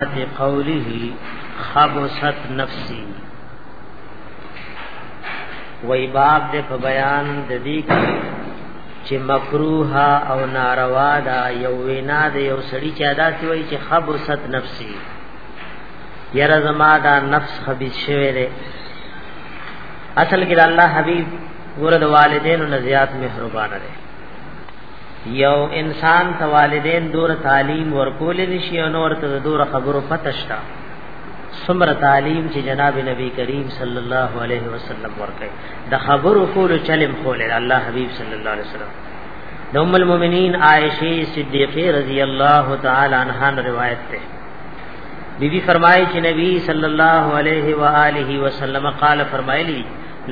في قوله خبست نفسي وای باب د په بیان د دې کې چې مکروه او ناروا دا یو وینا د یو سړی چې ادا سی وای چې خبست نفسي یره زما دا نفس خبيث شوی دی اصل کې الله حبيب ګور د والدینو نه زیات مهربان دی یو انسان ته والدین دور تعلیم ورکول نشي او نور ته دور خبرو پتشتا سمر تعلیم چې جناب نبی کریم صلی الله علیه وسلم ورکړي د خبرو کولو چلم خول الله حبیب صلی الله علیه وسلم د ام المؤمنین عائشه صدیقه رضی الله تعالی عنها روایت ده بی بی فرمایي چې نبی صلی الله علیه و آله وسلم قال فرمایلی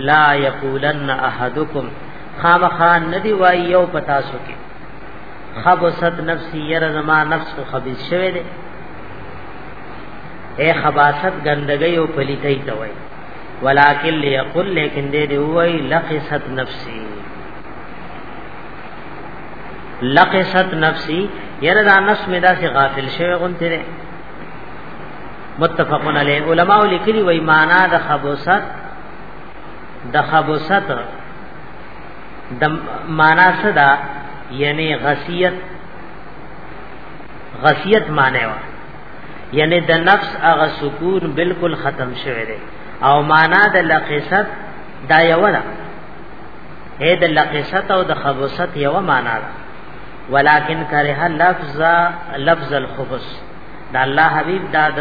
لا یقولن احدکم خامخا ندی وای یو پتا سو کې خبست نفسی ير زما نفس خو خبيث شوه دي اے خباست گندګي او پلیتای ته وای ولکن ليقل لیکن دې دی وای لقست نفسی لقست نفسی ير دا نفس می دا سي غافل شوه غونته ده متفقون علی علماء لیکلی وای معنا د خبست د خبست د معنا صدا یعنی غصیت غصیت معنی وا یعنی د نفس هغه سکون بالکل ختم شوه دی او معنا د لقصت دا یو ده اې د لقصت او د خبثت یو معنا ده ولکن کرها لفظ لفظ الخبث دا الله حبیب دا د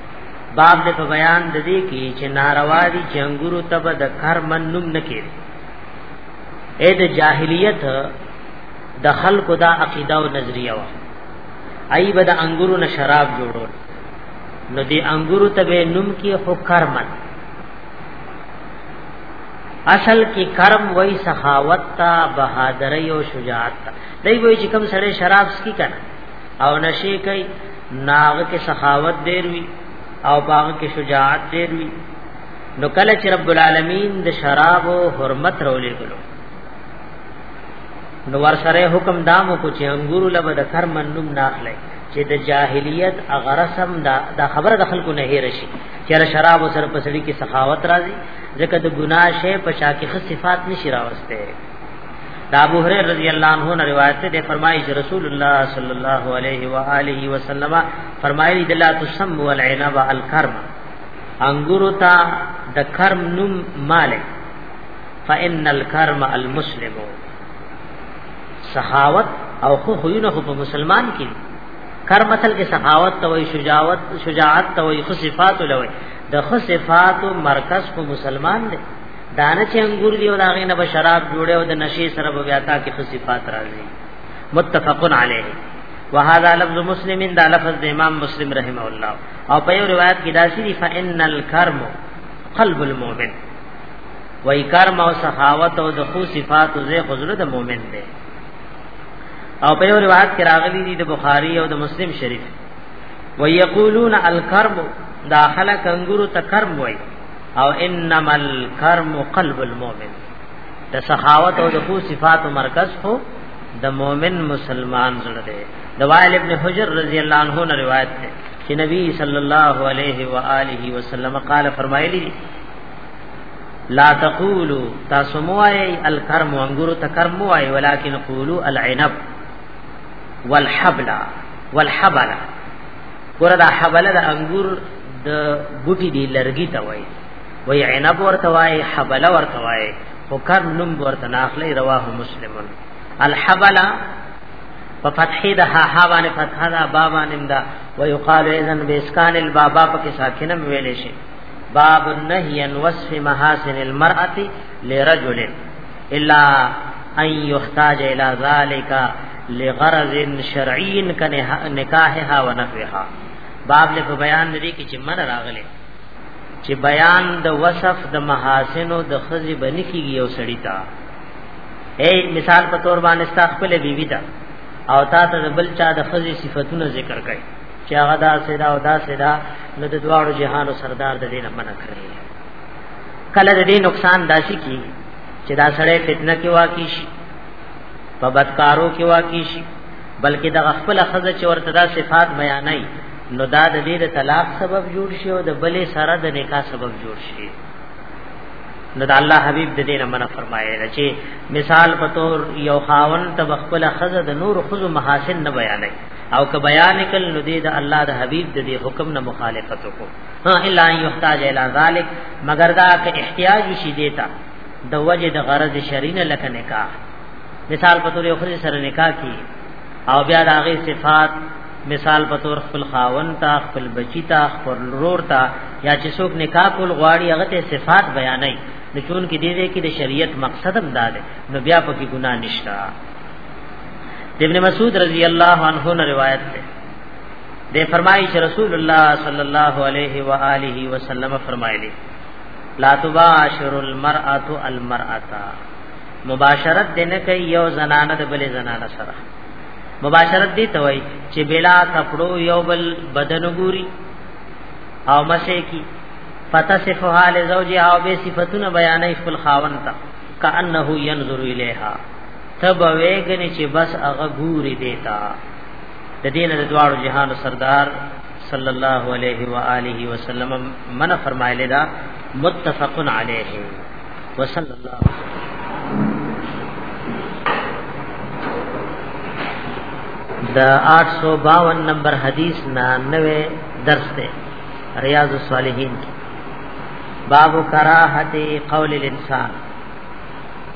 باب دې په بیان د دې کې چې ناروا دي چې انګورو تب د کار من نوم نکړي اې د جاهلیت د خلکو دا عقیده او نظریه و ای به د انګورو نه شراب جوړول نو دې انګورو تب نوم کې خو کار من اصل کې کرم وای سخاوت تا بہادرۍ او شجاعت تا دای وای چې کوم سړی شراب سکی کنه او نشي کوي ناغه کې سخاوت ډیر وي او باغ کې شجاعت ډیر وي نو کله چې رب العالمین د شراب او حرمت رولې کړو نو ور سره حکم دامو کو چې انګور لبه د کر منوم ناخله چې د جاهلیت اغرسم دا, دا خبره د خلکو نه هیر شي چې را شراب سره پسړي کې سخاوت راځي ځکه د ګناه شی په شا کې صفات نشي راوسته دا ابو هريره رضی الله عنه نے روایت سے فرمائی کہ رسول اللہ صلی اللہ علیہ والہ وسلم فرمائی دی لا تسم والعنب الکرم انگور تا د کرم نم مالک فان الکرم المسلم سخاوت او خو خوینه په مسلمان کې کرم اصل کې سخاوت توي شجاعت شجاعت توي خصفات لوي د خصفات مرکز په مسلمان دی دانه چې انګور دی او دا غینه به شراب جوړه او د نشي سره به بیا تا کې خصيفات راځي متفقن علیه وهذا لفظ مسلم دا لفظ د امام مسلم رحمه الله او په یو روایت کې دا سری فإن الكرم قلب المؤمن وای کرم او سخاوت او د خو صفات او زه خزله د مؤمن دی او په یو روایت کې راغلی دی د بخاری او د مسلم شریف ويقولون الكرم داخله کنګورو ته کرم وای او انما الکرم قلب المؤمن د سخاوت او د خو صفات مرکز خو د مؤمن مسلمان زړه دی د وائل ابن حجر رضی الله عنه نے روایت ہے کہ نبی صلی اللہ علیہ وآلہ وسلم قال فرمایلی لا تقولوا تاسموای الکرم انګور تکرم وای ولکن قولوا العنب والحبل والحبل ګوره دا حبله د انګور د بوټي دی لرګي ته وای وای عنب ورته وای حبله ورته وای خو کار نوم ورته ناخلی رواه مسلمون الحبله په فتحې د ها ها باندې فتحه دا با باندې دا ويقال اذا باسكان البابا په کې ساکنه ویل شي باب النهي عن وصف محاسن المرأه لرجل الا ان يحتاج الى ذلك لغرض شرعي نکاحها ونفعها باب له بیان لري کې چې من راغله چې بیان د وصف د محاسنو د خزي بنی کیږي او سړی تا اے مثال په تور باندې ستا خپل بیبی دا او تا ته بل چا د خزي صفاتونه ذکر کړي چې هغه دا سیدا او دا سیدا نو د دواړو جهانو سردار د دینه منع کړی کله دې نقصان داسي کی چې دا سړی فتنه کې واقع شي په بدکارو کې واقع شي بلکې د خپل خزه چې ورته دا صفات بیانای نو دا د دې د طلاق سبب جوړ شي او د بلې سره د نکاح سبب جوړ شي نو د الله حبيب د دینه منع فرمایل چې مثال په تور یو خاون ته خپل خزه د نور خزو محاسن نه بیانای او که بیان کل نو دې د الله د حبيب د دې حکم نه مخالفت وکړي ها الا ان يحتاج الى ذلك مگر دا که احتیاج شي دیتا د وجه د غرض شرینه لکه نکاح مثال په تور یو خزه سره نکاح کی او بیا د هغه صفات مثال په تور خپل خاون تا خپل بچی تا خپل رور تا یا چې څوک نکاح کول غواړي هغه ته صفات بیانای د چون کې دې دې کې د شریعت مقصد هم دا دی نو بیا په کې ګناه نشتا ابن مسعود رضی الله عنه روایت ده دې فرمایي چې رسول الله صلی الله علیه و آله وسلم فرمایلی لا تباشر المرأه المرأه مباشرت دې نه کوي یو زنانه د بلې زنانه سره مباشرت دې ته وایي چې بلا کپړو یو بل بدن ګوري او مسه کی فتصف حال زوجها او به صفاتونه بیانې خپل خاون ته کانه ينظر الیها تب ویګنی چې بس هغه ګوري دیتا د دین د دواړو جهان سردار صلی الله علیه و آله وسلم من فرمایلی دا متفق علیه وصلی الله دا 852 نمبر حدیث نا 90 درس ته ریاض الصالحین کی باب کراهت قول الانسان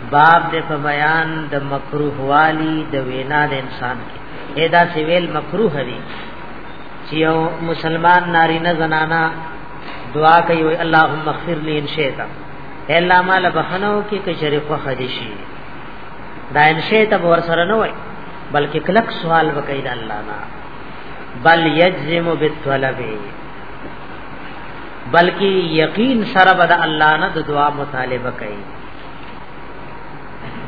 باب دې په بیان د مکروه والی د وینا د انسان کې ادا سی ویل مکروه دی چې یو مسلمان ناری نه زنانا دعا کوي وي اللهم اغفر لي ان شئت الا ما لبخنو کې کشری خو خدشي دا ان شئت ور سره نه وای بلکې کلک سوال وکړي د الله نه بل یجزم بالطلب بلکې یقین سره بد الله نه د دعا مطالبه کوي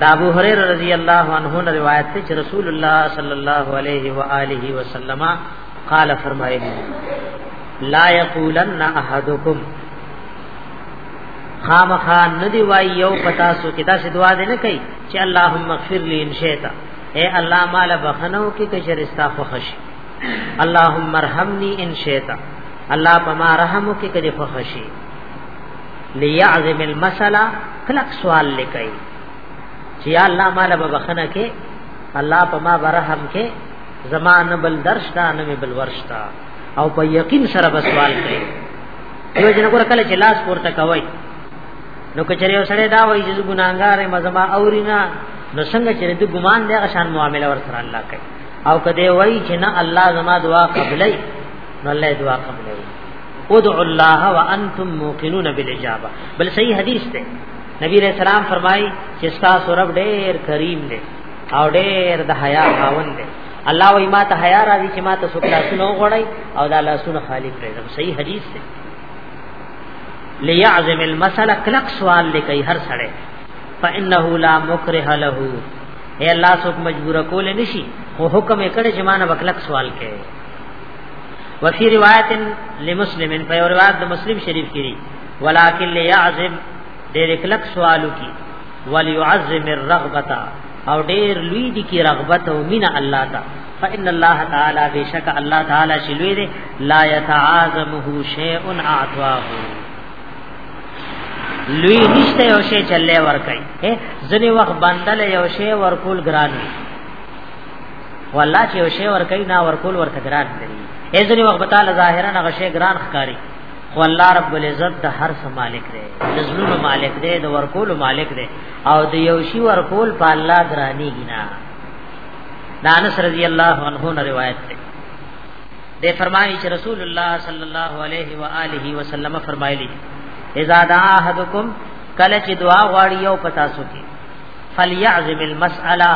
دا ابو هريره رضی الله عنه نه روایت ته رسول الله صلی الله علیه و آله وسلم قال فرمایلی لا یقولن احدکم خامخا ندی وای یو پتا سو کې دا سې دعا دې نه کوي چې اللهم اغفر لي ان شئت اے الله مال بخنو کې کشر استا خوښ اللهم ارحمني ان شئت الله پما رحم کې کدي خوښ ليعظم المساله کلک سوال لکای چې یا الله مال به بخنه کې الله په ما برحم کې زمان بل درشتا نه بل ورشتا او په یقین سره به سوال کوي یو جن کو کله چې لاس پورته کوي نو کچره یو سره دا وایي چې ګناګار مزما اورینا نو څنګه چې د ګمان دی غشان معاملې ور سره الله کوي او کده وایي چې نه الله زما دعا قبلای نو الله دعا قبلای ادعوا الله وانتم موقنون بالاجابه بل صحیح حدیث ده نبی علیہ السلام فرمای چې تاسو رب ډېر کریم دی او ډېر د حیا خاوند دی الله وی ما ته حیا راځي چې ما ته څوک لاسونه وغړای او دا لاسونه خالی کړی دا صحیح حدیث دی لیعظم المسأله کلک سوال لکې هر سړی فانه لا مکره له اے الله څوک مجبور کول نشي خو حکم یې کړی چې ما نه وکلک سوال کړي وفي روایت لمسلم په یو روایت د مسلم شریف کې دی ولکن ليعذب ډېر کلک سوالو کې وليعظم الرغبه او ډېر لوی دي کې رغبت او مینا الله تا فإن الله تعالی بشک الله تعالی شلوی دی لا يتعاظمه شيء اعطاه لوی نشته یو شی چلې ور کوي ځنی وخت بندل یو شی ورکول ګران وي والله چې یو شی ور کوي نه ور کول ور تګران دی ایزنی وخت تعالی ظاهرا هغه شی ګران ښکاری خو الله رب العزت د هر څه مالک دی د زلون مالک دی د ورکول مالک دی او د یو شی ورکول په الله درانی ګنا دا انس رضی الله عنه نه روایت دی دی فرمایي چې رسول الله صلی الله علیه و آله وسلم فرمایلی اذا دعا احدکم کله چې دعا غواړي او پتا سو کې فليعزم المساله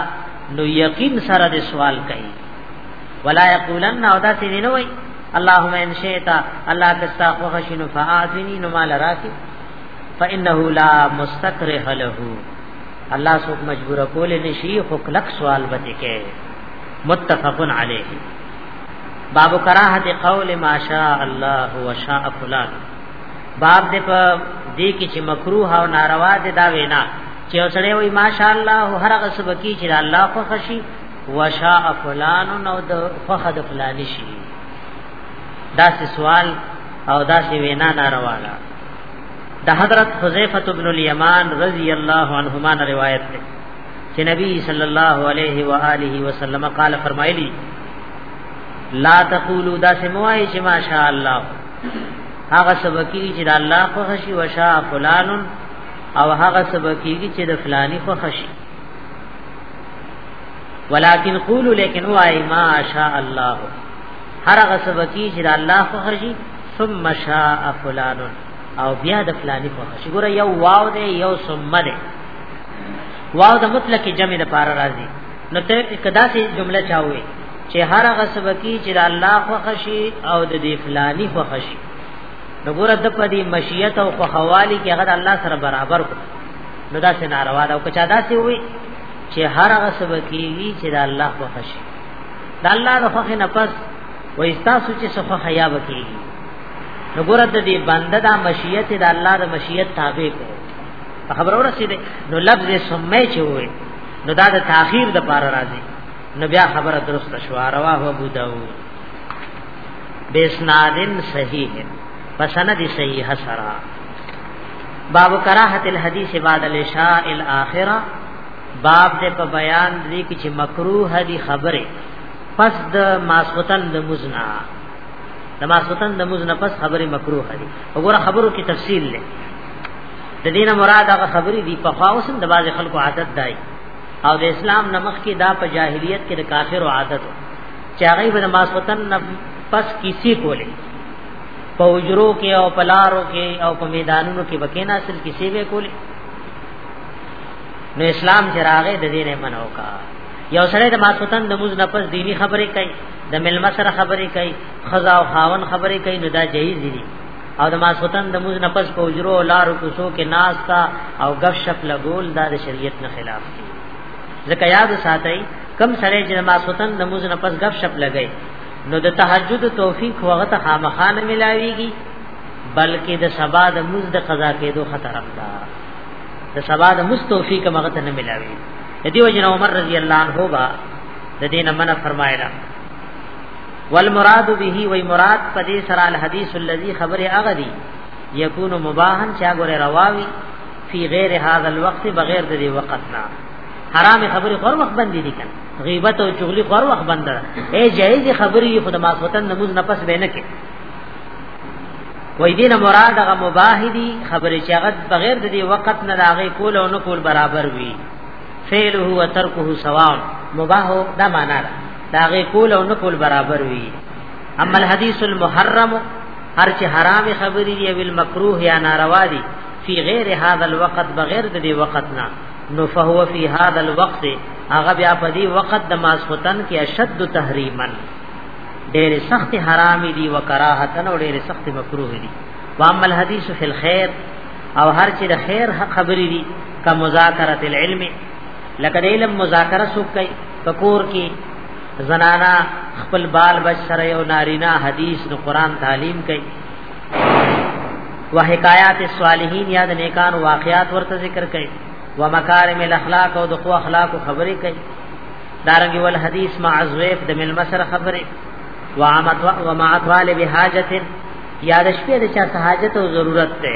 نو یقین سره د سوال کوي ولا یقولن او دا تی نه وای اللهم ان شئت الله کستا خو شنو فاعذنی نو مال راکی فانه لا مستكره له الله سوک مجبور کول نشي خو کلک سوال بده کې متفق علیه باب کراهت قول ما شاء الله وشاء فلان باب دې په دې کې چې مکروه او ناروا دې دا وینا چې اوسړې وای ماشاءالله هر هغه سبکی چې الله خو خشي وشاء فلان نو د فخ د فلان شي دا سوال او دا سی وینا ناروا ده د حضرت حذیفه ابن الیمان رضی الله عنهما روایت ده چې نبی صلی الله علیه و آله وسلم قال فرمایلی لا تقولوا دا سموای چې ماشاء الله هغه سبکی چې د الله په خشي وشا فلان او هغه سبکی چې د فلانی په خشي ولكن قولوا لكن وای ما شاء الله هر هغه سبکی چې د الله په خشي ثم شاء فلان او بیا د فلانی په خشي ګوره یو واو دی یو ثم دی واو د مطلق جمع د پار راځي نو ته کدا سي جمله چاوي چې هر هغه سبکی چې الله خوښي او د دې فلانی خوښي نو ګوره د په دې مشیت او خوحوالي کې هغه الله سره برابر کو نو دا سه ناروا ده او کچا دا سه وي چې هر هغه سبکی چې د الله خوښي د الله د خوښ نه پس و استاسو چې څه حیا وکيږي نو ګوره د دې بنده د مشیت د الله د مشیت تابع کو خبر اورسې نو لفظ سمې چې وي نو دا د تاخير د پار راځي نو بیا خبره درست شو رواه ابو داود بیسنادن صحیح فسند صحیح سرا باب کراهت الحدیث بعد العشاء الاخره باب دې په بیان دې کې چې مکروه دي خبره پس د ماسوتن د مزنا د ماسوتن د مزنا پس خبره مکروه دي وګوره خبرو کې تفصیل لې د دینه مراد هغه خبرې دي په خواوسم د باز خلکو عادت دی او د اسلام نمخ کې دا په جاهلیت کې د کافر عادت چې هغه به نماز وطن نه پس کسی کولې په وجرو کې او په لارو کې او په میدانونو کې بکینا اصل کسی به کولې نو اسلام چې راغې د دې نه منو کا یو سره د ماسوتن د موز نفس دینی خبرې کوي د ملما سره خبرې کوي خزا او خاون خبرې کوي نو دا جایز دي او د ماسوتن د موز نه پس په اجرو لارو کوسو کې ناستا او غف شپ لګول دا د شریعت نه خلاف دي ځکه یاد ساتي کم سره چې ماسوتن د موز نه پس غف شپ لګي نو د تهجد توفیق هغه ته خامخانه ملاويږي بلکې د سبا د موز د قضا کېدو خطر ده د سبا د موز توفیق هغه ته نه ملاوي د دیو جن عمر رضی الله عنه با د دینه منع فرمایله والمراد به وی مراد پدې سره الحديث الذي خبر اغدي يكون مباحا چا ګره رواوي فی غیر هذا الوقت بغیر د دې وخت نه حرام خبرې خور وخت باندې دي کنه غیبت او چغلی خور وخت باندې اے جایز خبرې خود ماسوتن نماز نه پس بینه کې وای دین مراد هغه مباح دي خبرې چې هغه بغیر د دې وخت نه راغې کول او نه کول برابر وي فعله و ترکه سواء مباح دا معنا ده داغه کول او نه کول برابر وي اما الحديث المحرم هر چې حرام خبرې دی او مکروه یا ناروا دی فی غیر هذا الوقت بغیر د دې وخت نه نو فهو فی هذا الوقت هغه بیا په دې وخت د ماسختن کې اشد تحریما ډېر سخت حرام دي او کراهت او ډېر سخت مکروه دي وامل حدیث فی الخير او هر چې د خیر خبرې دي کا مذاکرت العلم لکه علم مذاکره سو کوي پکور کې زنانا خپل بال بچ سره یو نارینا حدیث نو قران تعلیم کوي وحکایات الصالحین یاد نیکان واقعات ورته ذکر کوي ومکارم الاخلاق او د خو اخلاق خبرې کوي دارنګ ول حدیث مع ازویف د مل مسر خبرې وعمت ومع طالب حاجت یاد شپې د چا حاجت او ضرورت ته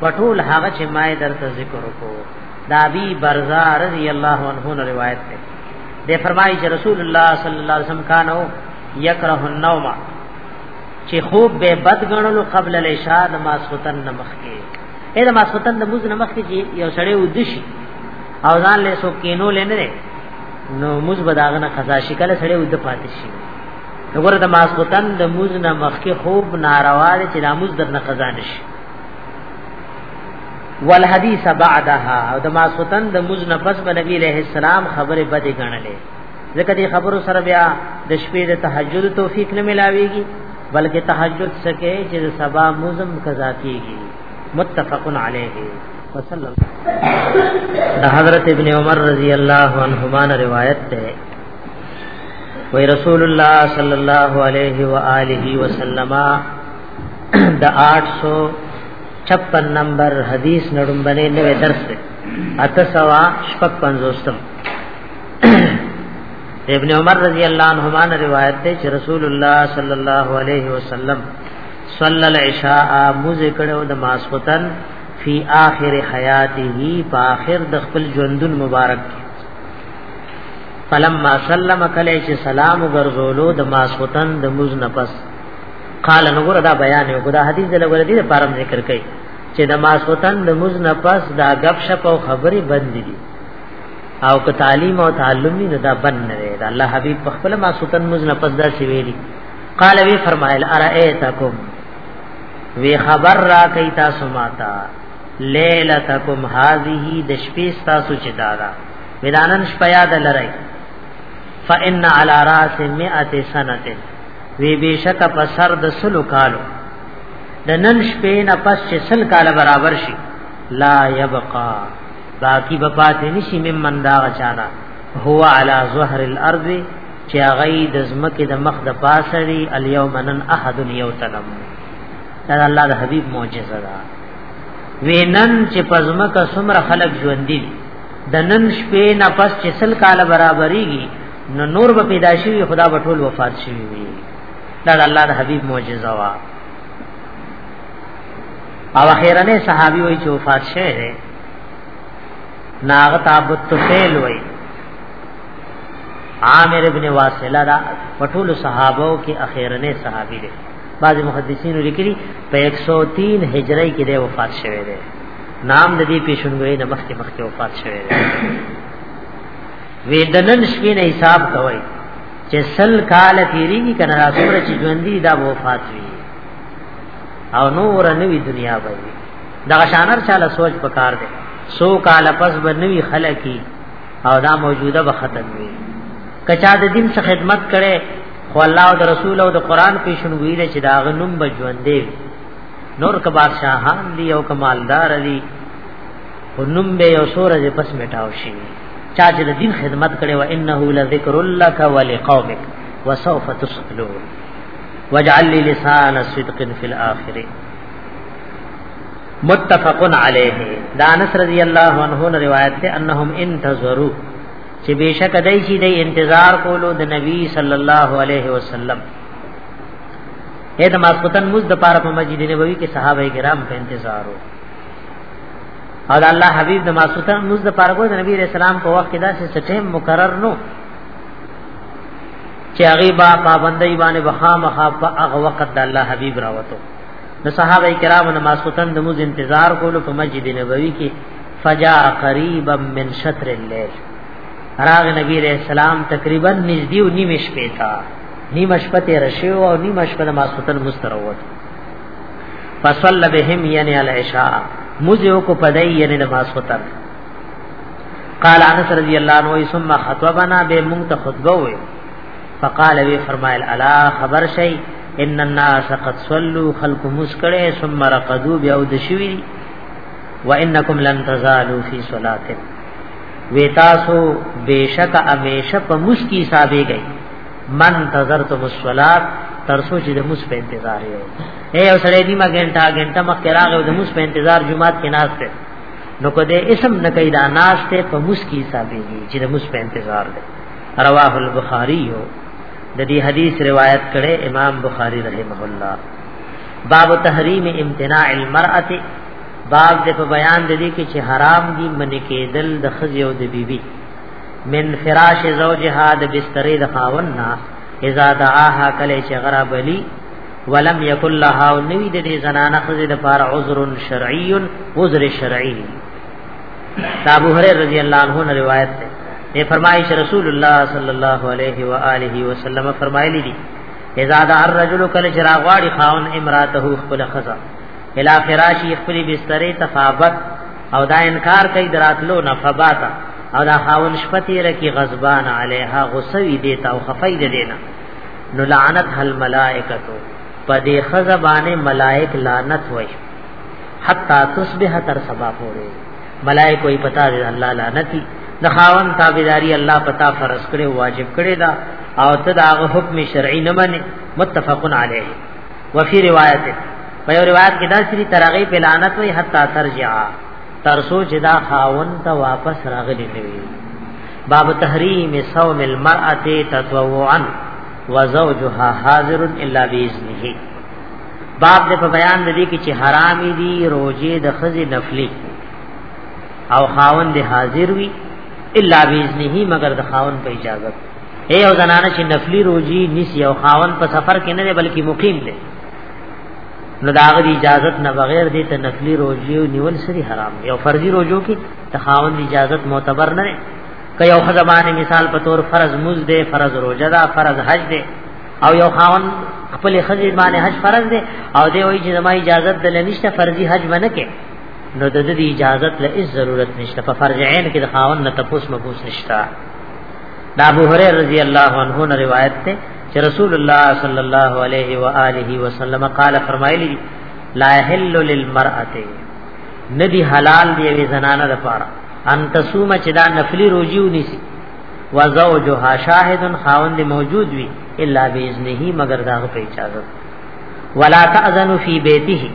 پټول هغه چې ما درته ذکر وکړو دا ابي برزا رضی الله عنه روایت ده د فرمایي چې رسول الله صلی الله علیه وسلم کانو یکره النوم چې خوب به بد غنلو قبل العشاء نماز ختن نمخ کې اې نماز ختن د موز نمخ کې چې یو سړی ودشي او ځان له سو کینو لنره نو موز بداغنه قضا شي کله سړی ود پاتې شي وګوره د ماسختن د موز نه مخکې خوب ناروا دي چې د موز درنه قضا نشي والحدیث بعدها او د ما سوتن د مز نفس په نبی علیہ السلام خبره بده غنلې ځکه دې خبرو سره بیا د شپې د تهجد توفیق نه ملاويږي بلکې تهجد سکے چې د سبا مزم قضا کیږي متفقن علیه وسلم د حضرت ابن عمر رضی الله عنهما روایت ده وی رسول الله صلی الله علیه و آله وسلم د 856 نمبر حدیث نړم باندې نوې درس دی اته سوا شپږ پنځوستم ابن عمر رضی الله عنهما نے روایت ہے کہ رسول اللہ صلی اللہ علیہ وسلم صلی العشاء مز کړو د ماسوتن فی آخر حیاته په آخر د خپل ژوندون مبارک کې فلما سلم کله چې سلام وګرځولو د ماسوتن د مز نفس قال نو ګره دا بیان یو دا حدیث دلته ور دي لپاره ذکر کړي چې د ماسوتن د مز نه پس دا غب شپ او خبرې بند دي او که تعلیم او تعلم نه دا بند نه دی دا الله حبیب په خپل ماسوتن مز نه پس دا سی ویلي قال وی فرمایل ارایتکم وی خبر را کوي تاسو ماتا لیلتکم هذه د شپې تاسو چې دا دا ودانن شپه یاد لرئ فإن على راس مئة سنة وی بشک په سر د سلو کالو د نن شپې نه پس چې سل کال برابر شي لا يبقى باقی بپات نشي مم من دا چانا هو على ظهر الارض چې هغه د زمکه د مخ د پاسه دی اليوم نن احد یو تلم دا الله د حبيب معجزه ده وینن چې پزمکه سمره خلق ژوند دي د نن شپې نه پس چې سل کال برابرېږي نو نور به پیدا شي خدا به ټول وفات شي وي دا د الله د حبيب معجزه وا او اخیرنه صحابي وای چې وفات شوی دی ناغ تابت تفیل وای عامر ابن واصله دا پټول صحابو کې اخیرنه صحابي دی بعض محدثین لیکلي په 103 هجری کې دی وفات شوی دی نام د دې پیشنګوي نه مخکې مخکې وفات شوی دی وې د نن شپې نه حساب کوي چې سل کال تیریږي کنه راسور چې ژوندۍ دا وفات وي او نور نوې دنیا به وي دا شانر چاله سوچ پکار دی سو کال پس به نوې خلقي او دا موجوده به ختم وي کچا د دین څخه خدمت کړي خو الله او د رسول او د قران پیشنګوی دی چې دا غنوم به ژوندې نور که بادشاہان دی او کمالدار دی او نوم به یو سورې دې پس میټاو شي چا چې د دین خدمت کړي و انه لذکر لک ولقومک وسوف تسالون واجعل لي لسان صدق في الاخره متفق علیه دا انس رضی الله عنه نے روایت ہے انهم انتظروا چې بشک دای شي د انتظار کولو د نبی صلی الله علیه وسلم اې د ماسوتن مز د پاره په مسجد نبوي کې صحابه کرام په انتظارو او دا الله حبیب د ماسوته موږ د پاره د نبی رسول الله په وخت کې دا څه ټیم مقرر نو چې هغه با پابندۍ باندې بخا مخا په هغه وخت د الله حبیب راوته نو صحابه کرام د ماسوته د موږ انتظار کولو په مسجد نبوي کې فجاء قریبا من شطر الليل راغ نبی رسول السلام تقریبا نږدې و نیمه شپې تا نیمه شپه ته رشیو او نیمه شپه د ماسوته مستروت فصل بهم یعنی العشاء مزیو کو پدای یعنی نماز خطر قال انس رضی اللہ عنہ ثم خطبنا به مونږ ته خطبه وې فقال وی فرمایل الا خبر شي ان الناس قد صلوا خلق مسکړه ثم رقدوا بیا د شوی وانکم لن تزالوا فی صلاتکم وی تاسو بیشک امیشه په مسکی صاحبې گئی من تذرتم الصلاه تر سوچ د موس په انتظار یو اے او سړی دی ما ګنټه ګنټه مخ کې راغی د موس په انتظار جمعات کې ناز ته نو کو دې اسم نه کوي دا ناز ته په موس کې حسابي چې د موس په انتظار دی رواه البخاری یو د دې حدیث روایت کړي امام بخاری رحمه الله باب تحریم امتناع المرأه باب د په بیان د دې کې چې حرام دي من کېدل د خزي او د بیبي بی من فراش زوجها د بسترې د خاون نه اذا دعاها کله چې غرا بلی ولم یکل لها نوی د دې زنانه خزه د پار عذر شرعی عذر شرعی ابو هريره رضی الله عنه نے روایت ہے یہ فرمائش رسول اللہ صلی اللہ علیہ وآلہ وسلم فرمایلی دی اذا دع الرجل کل چراغواڑی خاون امراته خپل خزا الى فراشی خپل بسترې تفاوت او دا انکار کوي دراتلو نه فباتا او دا خاون شپتی رکی غضبان علیها غسوی دیتا او خفی دینا نو لعنت هل ملائکتو پا دی خزبان ملائک لعنت وی حتی تصبح تر سبا پوری ملائک وی پتا دی اللہ لعنتی د خاون تابعداري الله پتا فرض کړي واجب کړي دا او ته دا حکم شرعي نه مني متفقن عليه وفي روایت په یو روایت کې دا سری ترغی په لعنت وي حتا ترجع تر سوچ دا خاون ته واپس راغلی نه وي باب تحریم صوم المرأه تطوعا وزوجها حاضر الا باذنه باب دې په بیان دې کې چې حرامي دي روزه د خزي نفلي او خاون دې حاضر وي الا باذنه مگر د خاون په اجازه اے او زنانه چې نفلی روزي نسی او خاون په سفر کې نه دی بلکې مقیم دی نو دا غي اجازه نه بغیر دې ته نفلی روزي نیول سری حرام دی او فرضي روزو کې ته خاون دی اجازه معتبر نه دی که یو خزمانه مثال په تور فرض مز دی فرض روزه دا فرض حج دی او یو خاون خپل خزې باندې حج فرض دی او دی وایي چې زما اجازه د لنیشته فرضي حج باندې کې نو د دې اجازه له ضرورت نشته په فرض عین کې د خاون نه تپوس مبوس نشته دا ابو هريره رضی الله عنه نه روایت ده چې رسول الله صلی الله علیه و آله وسلم قال فرمایلی لا يحل للمرأه ندی حلال دی وی زنانه د پاره ان تصوم چې دا نفلی روزي ونیسي وزوجها شاهد خاوند موجود وي الا باذنه مگر دا په اجازه ولا تاذن فی بیته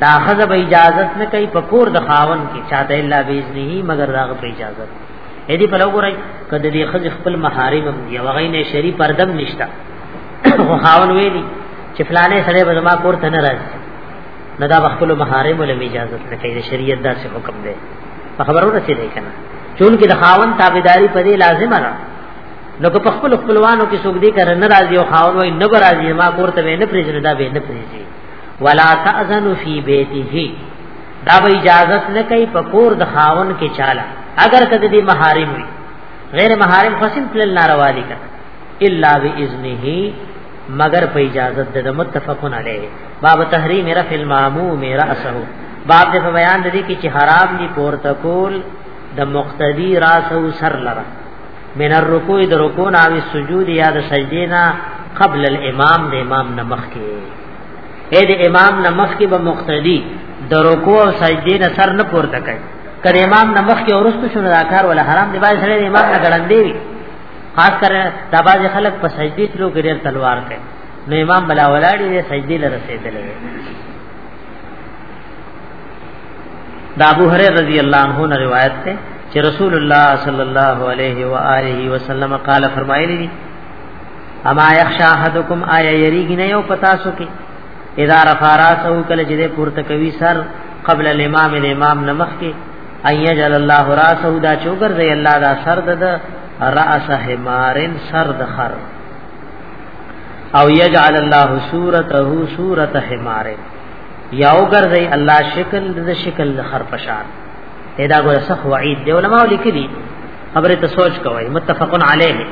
دا خزب اجازت نه کوي په کور د خاون کې چاته الا باذنه مگر دا په اجازه اې دې په لګورای کده دې خځ خپل محارم دی وغی نه شری پردم نشتا خو خاون ویلی چې فلانه سره به زما کور ته نه راځي نه دا خپل محارم له اجازه نه کوي شریعت دا څه حکم دی په خبرو رسیدای کنه چون کې د خاون تابعداري په دې لازمه ده نو که په خپل خپلوانو کې څوک دې کار نه راځي او خاون وای نه راځي ما کور ته نه پریږدي دا به نه پریږدي ولا تاذن فی بیته دا به اجازت نه کوي په کور د خاون کې چاله اگر کده دې محارم وي غیر محارم خصم تل ناروا دي کړه الا باذنه مگر په اجازت د متفقن علیه باب تحریم رفع الماموم راسه باب دې په بیان د دې کې چې حرام دي پورته کول د مقتدی راسه سر لره من الرکوع د رکوع او سجود یا د سجدې نه قبل الامام د امام نه مخکې اې د امام نه مخکې به مقتدی د رکوع او سجدې نه سر نه پورته کوي کله امام نه مخکې ورستو شنو دا کار ولا حرام دی باید سره امام نه ګړندې وي خاص کر دا باز خلک په سجدې تلو کې ډېر تلوار کوي نو امام بلا ولاړی دی سجدې لره رسیدلې دا ابو هريره رضی الله عنه نه روایت ده چې رسول الله صلی الله علیه و آله وسلم قال فرمایلی اما یخشا حدکم آیا یریږي نه یو پتا سو کې اذا رفع راسه کله چې پورته کوي سر قبل الامام الامام نمخ کې ايجل الله راسه دا چوګر دی الله دا سر د راس حمارن سر د خر او يجعل الله صورته صورت حمارن یاو ګرځي الله شکل د شکل خر پشان ادا ګور سخ وعید دی علماء لیکلي خبره ته سوچ کوی متفقن علیه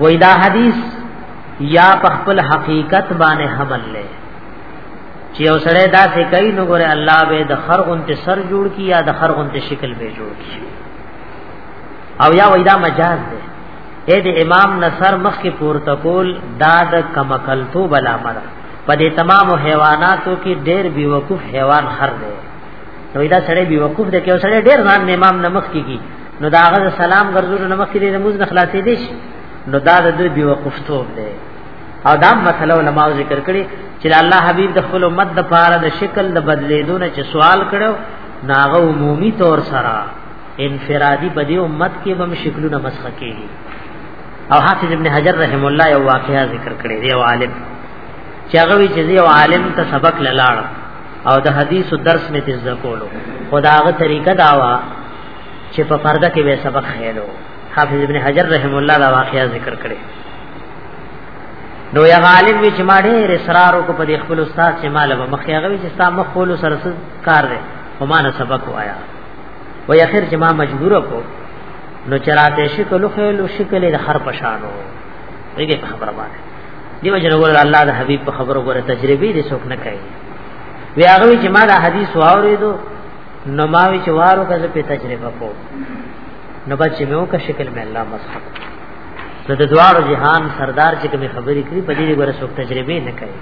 و دا حدیث یا په خپل حقیقت باندې حمل لې چې اوسره دا څه کوي نو ګوره الله به د خر اونته سر جوړ کی یا د خر اونته شکل به جوړ کی او یا وېدا مجاز ده اې د امام نصر مخ کې پورته کول دا د کمکلتو بلا مر په دې تمام حیواناتو کې ډېر بیوقوف حیوان خر دی نو دا سړی بي وقوف د کې سړی ډېر ځان امام نمخ کیږي نو دا هغه سلام ګرځول نمخ کیږي د موږ نه خلاصې دي نو دا د دوی بي وقوف توب دی او دا مسله علماء ذکر کړي چې الله حبيب د خپل امت د پاره د شکل د بدلیدو نه چې سوال کړو ناغه عمومي طور سره انفرادي بدی امت کې بم شکلونه مسخه کیږي او حافظ ابن حجر رحم الله یو واقعا ذکر کړی دی او عالم چې هغه وی چې یو عالم ته سبق لاله او د حدیث درس می تز کولو خداغه طریقه داوا چې په پرده کې به سبق خېلو حافظ ابن حجر رحم الله دا واقعیا ذکر کړي نو یا غالب وی چې ما ډېر اصرار وکړ په دې خپل استاد چې مال به مخ یې غوي چې ستا مخ خپل سره کار دی او ما نه سبق وایا و یا خیر چې ما مجبور کو نو چراته شکل خېلو شکل د هر پشانو دغه خبره باندې دیو جن ګور الله د حبیب په خبرو ګور تجربه دي څوک نه کوي وی هغه چې ما دا حدیث واورېدو نو ما وی چې وارو کزه په تجربه کو نو بچ مې وکړ شکل مې الله مسخ نو د دوار جهان سردار چې کوم خبرې کړې په دې ګره څوک تجربه نه کوي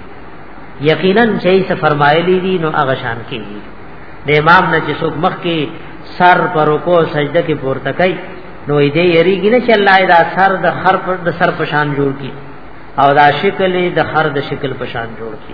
یقینا چې څه فرمایلی دي نو هغه شان کېږي د امام نه چې څوک مخ کې سر پر رکو سجده کې پورته کوي نو دې یریږي نه چې الله دا سر د خر پر د سر پشان جوړ کی او دا شکل د خر د شکل پشان جوړ کی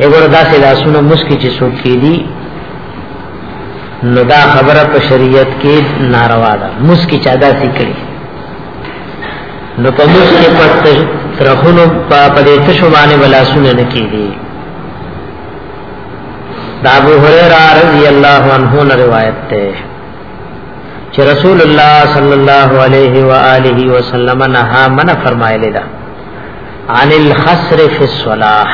وګوره دا سه لاسونه مسکی چې څوک کې دي نو دا خبره په شریعت کې ناروا ده مسکی چا دا سې کړی نو په مسکی په ترخونو په پدې تشو باندې ولا سونه نه کیږي دا ابو هريره رضی الله عنه نه روایت ده چې رسول الله صلی الله علیه و آله وسلم نه منع فرمایلی ده عن الخسر فی الصلاح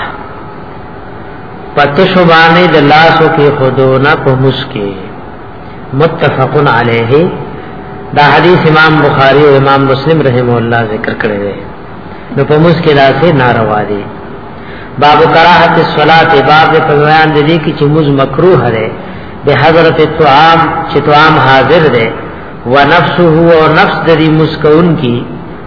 پتش باندې د لاسو کې خودونه په مسکی متفق علیه دا حدیث امام بخاری او امام مسلم رحم الله ذکر کړی دی نو په مسکی راځي ناروا دی باب کراهت الصلاه باب په بیان دی کې چې موز مکروه دی به حضرت طعام چې طعام حاضر دی ونفسه او نفس د دې مسکون کی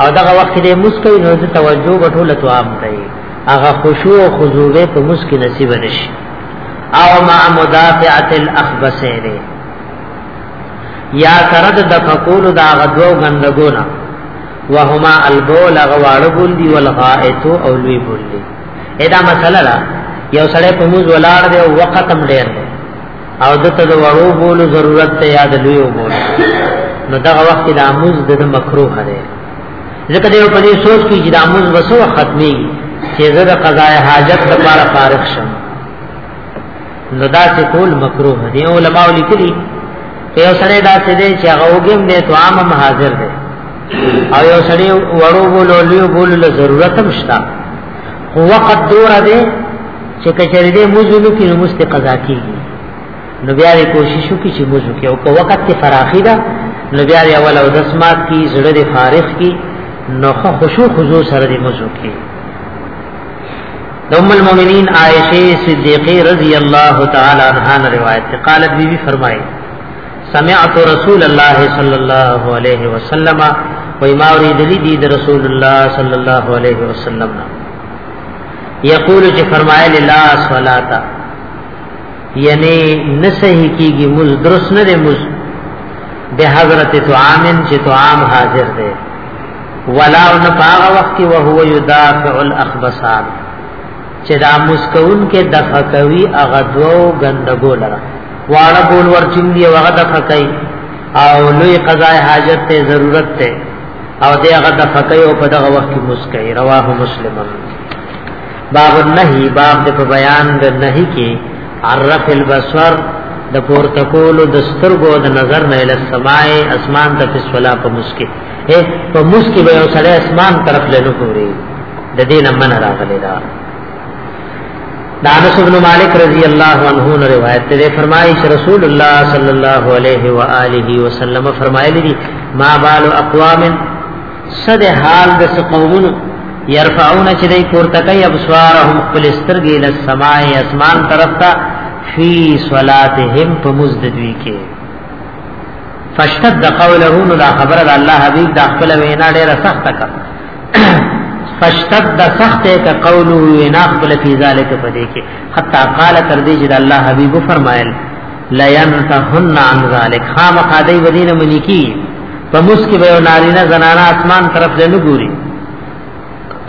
او دغه وخت دې مسکی نو د توجه غټول تو عام دی هغه خشوع او خضوع په مسکی نصیب نشي او مع مدافعه الاخبثین یا سره د فقول دا غدو غندګونا وهما البول غواړ بول دی والغائط او لوی بول دی ادا مسله یو سړی په موز ولاړ دی او وخت هم ډیر دی او دته د وړو بولو ضرورت ته یاد لوی وبول نو دا وخت د اموز د مکروه دی ځکه دی په دې سوچ کې چې د اموز وسو ختمي چې زه د قضاء حاجت لپاره فارغ شم نو دا څه کول مکروه دی علماء لیکلي چې یو سره دا څه دی چې هغه وګم نه تو عام حاضر دی او یو سره وړو بولو لوی بولو ضرورت هم شته خو وقت دور دی چې کچری دې مزلو کې مست قضا کیږي نو بیا یې کوشش وکړي چې مزو کې او که وخت کې فراخي ده نو بیا یې اول او دسمات کې زړه دې فارغ کې نو خشوع خضوع سره دې مزو کې ام المؤمنین عائشه صدیقہ رضی اللہ تعالی عنہا روایت قالت بی بی فرمائے سمعت رسول الله صلی الله علیه وسلم وای ما اوریدلی دی د رسول الله صلی الله علیه وسلم یقول چې فرمایل لا صلات یعنی نسه کیږي مز درس نه دی مز د حضرت طعام چې طعام حاضر دی ولا نفاغ وقت وهو يدافع الاخبثات چې دا مسکون کې دفع کوي هغه دوو غندګو لره واړه بول ورچین دی هغه دفع کوي او لوی قضای حاجت ته ضرورت ته او دی هغه دفع کوي او په دغه وخت کې مسکای رواه مسلم باب النهي باب د په بیان د نهي کې عرف البصر د پورتکول د سترګو د نظر نه له سماع اسمان ته په صلا په مسکه اے په مسکی به یو سړی اسمان طرف له نه ګوري د دینه من راغلی دا دا انس بن مالک رضی الله عنه نے روایت تے فرمائی کہ رسول اللہ صلی اللہ علیہ والہ وسلم فرمائے دی ما بال اقوام صد حال دس قومن يرفعون چې دای پورته کوي ابصارهم خپل سترګې له سماع اسمان طرف ته فی صلاتهم په مزد دوی کې فشتد قوله نو دا خبره د الله حبيب د خپل وینا ډیره سخته کا فشتد سخته کا قوله وینا خپل فی ذلک په دې کې حتا قال تر دې چې د الله حبيب فرمایل لا ينتهن عن ذلك خام قادی ودین منی کی په مسکی به نارینه زنانا اسمان طرف له نګوري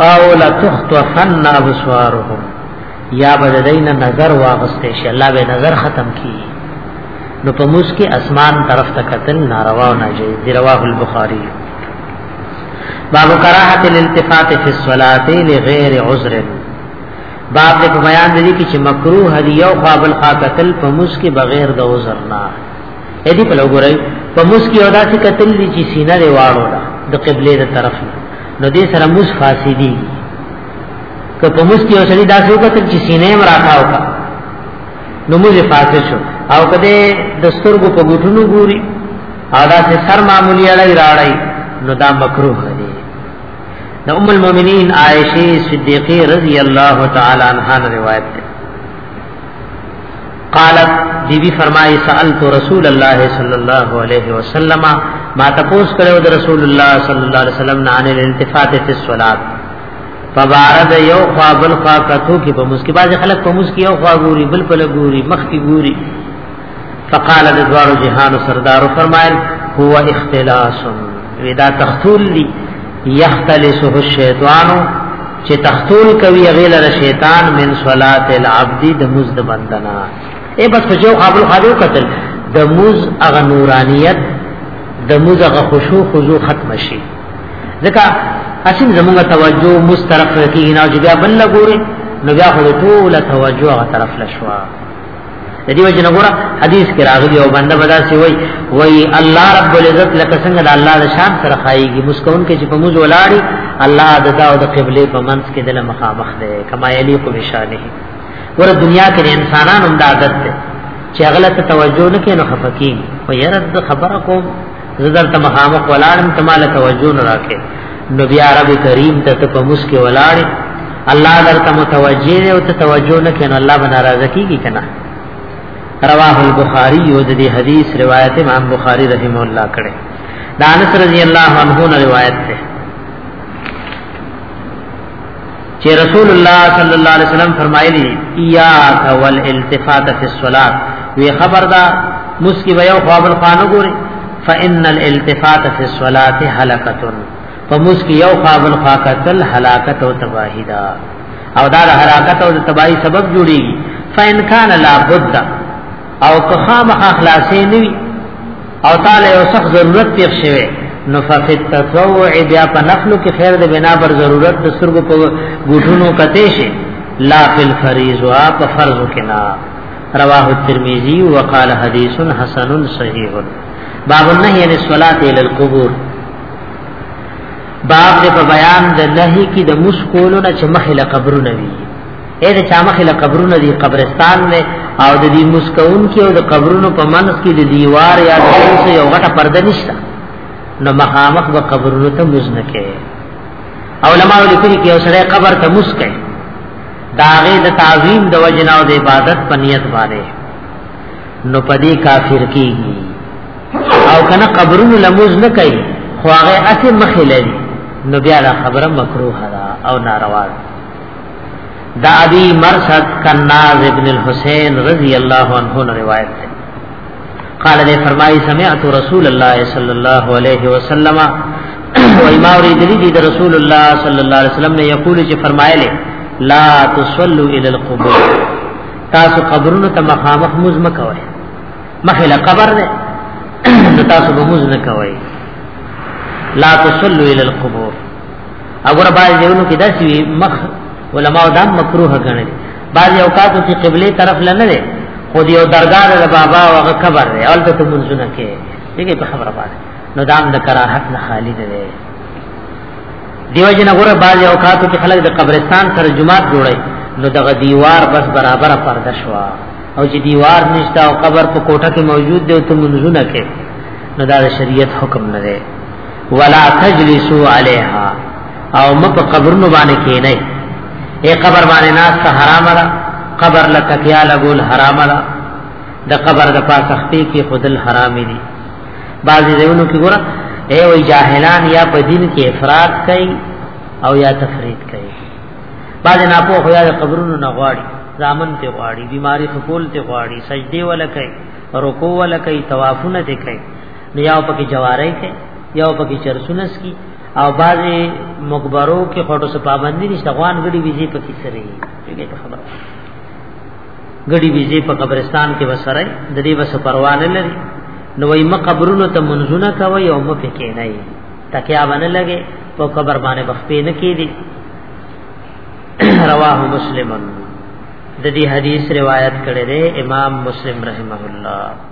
او لا تخطفن ابصارهم یا بددین نظر واغسته شي الله به نظر ختم کی نو په موس کې اسمان طرف ته قتل ناروا او ناجیز دی رواه البخاری باب کراهت الالتفات فی الصلاۃ لغیر عذر باب دې بیان دي چې مکروه دی او قابل قاتل په موس کې بغیر د عذر نه اې دې په لګورای په موس کې ادا چې قتل دي چې سینه دی واړو د قبله د طرف نو دې سره موس فاسدی که په مستی او سړي داسې وکتل چې سینې هم راکاو کا نو موږ فاسد شو او کده د سترګو په ګوټونو ګوري او داسې سر معمولی اړای راړای نو دا مکروه دی د ام المؤمنین عائشه صدیقه رضی الله تعالی عنها روایت ده قالت بی بی فرمای سألت رسول الله صلی الله علیه وسلم ما تپوس کړو د رسول الله صلی الله علیه وسلم نه ان الالتفات فی الصلات فبارد یو خوا بل خوا کتو کی په مسکی باز خلق په مسکی یو خوا ګوري بل په لګوري مخ کی ګوري فقال د دوارو جهان سردار فرمایل هو اختلاس ودا تختول لی یختلسه الشیطان چې تختول کوي غیل ر شیطان من صلات العبد د مزد بندنا اے بس جو قابل خادو قتل د مز اغ نورانیت د مز اغ خشوع خضوع ختم شي ځکه اسیم زمونږ توجه مز طرف کې نه چې بیا بل ګوري نو بیا خو ټول توجه غ طرف لشوا د دې وجه نه ګوره حدیث کې راغلی او بنده بدا سی وای وای الله رب العزت لکه څنګه د الله د شان سره خایږي مسکون کې چې په موږ ولاړی الله د دا او د قبله په منځ کې د مخامخ دی کما یلیق بشانه ور دنیا کې انسانان هم د عادت دی چې غلط توجه نه کینو خفقین و يرد خبرکم زدر ته مخامخ ولاړم ته مال توجه نه راکې نو بیا رب کریم ته ته په مسکه ولاړ الله درته متوجه او ته توجه نه کین الله به ناراضه کیږي کنه رواه البخاری او د دې حدیث روایت امام بخاری رحم الله کړه دانس رضی الله عنه روایت ده چې رسول الله صلی الله علیه وسلم فرمایلی ایاک والالتفات فی الصلاه وی خبر دا مسکی ویو خواب الخانو ګوري فان الالتفات فی الصلاه هلاکت فمسکی یو خواب الخاکتل هلاکت او تباہی دا او دا هلاکت او تباہی سبب جوړیږي فان کان لا بد او که خامخ خلاصې نه وي او تعالی یو سخت ضرورت تیر شوی نو فقط تطوع بیا په نفلو کې خیر د بنا بر ضرورت د سترګو په ګټونو کته شي لا فی الفریض وا په فرض کې نه رواه الترمذی وقال حدیث حسن صحیح باب النهی عن الصلاۃ الى القبور باب دې په بیان د نهی کې د مشکولو نه چې مخې له قبرونو وی اې د چامخ له قبرونو دی قبرستان دی او د دې مسکون کې او د قبرونو په منځ کې د دیوار یا د څه یو غټه پرده نشته نو مخامخ به قبرونو ته مزنه کې علماء لیکلي کې اوسره قبر ته مسکه داغه د تعظیم د وجنا او د عبادت په نیت باندې نو پدې کافر کیږي او کنه قبرونو لموز نه کوي خو هغه اته مخې لري نو بیا دا خبره مکروه ده او ناروا ده دا ابي مرصد کناز ابن الحسين رضي الله عنه روایت ده قال دې فرمایي سمعت رسول الله صلى الله عليه وسلم وما اريد دي ده رسول الله صلى الله عليه وسلم نے یقول چې فرمایله لا تصلوا الى القبور تاسو قبرونو ته مخامخ موز مکوئ مخه له قبر ده تاسو به موز نه کوئ لا تصلوا الى القبور اگر باز دیونو کې داسې وي مخ علماء دا مکروه ګڼل بعض اوقاتو کې قبله طرف لنه ده خو دی او درگاه د بابا او قبر دی اول ته منځونه کې دغه په خبره باندې نو دام د کراهت نه خالی دی دیو جن غره بعض اوقاتو کې خلک د قبرستان سره جمعات جوړي نو دغه دیوار بس برابر پرده شو او چې دیوار نشته او قبر په کوټه کې موجود دی ته منځونه کې نو دا شریعت حکم نه دی ولا تجلسوا عليها او مپ قبرونو باندې کې نه اے قبر باندې ناس ته حرام را قبر لکتیا لګول حرام را د قبر د پاسختی کې خودل حرام دي بعضی دیونو کې ګوره اے وای جاهلان یا په دین کې افراط کوي او یا تفرید کوي بعض نه په خو یا قبرونو نه غواړي ځامن ته غواړي بیماری خپل ته غواړي سجدي ولا کوي رکوع ولا کوي طوافونه ته کوي نو یو پکې جوارای کې یو پکې چرسونس کی او بعضی مقبرو کې خټو سره پابندی نشته غوان غړي ویزه پکې سره یې په خبره غړي ویزه په قبرستان کې وسره د دې وس پروا نه لري نو وای مقبرونو ته منځونه کوي او مفه کې نه یې تکیا باندې لګي په قبر باندې بخپې نه کېدی رواه مسلمن د دې حدیث روایت کړی دی امام مسلم رحمه الله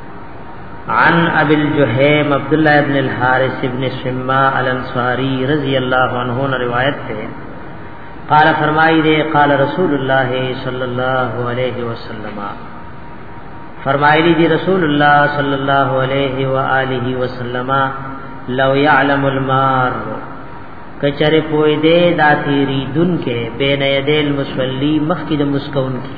عن ابي الجهيم عبد الله بن الحارث بن شما الانصاري رضي الله عنه نے روایت ہے قال فرمائی دے قال رسول الله صلی اللہ علیہ وسلم فرمایلی دی رسول الله صلی اللہ علیہ وآلہ وسلم لو يعلم المار کچره پوی دے دا تیری دن کې بین یدیل مصلی مخکې د مسکون کې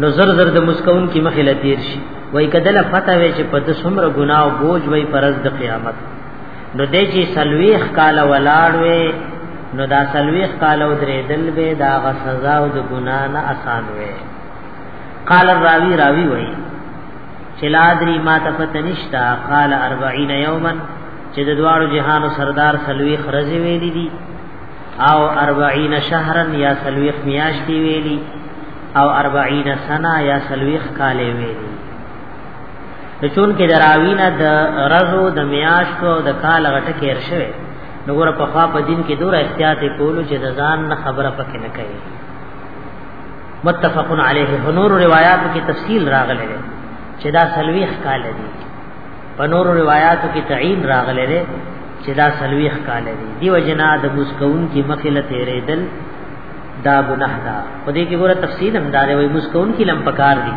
نو زر زر د مسکون کی مخې لتیر شي وای کدل پته وي چې په د څومره ګناه او بوج وي پرز د قیامت نو دې چې سلويخ کال ولاړ وي نو دا سلويخ کال او درې دل به دا غ سزا او د ګناه نه آسان وي قال الراوی راوی وای چې لادری ما ته پته نشتا قال 40 یوما چې د دوارو جهانو سردار سلويخ رزي ویلي دي او 40 شهرا یا سلويخ میاشتي ویلي او 40 سنه یا سلويخ کالې وي نو چون کې دراوینه د رزو د میاشتو د کال غټه کې ارشوي نو ګور په خوا په دین کې دور احتیاط کولو چې د ځان نه خبره پکې نه کوي متفقن علیه بنور روایت کې تفصیل راغلی دی چې دا سلويخ کال دی بنور روایت کې تعین راغلی دی چې دا سلويخ کال دی دیو جنا د مسکون کې مخله تیرېدل دا ګناه ده په دې کې ګوره تفصیل هم دار وي مسکون کې لم پکار دي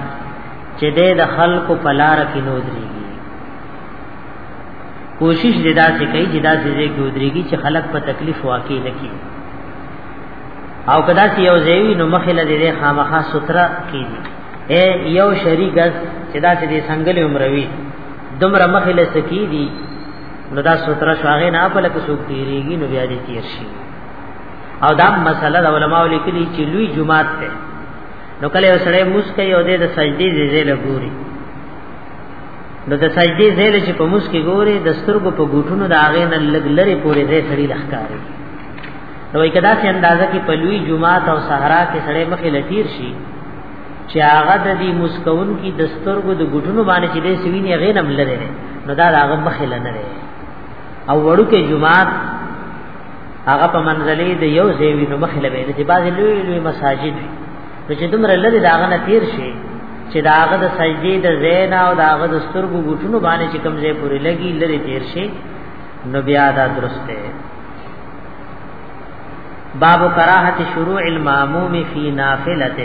چې دې د خلکو په لار کې نو دريږي کوشش دې دا څه کوي چې دا څه دې کې دريږي چې خلک په تکلیف واقع نه کی او کدا چې یو ځای نو مخې لدې دې خامخا سترا کیږي اے یو شری غز چې دا څه دې څنګه لومروي دومره مخې لسکی دي نو دا سترا شاغې نه په لکه سوق تیریږي نو بیا دې تیر شي او دا مسله د علماو لیکلي چې لوی جمعات ته نو کله یو سړی مسکه یو د سجدي زیزه لګوري نو د سجدي زیل چې په مسکه ګوري د سترګو په ګوټونو د اغې نه لګ لري پورې دې سړی لخکاري نو یې کدا چې اندازه کې په لوی جمعات او صحرا کې سړی مخې لټیر شي چې هغه د دې مسکون کې د سترګو د ګوټونو باندې چې دې سوینې هغه نم لري نو دا هغه مخې لنه او وړو کې جمعات هغه په منځلې د یو ځای وینو مخې لوي د بعضې لوی لوی مساجد وي نو چې دومره لرې د هغه نه تیر شي چې د هغه د سجدې د ځای نه او د هغه د سترګو ګوټونو باندې چې کوم ځای پورې لګي لرې تیر شي نو بیا دا درست دی باب کراهت شروع الماموم فی نافلۃ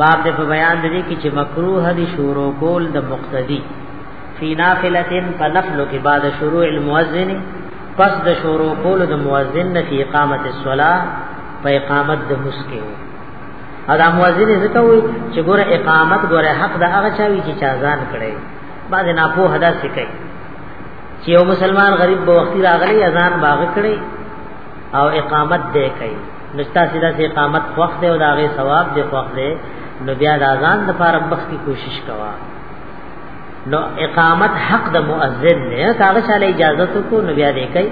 باب د په بیان دی کې چې مکروه دي شروع کول د مقتدی فی نافلۃ په نفل کې بعد شروع المؤذن پس د شروع کولو د مؤذن نه فی اقامت الصلاه په اقامت د مسکه وو ادا مؤذن زکه وي چې ګوره اقامت ګوره حق د هغه چا وی چې چا ځان کړي بعد نه په هدا سکه چې یو مسلمان غریب به وختي راغلی اذان باغ کړي او اقامت دې کوي نشتا سیدا سي اقامت وخت دی او دا غي ثواب دی وخت دی نو بیا د اذان د پاره بخ کی کوشش کوا نو اقامت حق د مؤذن نه هغه چاله اجازه تو کو نو بیا دې کوي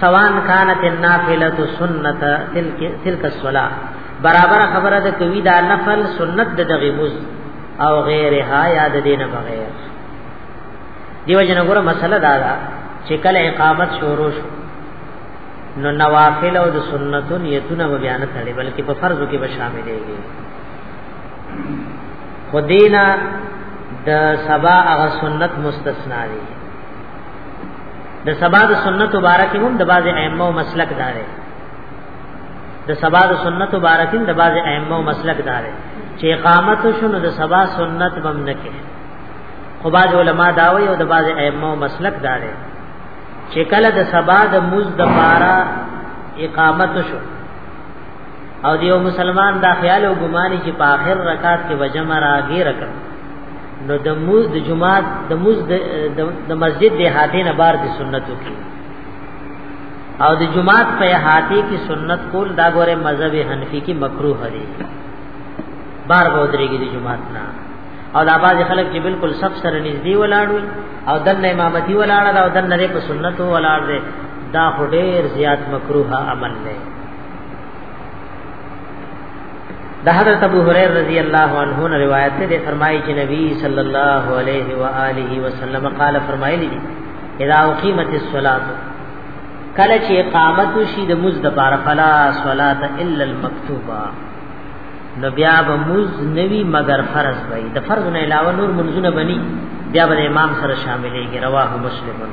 سوان کانت النافله سنت تلک تلک الصلاه برابر خبره ده کوي دا نفل سنت د دغه مز او غیرها یاد دینه بغیر دیو جن ګره مسله دا ده چې کله اقامت شروع شو نو نوافل او د سنتو نیتونه بیان کړي بلکې په فرضو کې به شاملېږي خو دینا د سبا هغه سنت مستثنا دی د سبا د سنت مبارک هم د بعض ائمه او مسلک دار دی د سبا د سنت مبارک هم د بعض ائمه او مسلک دار دی چې اقامت شونه د سبا سنت بم نه کې خو بعض علما دا وایي او د بعض ائمه او مسلک دار دی چې کله د سبا د مز د بارا اقامت شو او دیو مسلمان دا خیال او ګماني چې په آخر رکعت کې وجمع راغی رکعت نو د موز د جمعات د موز د مسجد د هاته نه بار د سنتو کې او د جمعات په هاته کې سنت کول دا ګوره مذهب حنفي کې مکروه دی بار بودريږي د جمعات نه او دا باز خلک چې بالکل صف سره نږدې ولاړوي او دنه امامتي ولاړه او دنه په سنتو ولاړ دی دا هډیر زیات مکروه عمل دی د حضرت ابو هريره رضی الله عنه نے روایت سے فرمائی کہ نبی صلی اللہ علیہ والہ وسلم قال فرمائے لی اذا اقیمت الصلاۃ کله چې اقامت شي د مز د بار فلا صلات الا المکتوبه نو بیا به مز نوی مگر فرض وي د فرض نه علاوه نور منځونه بني بیا به امام سره شاملېږي رواه مسلمون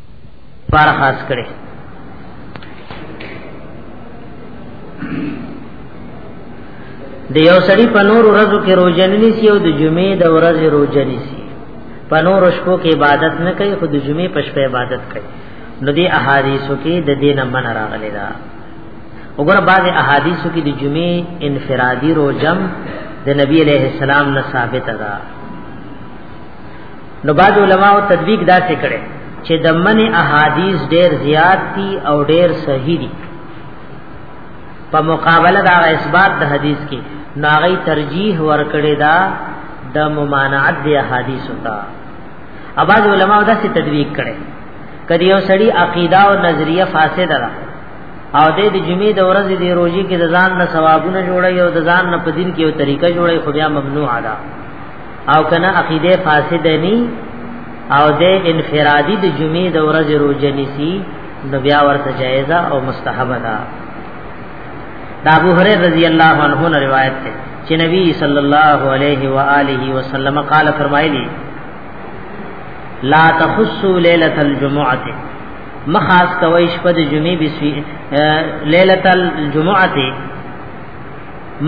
بار خاص کړي د یو سړی په نور ورځو کې روزنی سی او د جمعې د ورځې روزنی سی په نور شپو کې عبادت نه کوي خو د جمعې په شپه عبادت کوي نو دی احادیثو کې د دین من راغلی دا وګوره بعض احادیثو کې د جمعې انفرادي روزم د نبی علیہ السلام نه ثابت ده نو بعض علما او تطبیق دا څه کړي چې د من احادیث ډیر زیات دي او ډیر صحیح دي په مقابله دا اثبات د حدیث کې ناغي ترجیح ورکړي دا د ممانعت د احادیث وتا اباظ علما دا څه تطبیق کړي کدی یو سړی عقیده او نظریه فاسد ده او د دې جمعې د ورځې د روزي کې د ځان نه ثوابونه جوړي او د ځان نه په دین کې یو طریقه جوړي خو بیا ممنوع ده او کنه عقیده فاسد ني او د انفرادي د جمعې د ورځې روزه نيسي نو بیا ورته جایزه او مستحب ده دا ابو هريره رضی الله عنه نه روایت ده چې نبی صلی الله علیه و آله وسلم قال فرمایلی لا تخصوا ليله الجمعه مخاص کوي شپه د جمعې بسوي ليله الجمعه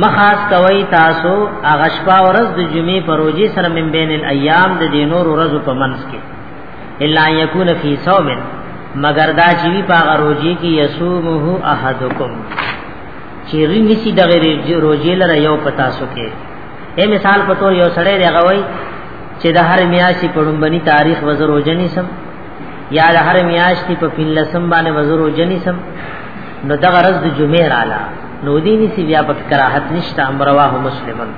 مخاص کوي تاسو هغه شپه ورځ د جمعې پر ورځې سره من بین الايام د دینور ورځو په منځ کې الا یکون فی صوم مگر دا چې وی په هغه ورځې کې یصومه احدکم چې رنسی د غیر ورځې لره یو پتا سو کې اے مثال په تور یو سړی دی غوي چې د هر میاشتې په لومبني تاریخ وزر وجنی سم یا د هر میاشتې په پنځلسم باندې وزر وجنی سم نو دغه رز د جمعې رااله نو دې نسی بیا په کراهت نشته امر واه مسلمن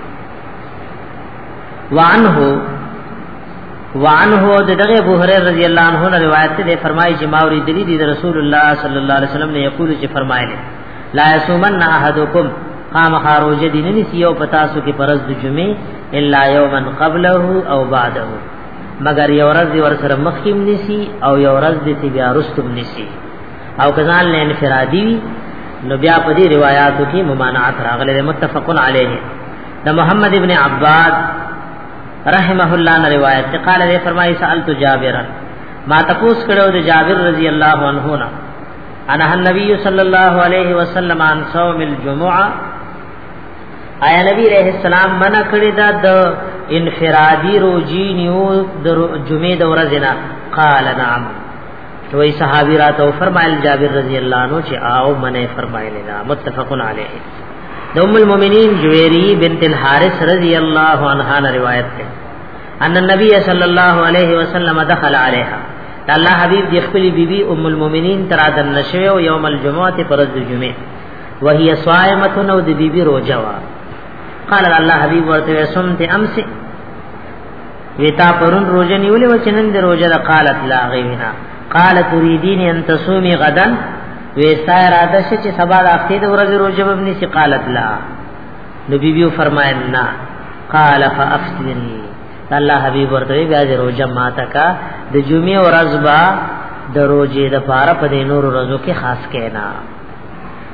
وعنه وعنه د دغه ابو هريره رضی الله عنه نه روایت ده فرمایي چې ما وري دلی دي رسول الله صلی الله علیه وسلم نه یقول چې فرمایله لا یصومن احدکم قام خروج دي نه سیو پتا سو کې پرز د جمعې الا یوما قبله او بعده مگر یو ورځ ور سره مخکیم نسی او یو ورځ دې بیا رستم نسی او کزان له انفرادی نو بیا په دې روایتو کې ممانعت راغله متفق علیه د محمد ابن عباد رحمه الله نه روایت ته قال دې فرمایي سالت جابر ما تپوس کړو د جابر رضی الله عنه نه انا النبي صلی الله علیه وسلم عن صوم الجمعه آیا نبی علیہ السلام منع کړی دا د انفرادی روزی نیو د جمعې د ورځې نه قال نعم وی صحابی را تو فرمایل جابر رضی اللہ عنہ چې آو منه فرمایل دا متفق علیه د ام المؤمنین جویری بنت الحارث رضی اللہ عنہا نے روایت ہے ان النبی صلی اللہ علیہ وسلم دخل علیها الله حبیب دی خپل بیبي بی ام المؤمنین ترا د نشوی او یوم الجمعه ته پرز جمعه وهي صائمه نو د بیبي بی روزه وا قال الله حبیب ورته سمت امس ویتا پرون روزه نیولې و چې نن د روزه د قالت لا غینا قال تريدين ان تصومي غدا ویستا اراده شې چې سبا د اخته د ورځې روزه به ني سقالت لا نبی بيو فرمایل نه قال فافتني الله حبيب ورته بیا د روزه ماته کا د جمعې ورځ با د روزې د پاره په نورو ورځو کې خاص کینا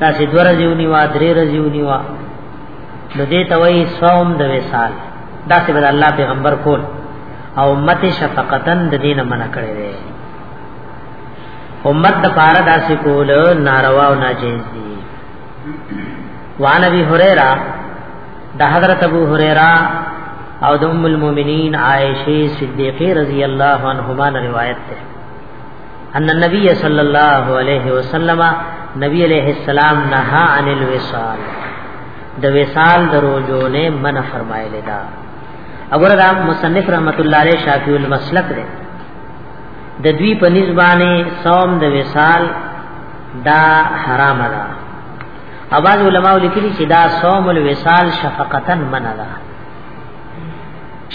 تاسو دوه ورځې ونیوا درې ورځې ونیوا نو دې ته وایي صوم د وصال دا څه بل الله پیغمبر کول او امت شفقتن د دین منع کړی دی امت د پاره داسې کول ناروا او ناجیز دي وان ابي هريره د حضرت ابو هريره او د ام المؤمنین عائشه صدیقه رضی الله عنهما روایت ده ان النبي صلى الله عليه وسلم نبی علیہ السلام نهى عن الوصال د وصال دروجو نه من فرمایلی دا اور دا مصنف رحمت الله علیه شافعی المسلک دی د دوی په نسبانه صوم د وصال دا حرام ده اواز علماء لیکلي چې دا صوم الوصال شفقتا منع ده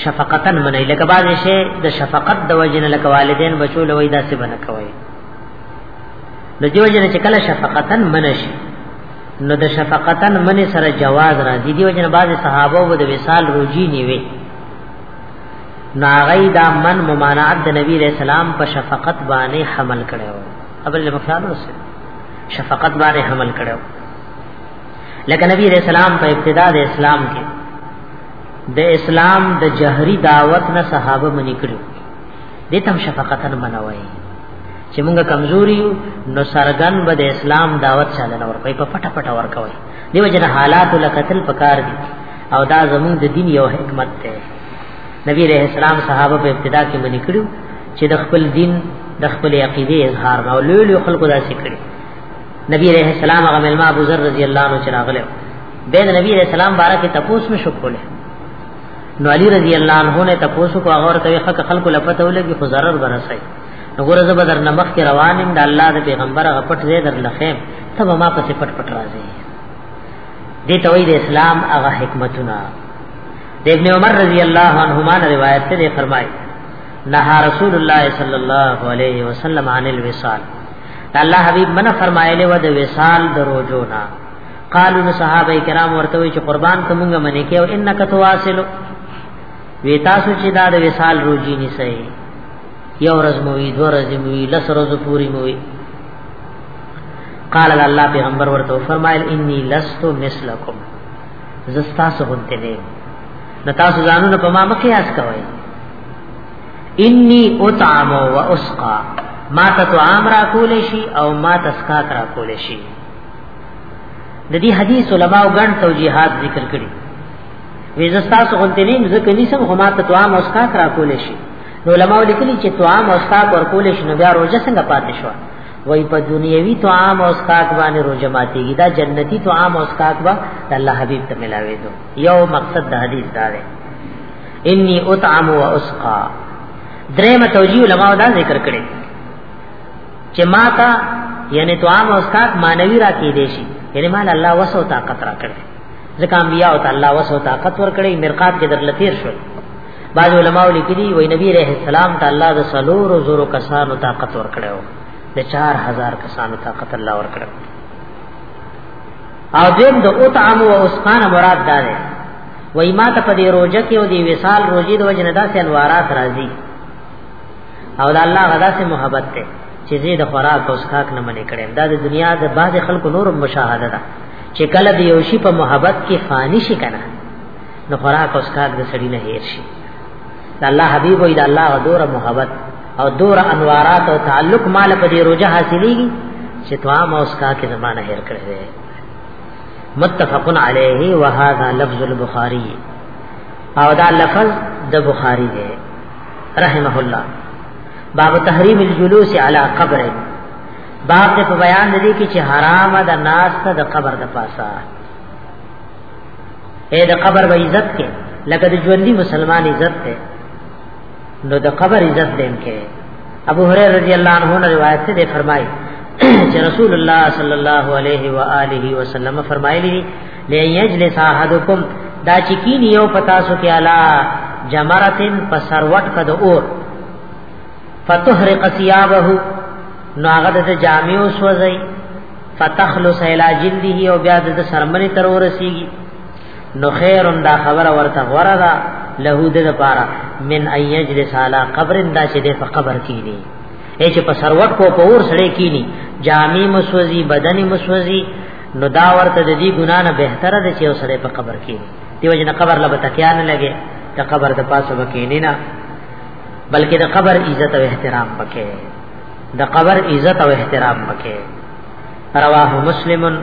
شفقتن منای لکه باز شي د شفقت د وجن لکه والدین بچو لوي داسې بنه کوي د دې وجن چې کله شفقتن منشي نو د شفقتن منی سره جواز را دي دې وجن باز صحابه وو د وصال روجي نیوي ناغی دا من ممانعت د نبی علیہ السلام په شفقت باندې حمل کړو ابل له مخیال اوسه شفقت باندې حمل کړو لکه نبی علیہ السلام په ابتدا د اسلام کې د اسلام د جهري دعوت نه صحابه منی کړو دې تم شفقتن منوي چې موږ کمزوري یو نو سرګن به د اسلام دعوت چاله نور کوي په پټه پټه ور کوي دیو جن حالات لکتل پکار دي او دا زموږ د دین یو حکمت ده نبی رحم اسلام صحابه په ابتدا کې منی کړو چې د خپل دین د خپل عقیده اظهار او لوی لوی خلکو داسې کړی نبی علیہ السلام هغه ملما ابو ذر رضی الله عنه چراغله به نبی علیہ السلام بارک تپوس می شو کوله نو علی رضی الله عنه نه تاسو کو هغه ورته حق خلق لپته ولګي خو zarar برسای نو ګوره زه بدر نمخ کې روانم د الله د پیغمبر هغه پټ زې در لخم ته ما پسې پټ پټ راځي دې توي د اسلام هغه حکمتونه د ابن عمر رضی الله عنهما روایت ته فرمایي نهى رسول الله صلى الله عليه وسلم عن الوصال الله حبیب منه فرمایلی و د وصال دروجو نا قالو نو صحابه کرام ورته وی چې قربان ته مونږه منې کې او انک تواصل وی تاسو چې دا د وصال روجی نسئ یو ورځ مو وی دوه ورځې مو وی لس ورځې پوری مو وی قال الله پیغمبر ورته فرمایل انی لست مثلکم زستا سو غنته نه نتا سو ځانو په ما مخه اس کوي انی اطعم و اسقا ما ته طعام را کول شي او ما ته اسقاق را کول شي د دې حدیث علماء ګڼ توجیهات ذکر کړي وې زستا سو غونته نیم ځکه نیسم خو ما ته طعام او اسقاق را کول شي نو علماء لیکلي چې طعام او اسقاق ور کول شي نو بیا روزه څنګه پاتې شو وای په دنیوي طعام او اسقاق باندې روزه ماتيږي دا جنتی طعام او اسقاق به الله حبیب ته ملاوي دو یو مقصد د حدیث دا دی انی اطعم و اسقا درې متوجی علماء دا ذکر کړي چې ما تا یعنی طعام او اسقا مانوي را کې دي شي یعنی مال الله وسو طاقت را کړي ځکه انبیاء او الله وسو طاقت ور کړي مرقات کې در لتیر شو بعض علماء لیکلي وای نبی رحم السلام ته الله د سلور زورو کسانو طاقت ور کړو د 4000 کسانو طاقت الله ور کړو او دیم د اوتعم او اسقان مراد ده وای ما ته په دې روزه کې او دې وصال روزي د وجنه داسې الوارات راځي او د الله غدا سه محبت ته چې زه د خوراک او اسکاک نه منې کړم دا د دنیا د بعض خلکو نور مشاهده ده چې کله د یو شی په محبت کې فانی شي کنه نو خوراک او اسکاک د سړی نه هیر شي د الله حبیب او د الله غدور محبت او دور انوارات او تعلق مال په دې روزه حاصلېږي چې توام او اسکاک زمانه هیر کړی متفق علیه وهذا لفظ البخاری او دا لفظ د بخاری دی رحمه الله باب تحریم الجلوس علی قبر باب دې په بیان دي کې چې حرام ده ناس ته د قبر د پاسا اے د قبر به عزت کې لکه د ژوندۍ مسلمان عزت ته نو د قبر عزت دیم کې ابو هريره رضی الله عنه نے روایت سے دے فرمائی کہ رسول اللہ صلی اللہ علیہ والہ وسلم فرمایلی لے یجلس احدکم دا چکین یو پتا سو کہ الا جمرتن پسروټ کد اور فتحرق ثيابه نو هغه د جامع وسوځي فتخلص الى جلده او بیا د سرمنی تر ورسیږي نو خیر دا خبره ورته غره ده له دې لپاره من ايجلس على قبر دا چې دې په قبر کې دي اې چې په سروټ کو په اور سړې کې ني جامي مسوزي بدني مسوزي نو دا ورته د دې ګنا نه بهتره ده چې سړې په قبر کې دیو جن قبر لبه تکیا نه لګي ته قبر د پاسه وکې نه نه بلکې د قبر عزت او احترام پکې د قبر عزت او احترام پکې رواه مسلمن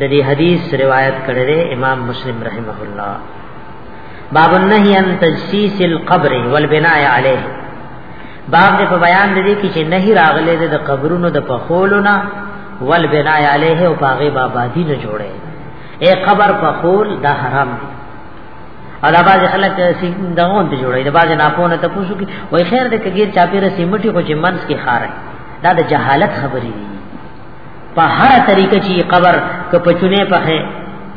د دې حدیث روایت کړی دی امام مسلم رحمه الله باب النهی عن تجسیس القبر والبناء علیه باب دې په بیان دی کې چې نهی راغله د قبرونو د پخولو نه والبناء علیه او باغې بابا دی نه جوړه اے قبر پخول دا حرام دی او دا باز خلک دغون ته جوړي دا باز نه پونه ته پوښو کی وای خیر دې کګیر چاپیره سیمټي خو چې منس کې خاره دا د جهالت خبرې دي په هر طریقه چې قبر که پچونه پخې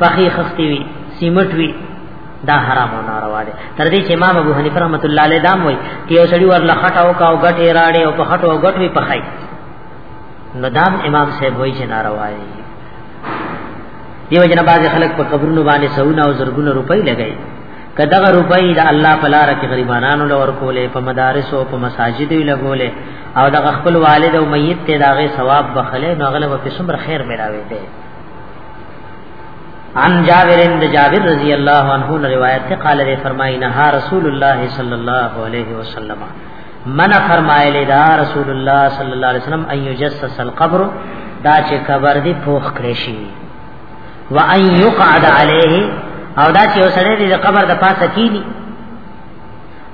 پخې خختي وي سیمټ وي دا حرام او ناروا دي تر دې چې امام ابو حنیفه رحمۃ اللہ علیہ دام وای چې یو سړی ورله خټاو کاو غټه راړې او په خټو غټوي پخای نو دام امام صاحب وای چې ناروا دي دیو جن باز خلک په قبرونو باندې سونه او زرګونه روپۍ لګای کداغه روپۍ د الله په لار کې غریبانو لور کولې په مدارس او په مساجد یې لګولې او د خپل والد او میت ته داغه ثواب بخله نو غلب په څومره خیر ملاوي دی عن جابر بن جابر رضی الله عنه روایت ته قال دې فرمایي نه رسول الله صلی الله علیه وسلم من فرمایلی دا رسول الله صلی الله علیه وسلم ایو جسس القبر دا چې قبر دی پوخ کړی شي وان يقعد عليه او دا چې وسړی دی د قبر د پاسه کینی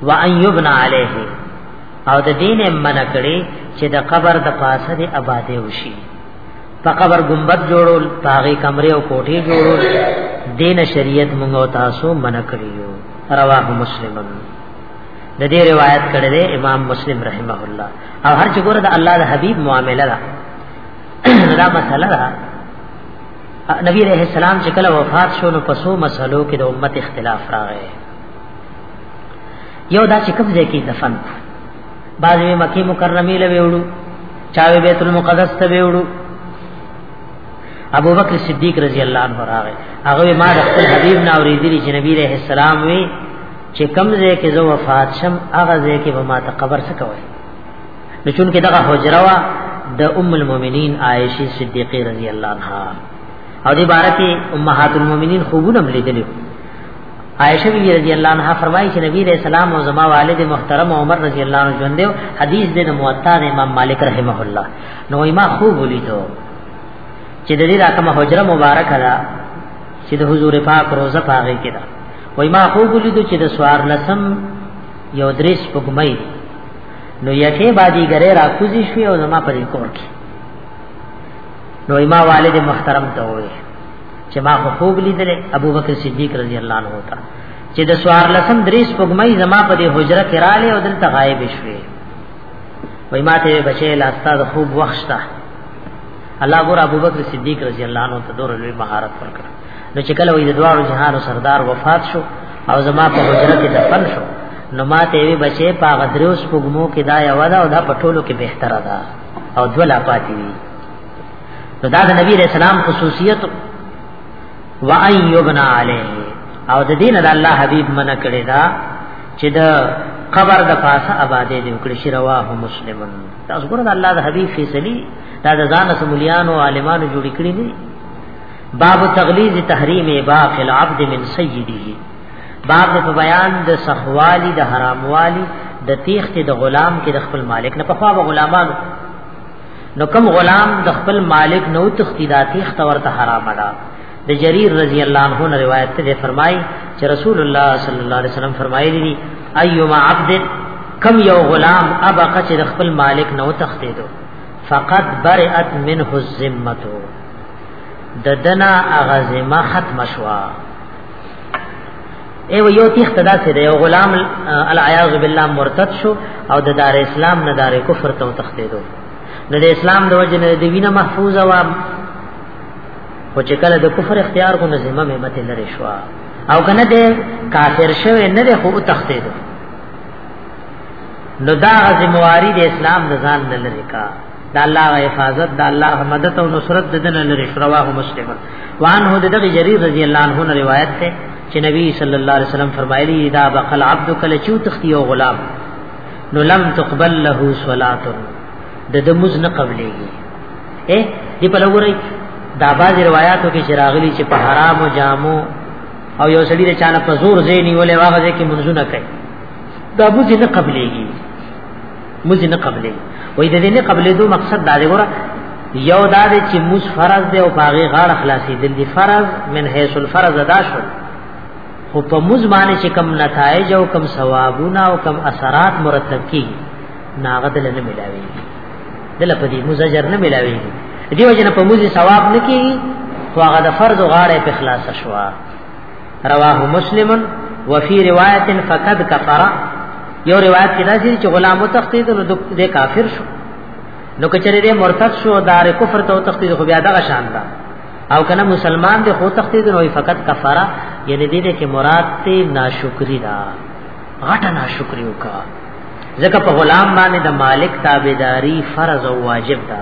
وان يبنى عليه او د دین منع کړي چې د قبر د پاسه دی آباده وشي په قبر گنبد جوړول پاغي کمرې او کوټې جوړول دین شریعت موږ او تاسو منع کړی یو رواه مسلمن د دې روایت کړی دی امام مسلم رحمه الله او هر چې ګوره د الله د حبیب معاملې ده دا مسله ده نبی رحم السلام چې کله وفات شو نو پسو مسلو کې د امت اختلاف راغی یو دا چې کوم ځای کې دفن بعضې مکی مکرمه له ویوړو چاوي بیت المقدس ته ویوړو ابو بکر صدیق رضی الله عنه راغی هغه ما د خپل حبیب نه اوریدلی چې نبی رحم السلام وی چې کوم ځای کې زو وفات شم هغه ځای کې به ما ته قبر څه کوي نو چون کې دغه حجره وا د ام المؤمنین عائشه صدیقه رضی الله عنها او دې باره کې امهات المؤمنین خوبونه لیدلې عائشه بی رضی الله عنها فرمایي چې نبی رسول الله او زما والد محترم عمر رضی الله عنه ژوند دی حدیث دې د موطا د امام مالک رحمه الله نو ما خوب ولیدو چې د دې راکمه حجره مبارکه ده چې د حضور پاک روزه پاغې کې ده وای ما خوب ولیدو چې د سوار لسم یو درې سپګمې نو یکه بادی ګره را کوزی شوی او زما پر کور کې نو ما والد محترم ته وې چې ما خو خوب لیدل ابو بکر صدیق رضی الله عنه تا چې د سوار لسم دریس پګمای زما په دې حجره کې را لې او دلته غایب شوی وای ما ته بچی لا استاد خوب وخته الله ګور ابو بکر صدیق رضی الله عنه ته دور لوی مهارت ورکړ نو چې کله وې د دوارو جهانو سردار وفات شو او زما په حجره کې دفن شو نو ما ته وی بچې په غدرو سپګمو کې دا یو دا او دا په ټولو کې بهتره ده او دولا پاتې وی نو دا د نبی رسول الله خصوصیت و ايبنا عليه او د دین د الله حبيب منع کړی دا چې د قبر د پاسه آبادې دی وکړي چې رواه مسلمن تاسو ګورئ د الله د حبيب فیصله دا د ځان سمولیان او عالمانو جوړی کړی دي باب تغلیظ تحریم باق العبد من سیده باب په بیان د سخوالی د حراموالی د تیخت د غلام کې د خپل مالک نه په خوا غلامانو نو کوم غلام د خپل مالک نو تختی دا تیخت ورته حرام ده د جریر رضی الله عنه نه روایت ته فرمای چې رسول الله صلی الله علیه وسلم فرمایلی دي ایما عبد کم یو غلام ابقه چې خپل مالک نو تختی دو فقط برئت منه الذمه د دنا هغه ذمہ ختم شوا ایو یو تیخ تدا سره یو غلام العیاذ بالله مرتد شو او د دار اسلام نه دار کفر ته تختیدو نو د اسلام د وجه نه د وینه محفوظه و خو چې کله د کفر اختیار کو نظمه مې مت لری شو او کنه دې کافر شوی نه ده خو تختیدو نو دا ذمہ واری د اسلام د ځان نه لری کا د الله غ حفاظت د الله غ مدد او نصرت د دنه لري شرواه مسلم وان هو دغه جرير رضی الله عنه نه روایت ده چې نبی صلی الله علیه وسلم فرمایلی اذا بقل عبد کل چو تختی او غلام نو لم تقبل له صلات د د مز نه قبلېږي اے دی په لوري دا باز روایتو کې چراغلی چې په حرام او جامو او یو سړی د چانه په زور زینی ولې واغځه کې منځونه کوي دا بوځي نه قبلېږي موږ نه قبلې وې د دې نه قبلې دوه مقصد دا دی ګوره یو دا دی چې موږ فرض دی او باغې غاړه خلاصې دل دی فرض من حيث الفرض ادا شو خو په موږ باندې چې کم نتایج او کم ثوابونه او کم اثرات مرتب کی ناغد لنه ملاوي دل په دې موږ اجر نه ملاوي دیو جن په موږ ثواب نه کیږي خو هغه د فرض غاړه په خلاص شوه رواه مسلم وفي روایت فقد کفر یو روایت کې دا چې غلام تختید نو د کافر شو نو کچره دې مرتد شو دار کفر ته تختید خو بیا دغه شان ده او کنه مسلمان دې خو تختید نو فقط کفاره یعنی دې کې مراد ته ناشکری ده غټه ناشکری وکا ځکه په غلام باندې د مالک تابعداري فرض او واجب ده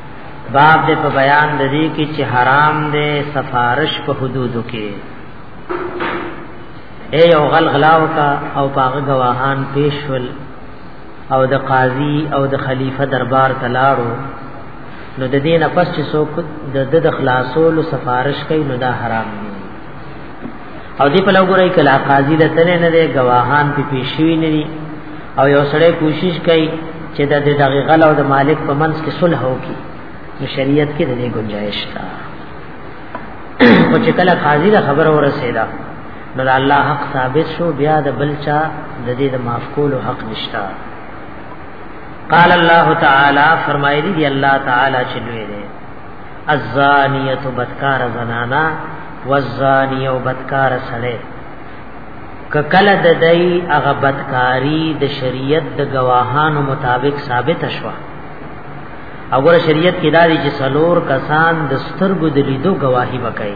باب دې په بیان د دې کې چې حرام دې سفارش په حدودو کې اے یو غل غلاو کا او پاغه گواهان پیش ول او د قاضي او د خلیفہ دربار تلاړو نو د دینه پس چې څوک د د خلاصولو سفارش کوي نو دا حرام دی او دې په لګورای کلا قاضي د تل نه دی گواهان په پیشوي نه دي او یو سړی کوشش کوي چې د دې دغه غل او د مالک په منځ کې صلح وکړي نو شریعت کې د دې گنجائش ده او چې کله قاضي دا خبر ورسېدا نو د الله حق ثابت شو بیا د بلچا د دې د معاف کولو حق نشتا قال الله تعالی فرمایلی دی الله تعالی چې دوی دی الزانیت بدکار زنانا والزانی او بدکار سړی ککل د دای هغه بدکاری د شریعت د گواهانو مطابق ثابت شوه اگر شریعت کې دادی چې سلور کسان د سترګو د لیدو گواهی وکړي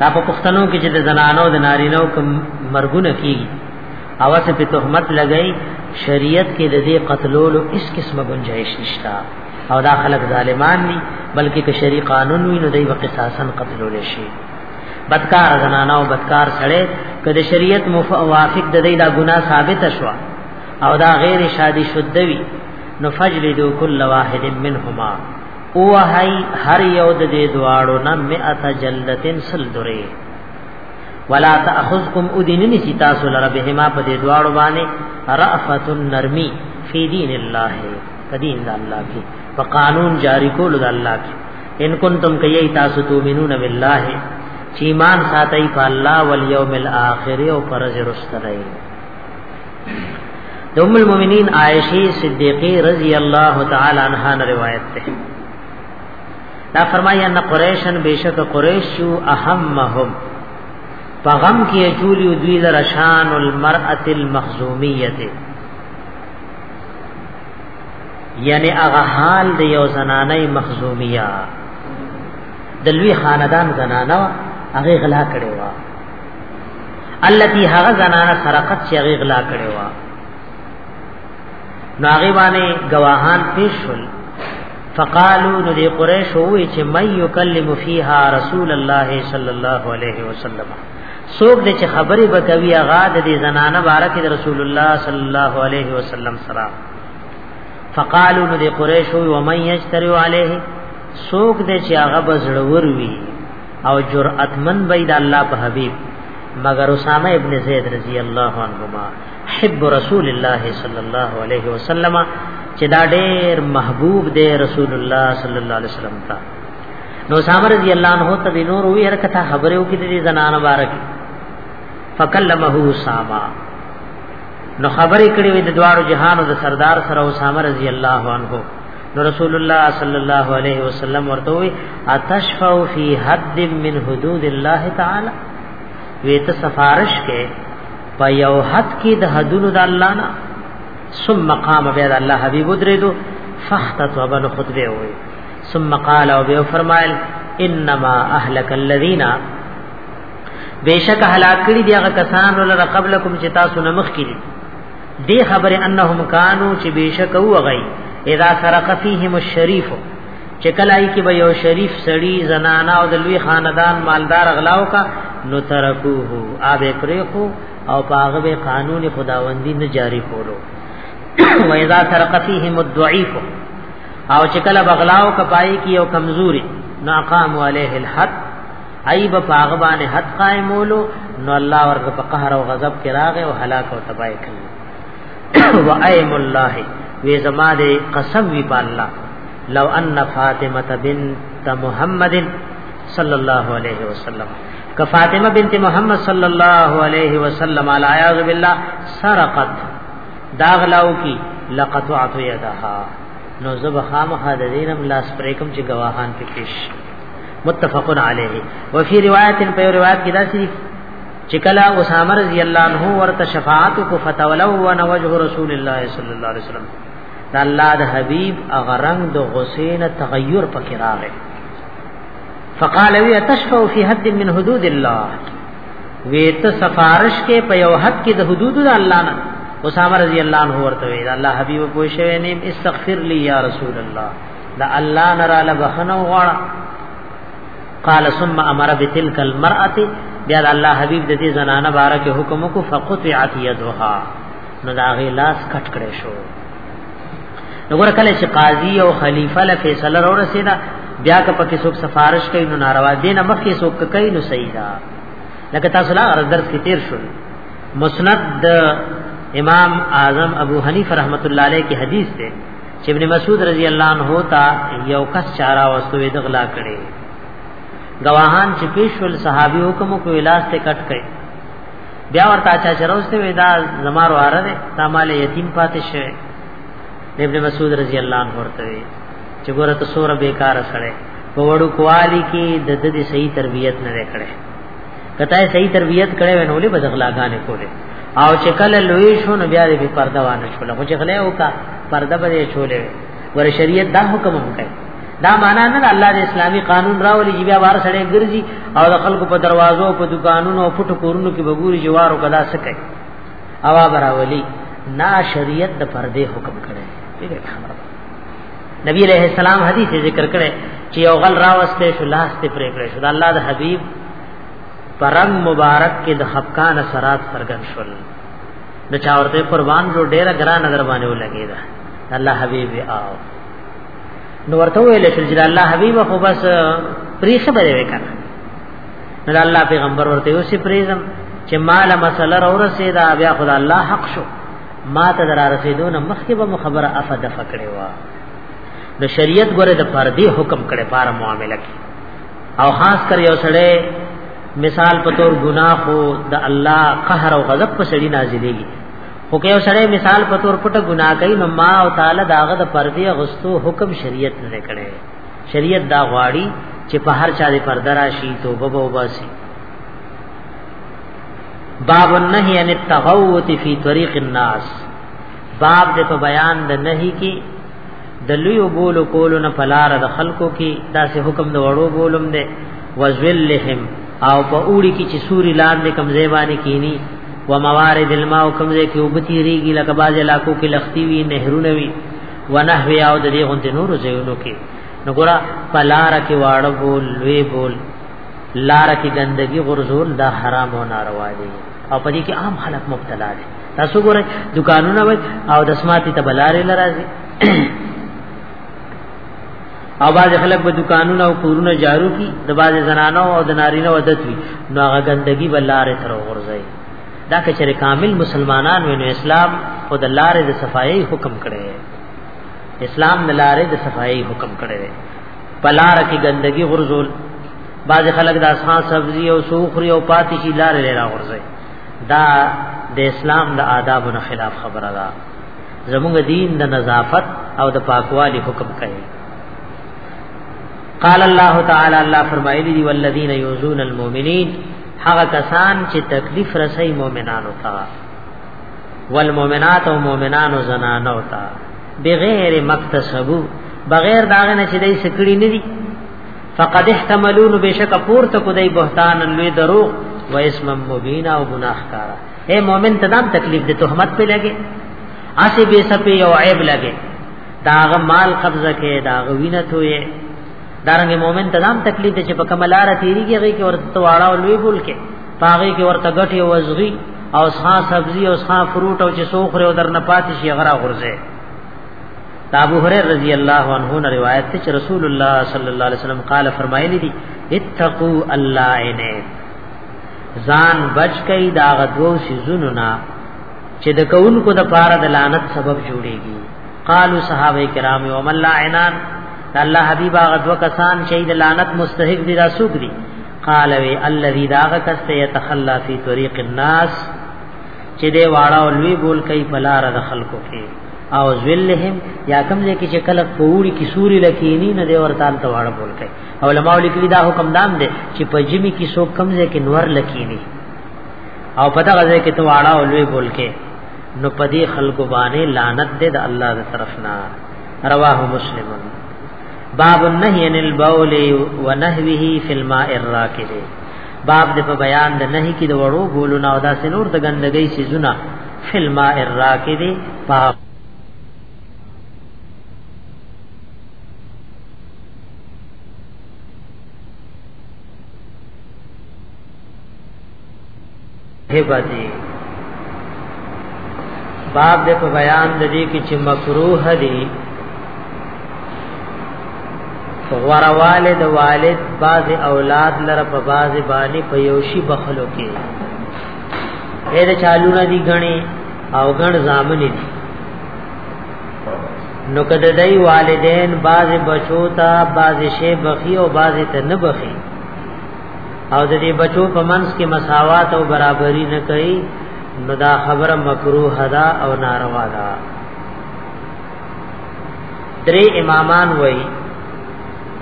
دا په پښتنو کې چې د زنانو د نارینو کوم مرګونه کیږي اواز په تهمت لګئی شریعت کې د دې قتلولو هیڅ قسمه گنجائش نشته او دا خلک ظالمان دي بلکې که شری قانون وي نو دوی به قصاصا قتلول شي بدکار زنانه او بدکار سړی که د شریعت موافق د دې دا ګناه ثابت شوه او دا غیر شادي شوده وي نو فجلدو کل واحد منهما او هاي هر یو د دې دواړو نه مئات جلدتن سل درې ولا تاخذکم ادیننی ستا سول ربهما په دې دواړو باندې رافت النرمی فی دین الله په دین د الله کې په قانون جاری کول د الله کې ان کنتم کای تاسو تؤمنون بالله چې ایمان ساتي په الله او یوم الاخر او پر زرستره د ام المؤمنین عائشه صدیقه رضی الله تعالی عنها روایت ده دا فرمایي ان قریشن بیشک قریش شو اهمهم پغم کې چولی دوی لرشان المرأه المخزومیه یعنی هغه حال د یو زنانه مخزومیه د لوی خاندان زنانه هغه غلا کړي وا التي هغه زنانه سرقت چې هغه غلا کړي وا نو هغه باندې گواهان پیش شول فقالو نو دی قریش وی چې مې یکلم فیها رسول الله صلی الله علیه وسلم څوک دې چې خبرې وکوي هغه د دې زنانه بارک د رسول الله صلی الله علیه وسلم سره فقالو نو دې قریش وي و من یشتری علیه څوک دې چې هغه بزړور وي او جرأتمن وي د الله په حبیب مگر اسامه ابن زید رضی الله عنهما حب رسول الله صلی الله علیه وسلم چې دا ډېر محبوب دی رسول الله صلی الله علیه وسلم ته نو صاحب رضی الله عنه ته نور وی حرکت خبره وکړي د زنان مبارک فکلمه اسامه نو خبرې کړې وې د دوارو جهانو د سردار سره اسامه رضی الله عنه نو رسول الله صلی الله علیه وسلم ورته وی اتشفو فی حد من حدود الله تعالی وی ته سفارش کې په یو حد کې د حدود د الله نه ثم قام بیا د الله حبیب درې دو فخت تو بل خطبه وی ثم قال او به فرمایل انما اهلك الذين بیشک هلاک کړي دي هغه کسان ولر قبلکم چې تاسو نه مخ کړي دي خبره انهم کانوا چې بیشک او غي اذا سرق فيهم الشريف چې کلای کې به یو شریف سړی زنانا او د لوی خاندان مالدار غلاو کا نو ترکوه آب پرېخو او پاغه به قانون خداوندی نه جاری کولو و اذا سرق فيهم الضعيف او چې کله بغلاو کپای کی او کمزوري ناقام عليه الحد ایب پاغه باندې حد قائمولو نو الله ورته په قهر او غضب کې راغې او هلاک او تباہ کړي وایم الله وی زما دې قسم وی په الله لو ان فاطمه بنت محمد صلی الله علیه وسلم ک فاطمه بنت محمد صلی الله علیه وسلم علی اعوذ بالله سرقت داغلاو کی لقطعت یدها نو زب خامخ د دینم لاس پریکم چې گواهان کې پیش متفق علیه وفي روایت په روایت کې داسې چې کله اسامه رضی الله عنه ورته شفاعت کو فتولو ون وجه رسول الله صلی الله علیه وسلم دا الله د حبیب اغرنګ د غسین تغیر پکې راغی فقال وی تشفو فی حد من حدود الله ویت سفارش کې په یو حد کې د حدود د الله نه اسامه رضی الله عنه ورته وی دا الله حبیب پوه شوی نیم استغفر لی یا رسول الله دا الله نرا لبخنه غواړه قال ثم امر بتلك المرأه بیا الله حبیب د دې زنانه بارکه حکم کو فقطعت يدها نو دا غي لاس کټ کړي شو وګوره کله چې قاضي او خلیفہ له فیصله را رسیدا بیا که پکې څوک سفارش کوي نو ناروا دي نه مخکې څوک کوي نو صحیح ده لکه تاسو لا غرض درس کې تیر شو مسند د امام اعظم ابو حنیفه رحمت الله علیه کې حدیث ده چې ابن مسعود رضی الله عنه تا یو کس چارا واستوي د غلا کړي گواهان چې پیشول صحابي حکم کو ولاس ته کټ کړي بیا ورته چا چروسته وی دا زمار واره ده دا مال یتیم پاتې شوی ابن مسعود رضی الله عنه ورته وی چې ګوره ته سور بیکار سره په وړو کوالی کې د د دې صحیح تربیت نه کړې کته صحیح تربیت کړې ونولې بدغلاګانې کولې او چې کله لوی شو نو بیا دې پرده وانه شول خو چې غلې وکا پرده به شولې ور شریعت دا حکم هم کوي دا معنا نه الله د اسلامي قانون راولي چې بیا بار سره ګرځي او د خلکو په دروازو په دکانونو او پټو کورونو کې بګوري جوارو کدا سکے اوا براولي نا شریعت د پردې حکم کړي نبی علیہ السلام حدیث ذکر کړي چې یو غل راوسته شو لاس ته پرې کړی شو د الله د حبیب پرنګ مبارک کې د خفقان سرات سرګن شول د چا ورته قربان جو ډیره ګران نظر باندې ولګیدا الله حبیب آو نو ورته ویل شو چې الله حبیب خو بس پری خبره وکړه نو الله پیغمبر ورته یو سی پریزم چې مال مسله را ورسېدا بیا خدا الله حق شو ما ته در رسیدون مخکې به مخبره افد فکړې وا د شریعت ګوره د پردي حکم کړي پار معاملې کې او خاص کر یو سړی مثال په تور ګناه خو د الله قهر او غضب په سړی نازلېږي خو که یو سړی مثال په تور پټه ګناه کوي نو ما او تعالی داغه د پردې غستو حکم شریعت نه کړي شریعت دا غواړي چې په هر چا دې پرده راشي توبه به وباسي باب النهی عن التغوت فی طریق الناس باب دې په بیان د نهی کې د لوی بولو کولو نه پلار د خلکو کې داسې حکم د وړو بولم دې وذلهم او په اوړي کې چې سوري لاندې کم زیبانه کینی و موارد الماء کم زې کې وبتی ریږي لکه باز علاقو کې لختی وی نهرونه وی و نحو او د دې غونډې نور زیونو کې نو ګورا پلار کې واړو بول لوی بول لار کې ګندګي غرزول دا حرام او ناروا دي او په دې کې عام خلک مبتلا دي تاسو ګورئ دکانونه وای او دسماتي تبلارې لرازي او باز خلک به دکانونه او کورونه جارو کی د باز زنانو او د نارینه عادت وي نو هغه ګندګي بلاره تر ورځي دا که چېرې کامل مسلمانان وینو اسلام خود لارې د صفایي حکم کړي اسلام د لارې د صفایي حکم کړي پلار کې ګندګي غرزول باز خلک د اسمان سبزي او سوخري او پاتې شي لارې لرا غرزي دا د اسلام د آدابو خلاف خبره ده زموږ دین د نظافت او د پاکوالي حکم کوي قال الله تعالی الله فرمایلی دی والذین یؤذون المؤمنین هغه کسان چې تکلیف رسي مؤمنانو ته والمؤمنات او مؤمنانو زنانو ته بغیر مکتسبو بغیر داغه نه چې دای سکړی نه دي فقد احتملون بشک پورته کو دای بهتان لوی دروغ و اسم مبینا او گناهکارا اے مؤمن ته دام تکلیف دې تهمت په لګي اسی به سپي یو عیب لګي داغه مال قبضه کې داغه وینه توې دارنګ مؤمن ته دام تکلیف دې چې په کملار تیریږي هغه کې ورته واړه او لوی بول کې پاغه کې ورته غټي او زغي او ښا سبزي او ښا فروټ او چې سوخره او درنه پاتې شي غرا غرزه ابو هريره رضی الله عنه نے روایت ته چې رسول الله صلی الله علیه وسلم قال فرمایلی دي اتقوا اللائنین ځان بچ کئ دا غدو سيزونو نا چې د کونکو د پاره د لعنت سبب جوړيږي قالو صحابه کرام او مل لعنان الله حبيب هغه دو کسان چې د لعنت مستحق دي رسوک دي قال وی الذي داغ کس ته يتخلى في طريق الناس چې دی واړه او لوی بول کوي پلار د خلکو کې او ذلهم یا کم دې کې چې کله پوری کې سوري لکینی نه دی ورته ته واړه بول کوي علماء لیکلی دا حکم دام دی چې په جمی کې سو کمزه کې نور لکینی او په دغه ځای کې ته واړه او لوی بول کې نو په دې خلکو باندې لعنت دې د الله تر طرف نه رواه مسلم باب النهي عن البول ونهوه في الماء الراكد باب د په بیان د نهي کې د وړو بولو نه او دا سنور د ګندګۍ سيزونه في الماء الراكد په هبتی باب دې په بیان د دې کې چې مکروه دي غورواله د والد باز اولاد لره په باز باندې په یوشي بخلو کې اې د چالو نه دي غني او غن زامن دي نو کده دای والدین باز بچو ته باز شی بخي او باز ته نه بخي او د دې بچو په منځ کې مساوات او برابرۍ نه کوي نو دا خبره مکروه ده او ناروا ده درې امامان وای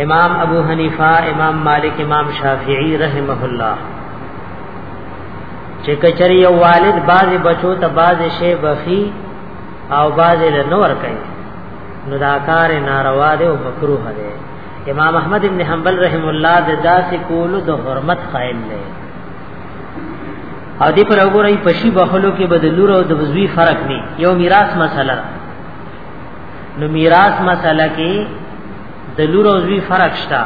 امام ابو حنیفه امام مالک امام شافعی رحمه الله چې کچری یو والد بازي بچو ته بازي شی بخي او بازي له نور کوي نو دا کار ناروا دی او مکروه دی امام احمد ابن حنبل رحم الله د داسې کولو د حرمت قائل دی او دې پر وګورئ پشي بخلو کې بدلور او د وزوی فرق نه یو میراث مسله نو میراث مسله کې د لور او زوی فرق شته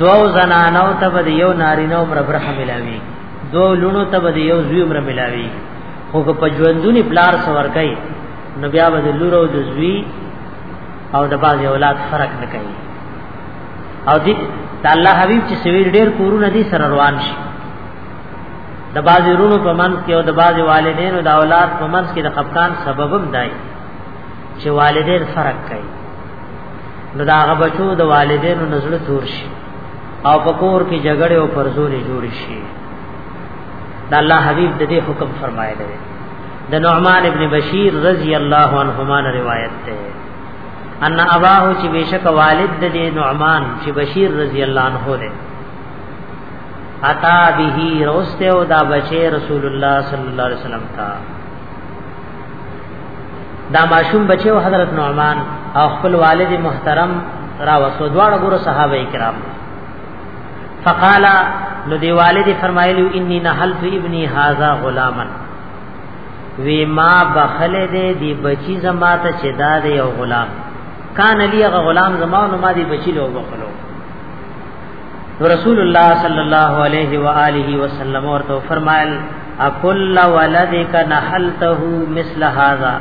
دوو زنانو ته به یو نارینه عمر برخه ملاوي دو لونو ته به یو زوی عمر ملاوي خو په ژوندونی پلار سور کوي نو بیا به د لورو د زوی او د باز اولاد فرق نه کوي او دې د الله حبيب چې سوي ډېر کورونه دي سره روان شي د باز رونو په منځ کې او د باز والدینو د اولاد په منځ کې د خفقان سببم دی چې والدین فرق کوي نو دا هغه بچو د والدینو نزل تور شي او په کور کې جګړه او پرزوري جوړ شي دا الله حبیب د دې حکم فرمایلی دی د نعمان ابن بشیر رضی الله عنهما روایت ده ان اباه چې بشک والد د دې نعمان چې بشیر رضی الله عنه ده عطا به روسته او دا بچي رسول الله صلی الله علیه وسلم ته دا ماشوم بچو حضرت نعمان او خپل والد محترم را وسو دواړه ګورو صحابه کرام فقال نو دی والد فرمایلی انی نحلت ابنی هاذا غلاما وی ما بخل دې دی بچی زما ته چې دا دی یو غلام کان لی غلام زما نو ما دی بچی لو بخلو رسول الله صلی الله علیه و آله وسلم ورته فرمایل اکل ولدک نحلته مثل هذا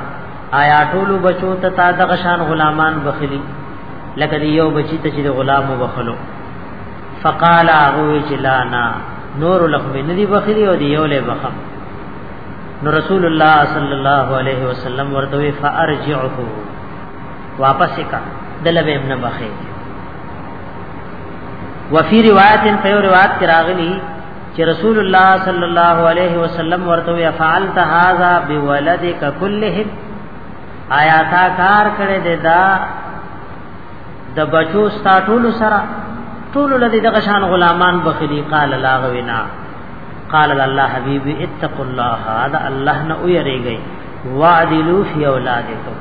آیا ټول بچو ته تا د غشان غلامان بخلی لکه دی یو بچی ته چې غلام وبخلو فقال هو جلانا نور لخم ندی بخلی او دی یو له بخم نو رسول الله صلی الله علیه وسلم ورته فارجعه واپس کا دلبه ابن بخیر وفي روایت په یو روایت کې راغلی چې رسول الله صلی الله علیه وسلم ورته وی فعلت هذا بولدک كلهم آیا تا کار کړی دی دا د بچو ستا ټول سره ټول لدی دغه شان غلامان بخلی قال لا غوینا قال الله حبیب اتقوا الله هذا الله نه ویریږي وعدلوا فی اولادکم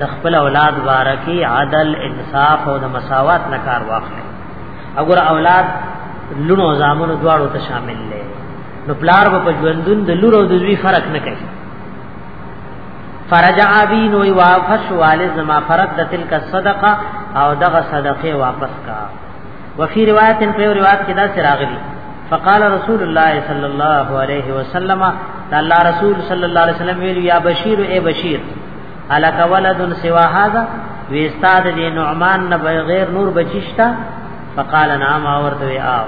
د خپل اولاد بارکی عدل انصاف او د مساوات نه کار واخلي اگر اولاد لونو زامنو دواړو ته شامل لې نو پلار په ژوندون د لورو د دوی فرق نه کوي فرج ابي نو واپس والد زما فرد د تلک صدقه او دغه صدقه واپس کا وفي روایت په روایت کې دا سراغلی فقال رسول الله صلى الله عليه وسلم الله رسول صلى الله عليه وسلم ویل یا بشیر اے بشیر الک ولد سوا هذا وی استاد دی نعمان نه بغیر نور بچشتا فقال نعم اورته وی آو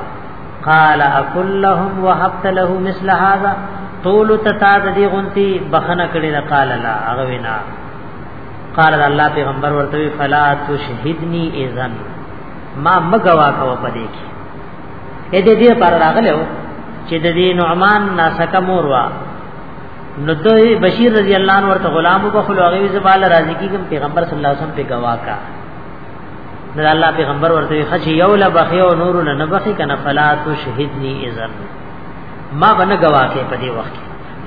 قال اكلهم وهبت له مثل هذا طول تتا د دې غونتی بخنه کړي دا قال لا هغه وینا قال الله پیغمبر ورته وی فلا تشهدني اذن ما مګوا کو پدې کې اې دې دې پر راغلو چې د دې نعمان ناسکه مور وا نو ته بشیر رضی الله عنه ورته غلام وبخلو هغه زبال راضی کیږم پیغمبر صلی الله علیه وسلم په گوا کا نو الله پیغمبر ورته خچ یو لا بخي او نور نه بخي کنه فلا تشهدنی اذن ما بنه گوا کې په دې وخت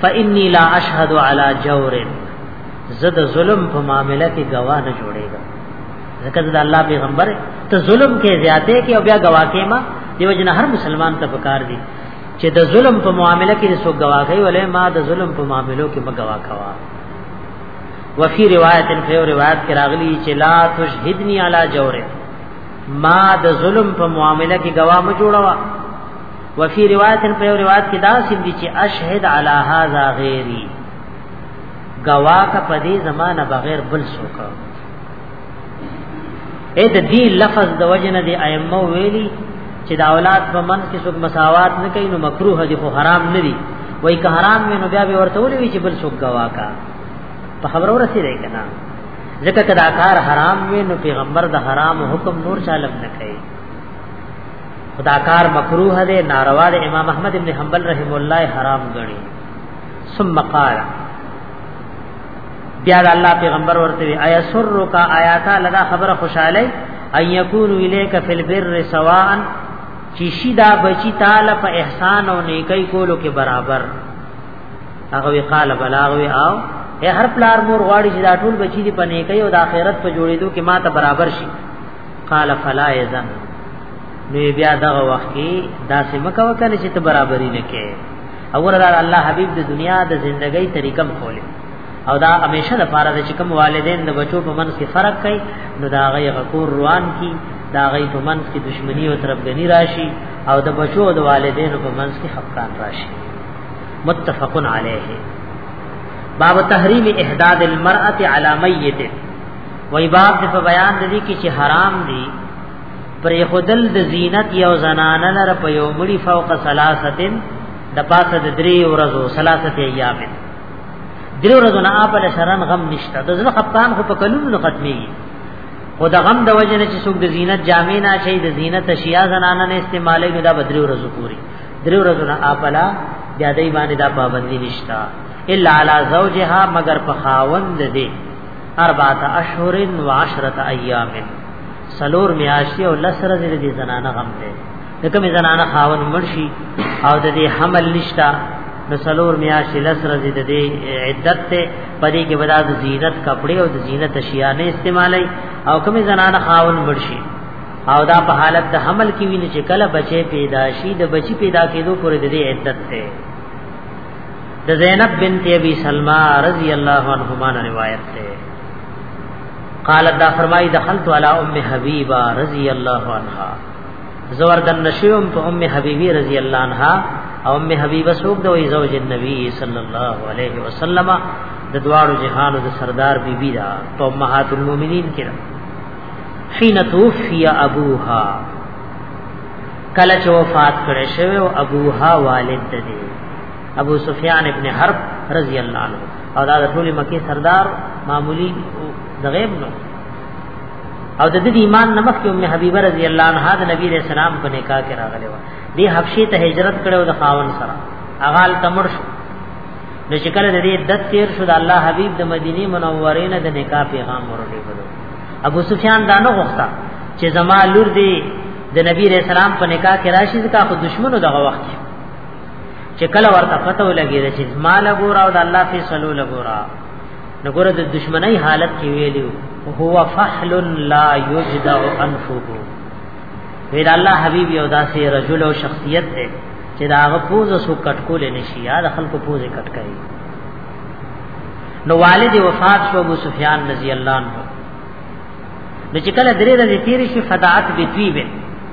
فإني لا أشهد على جور زد ظلم په معاملې کې گوا نه جوړېږم ځکه دا الله پیغمبر ته ظلم کې زیاته کې او بیا گوا کې ما دیو جن هر مسلمان ته پکار دي چې د ظلم په معاملې کې څوک گواهی ولې ما د ظلم په معاملو کې مګوا کوا وفي روایت په یو روایت کې راغلی چې لا تشهدنی علی جور ما د ظلم په معاملې کې گواه م جوړوا وفي روایت په یو روایت کې دا سم دي چې اشهد علی هذا غیری گواه کا پدی زمانہ بغیر بل څوک اې د دې لفظ د وجنه د ائمه ویلي چې د اولاد په من کې څوک مساوات نه کوي نو مکروه دي خو حرام نه دي وای که حرام وي نو بیا به ورته ولوي چې بل څوک گوا کا په خبرو رسیدای کنه ځکه کدا کار حرام وي نو پیغمبر د حرام حکم نور چالم نه کوي خدا کار مکروه دی ناروا دی امام احمد ابن حنبل رحم الله حرام غني ثم قال بیا د الله پیغمبر ورته وی آیا سر کا آیاتا لدا خبره خوشاله ان یکون الیک فی البر سواء چې شي دا بچی تعالی په احسان او نیکی کولو کې برابر هغه وی قال بلاغ وی او اے هر پلار مور غواړي چې دا ټول بچی دی په نیکی او د آخرت په جوړېدو کې ماته برابر شي قال فلا یزن نو بیا دغه وخت کې دا سم کا وکړي چې ته برابرۍ نه کې اور دا الله حبیب د دنیا د زندګۍ طریقم کولې او دا همیشه د پاره چې کوم والدین د بچو په منځ کې فرق کوي نو دا غي غکور روان کی دا غي په منځ کې دشمنی او طرفګنی راشي او د بچو او د والدینو په منځ کې خفقان راشي متفقن علیه باب تحریم احداد المرأه علی میت وای باب د بیان د دې کې چې حرام دي پرې خودل د زینت یو زنانه لره په یو مړي فوق ثلاثتن د پاسه د درې ورځو ثلاثه ایام درې ورځو نه اپل شرن غم نشته د زړه خپان خو په کلونو ختميږي خو د غم د وجه نه چې څوک د زینت جامې نه شي د زینت اشیاء زنانه نه استعمالوي نو دا به درې ورځو پوری درې ورځو نه اپل بیا دای باندې دا پابندی نشته الا علی زوجها مگر په خاوند دی اربعه اشهر و عشرة ایام سلور میاشتې او لسر زره دي زنانه غم ده لکه می زنانه خاون مرشي او د دې حمل نشتا نو سلور میاشتې لسر زره دي عدت ته پدې کې بدا د زینت کپڑے او د زینت اشیاء نه استعمالي او کومې زنانه خاون مرشي او دا په حالت د حمل کې ویني چې کله بچي پیدا شي د بچي پیدا کېدو پورې د دې عدت ته د زینب بنت ابي سلمہ رضی الله عنهما روایت ده قالت دا فرمای دخلت علی ام حبیبه رضی الله عنها زور دن نشوم په ام حبیبی رضی الله عنها او ام حبیبه سوق د وی زوج النبی صلی الله علیه وسلم د دوارو جهانو د سردار بیبی بی دا په امهات المؤمنین کې حين توفي ابوها کله چې وفات کړي شوی او ابوها والد دی ابو سفیان ابن حرب رضی الله عنه او دا ټول مکی سردار معمولی د غیب نو او د دې ایمان نمک کې ام حبیبه رضی الله عنها د نبی رسول سلام په نکاح کې راغله و دې حبشې ته هجرت کړو د خاون سره اغال تمر شو نو چې کله د دې د تیر شو د الله حبیب د مدینه منورې نه د نکاح پیغام ورولې بلو ابو سفیان دا نه غوښتا چې زما لور دې د نبی رسول سلام په نکاح کې راشي ځکه خو دشمنو دغه وخت چې کله ورته پته ولګي چې ما لګور او د الله په سلو لګورا نګور د دشمنی حالت کې ویلو هو فحل لا یجدع انفه ویل الله حبیب یو داسې رجل او شخصیت دی چې دا هغه پوز سو کټکول نشي یا د خلکو پوز کټکای نو والد وفات شو ابو سفیان رضی الله عنه نو چې کله درې ورځې تیرې شي فدعت بتویبه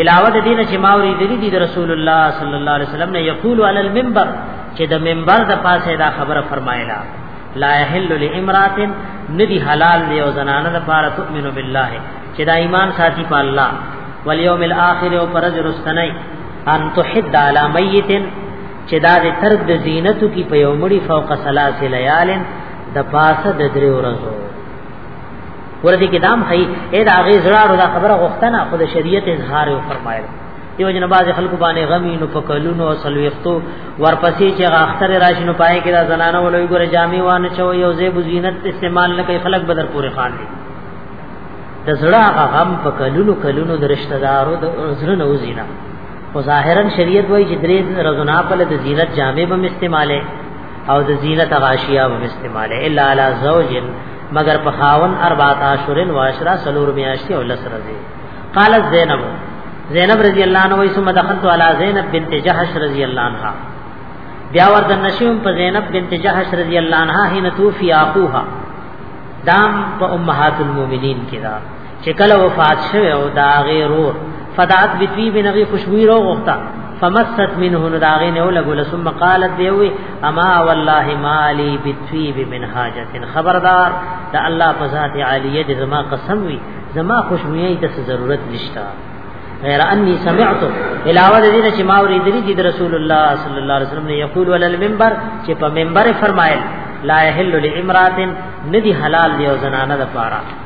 علاوه د دین چې ماوري دلی دی رسول الله صلی الله علیه وسلم نه یقول علی المنبر چې د منبر د پاسه دا خبره فرمایلا لا یحل لامرات ندی حلال دی او زنانه د پاره تؤمن بالله چې دا ایمان ساتي په الله والیوم الاخر او پرز رستنی ان تحد علی میت چې دا د ترک د زینتو کی په یومړي فوق ثلاث لیال د پاسه د درې ورځو ورته کې دام هي اې دا غي زړه دا خبره غوښتنه خو د شریعت اظهار یې فرمایل دیو جن باز خلق باندې غمی نو پکلونو او سلوختو ورپسې چې غاختر راشنو پای کې دا زنانه ولوي ګره جامې وانه چو یو زیب زینت استعمال نه کوي خلق بدر پورې خان دي د زړه غم په کلونو کلونو د رشتہ دارو د زړه نو زینا او ظاهرا شریعت وایي چې درې رزنا په د زینت جامې به استعماله او د زینت غاشیا به استعماله الا علی زوجن مگر په خاون اربعه اشهرن واشرا سلور میاشتي او لسر دي قال زینب زینب رضی الله عنها ثم دخلت على زینب بنت جحش رضی الله عنها بیا ورته نشوم په زینب بنت جحش رضی الله عنها هی نتوفی اخوها دام په امهات المؤمنین کې دا چې کله وفات شوه او دا غیر رور فدعت بتوی بنغی خوشبوئی رو غختا فمست منه نو دا غی نه لګول ثم قالت دیوی اما والله مالی بتوی بمن حاجت خبردار دا الله په ذات عالیه دې زما قسم وی زما خوشبوئی ته ضرورت نشتا غیر انی سمعت علاوه د دې چې ما اوریدلی دي رسول الله صلی الله علیه وسلم یقول علی المنبر چې په منبر فرمایل لا یحل لامراتن ندی حلال دی او زنانه د پاره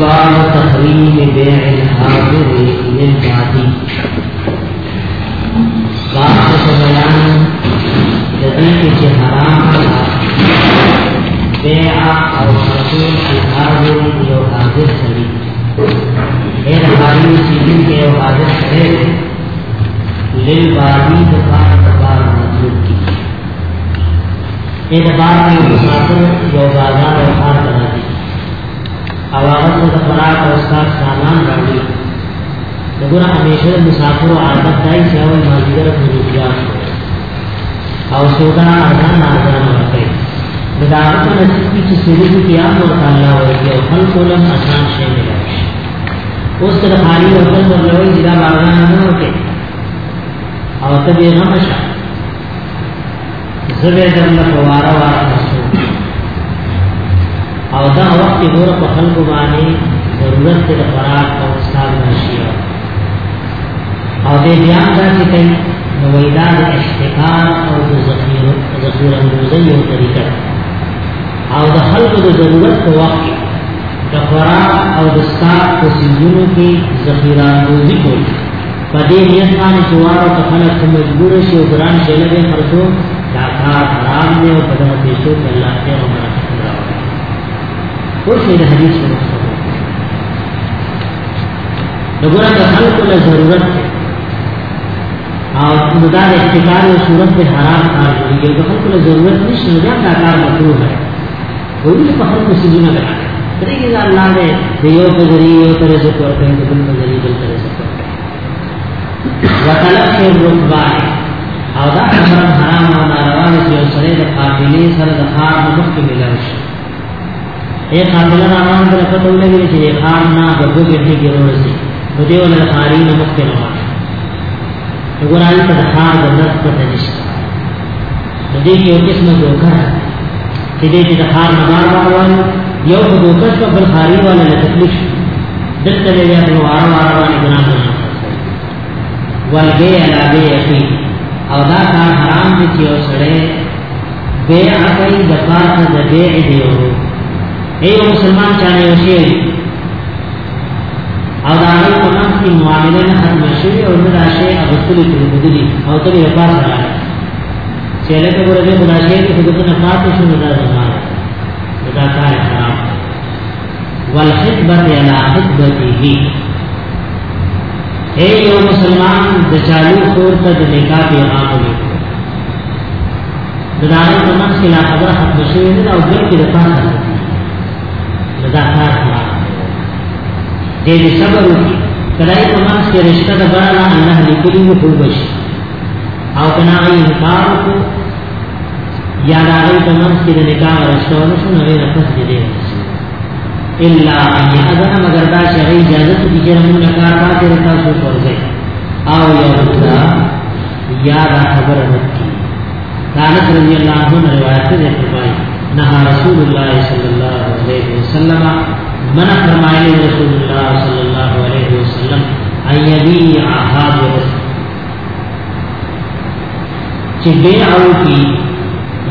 باب تحریم بیع الحاضر للبادی باب سے بیان جدید کے حرام بیع اور حضور کی حاضر یو حاضر سری غیر حاضر سیدی کے یو حاضر سرے للبادی دفاع دفاع مطلوب کی دې د بار کې مسافر یو بازار او ښار ته راځي او هغه څه د خوراک او څښاک سامان راوړي د ګوره همیشه د مسافرو عادت دی چې هغوی مازدیګر بزرګیان او سودا ارزانه ارزانه ورکوي د دا په نصیب کې چې سړي کې یا ورته الله ورکړي او خلکو له اسان شي ملي شي اوس د خالي وطن ورلوي چې دا باران نه وکړي او ته دې غم شه زبې درنه په واره واره تاسو او دا وخت ګوره په خلکو باندې ضرورت د خوراک او استاد نشي او دې بیا دا چې کوي نو ویدا د احتکار او د ذخیره ذخیره اندوزي یو طریقه او د خلکو د ضرورت په وخت کې د خوراک او د استاد په سیمونو کې ذخیره اندوزي کوي په دې نیت باندې چې واره ته خلک څه مجبور شي او ګران شي لږې خرڅو دا کار حرام دی او په دغه پیسو کې الله خیر او برکت راوړي اوس یې د حدیث په رخصت د ګوره د خلکو له ضرورت دی او نو دا د احتکار او صورت په حرام کار دی د خلکو له ضرورت نشته دا کار مکروه دی ضرور په هر څه سينه ده درې کې الله دې د یو په ذریعه یو تر رزق ورکړي د بل په ذریعه بل تر رزق ورکړي وتلقي الركبان او دا خبره حرام او ناروا ده چې یو سړی د قافلې سره د خار په مخ کې ملاوي شي اے قافله روان ده په ټول کې چې خار نه د دوه ګټې کې ورسي نو دی ول خاري نه مخ کې روان وګورئ ته خار د نفس په تنشته د دې یو قسمه دوکه چې دې چې د خار نه بار بار وایي یو په دوکه شو بل خاري والا له تکلیف شو دلته به بیا په وار وار باندې ګناه کوي ولګي علا به یقین او دا کار حرام دي چې یو سړی بے عقل د پاره د بے دی او اے مسلمان چانه یو شی او دا هغه په نام کې معاملې نه ختم شي او نه راشي او ټول ټول بدلی او ته یې پاسه راځي چې لکه ورته مناجې کې خود نه پاتې شو نه زماره دا کار خراب والخطبه علی خطبته اے یو مسلمان د چالو خور ته د نکاح پیغام ورکړي د داري په منځ کې لا خبره ختم شوې ده او بل کې د پاسه ده دا کار خراب دی دې صبر وکړي کله یې په منځ کې رشتہ د بارا الله لیکلي وو خوب شي او کنا غي انکار کو یا دا غي په منځ کې د نکاح رشتہ ونشو نه غیر پس دې الا ان اذن مگر دا شرعي اجازه دي چې موږ نکاح پاتې تاسو ورځي او یا دا یا دا خبر وکړي دا نبی رضی الله عنه روایت ده فرمایي نه رسول الله صلی الله علیه وسلم من فرمایلی رسول الله صلی الله علیه وسلم ایبی عهاد چې به او کی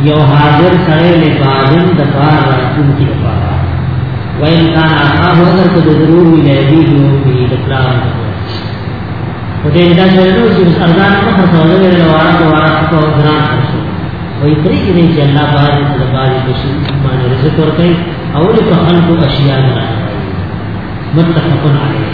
یو حاضر سره لبادن د بار راځون کې لپاره وین کان اخا هو در کو ضرور وی لبی هو بی دکلام او دې دا څنګه چې اذان په فصله له واره په واره په ګران شو وې پرې کې نه چې الله بار د بار د شي باندې رزق ورکړي او له خلق اشیاء نه متفقن علیه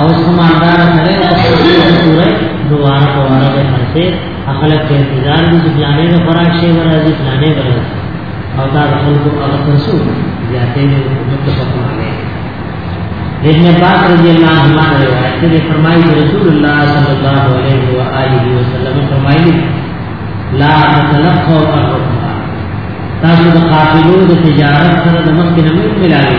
او سماندار سره په دې صورت دواره دواره به خرڅه اخلاق په انتظار دي چې پلانې نه خوراک شي ورځي پلانې ورځي او دا خلکو هغه ترسو زیاتې نه متفق علیه ابن عباس رضی اللہ عنہ روایت سے فرمائی کہ رسول اللہ صلی اللہ علیہ وآلہ وسلم فرمائی لا تلقوا الرقبہ تاسو د قافلو د تجارت سره د مخکې نه ملاوي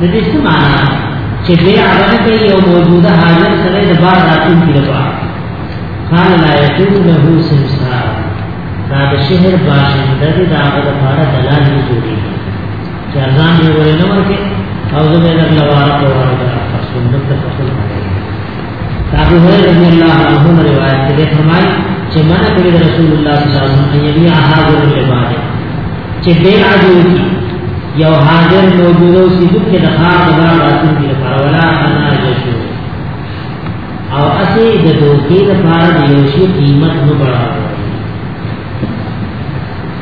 د دې څه معنا چې بې عمله کې یو موجوده حاجت سره د بار راتلونکي لپاره قال لا يكون له سمسار دا د شهر باشنده د هغه لپاره دلال نه جوړي چې ځان یې ورنه ورکه او زه به لږ لواره کوم دا سنت ته خپل ابو هريره رضی الله عنه روایت دی فرمایي چې منع کړی رسول الله صلی الله علیه وسلم ان یبیع حاضر لباد چې بیع دی یو حاضر موجودو سیدو کې د خار د بار راتلو کې لپاره ولا انا یشو او اسی د دوکې لپاره د یو شی قیمت نه بڑھاوه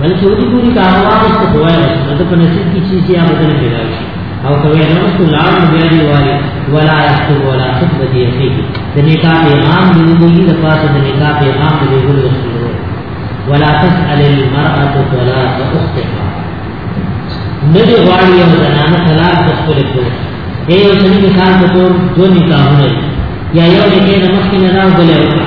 بل چې ودي پوری کاروان است کوی د په نصیب کی چیز یا بدل پیدا شي او کوي نو څو لار بیا دی وایي ولا است ولا خط دی اخی د نکاح پیغام دی د پاسه د نکاح پیغام دی ګل وسلو ولا تسأل المرأة ولا تخطئها ندی غواړي یو زنانه طلاق د خپل کور دی یو سړي مثال په تور دو نکاحونه یا یو نکاح د مخکې نه راو بلې وکړه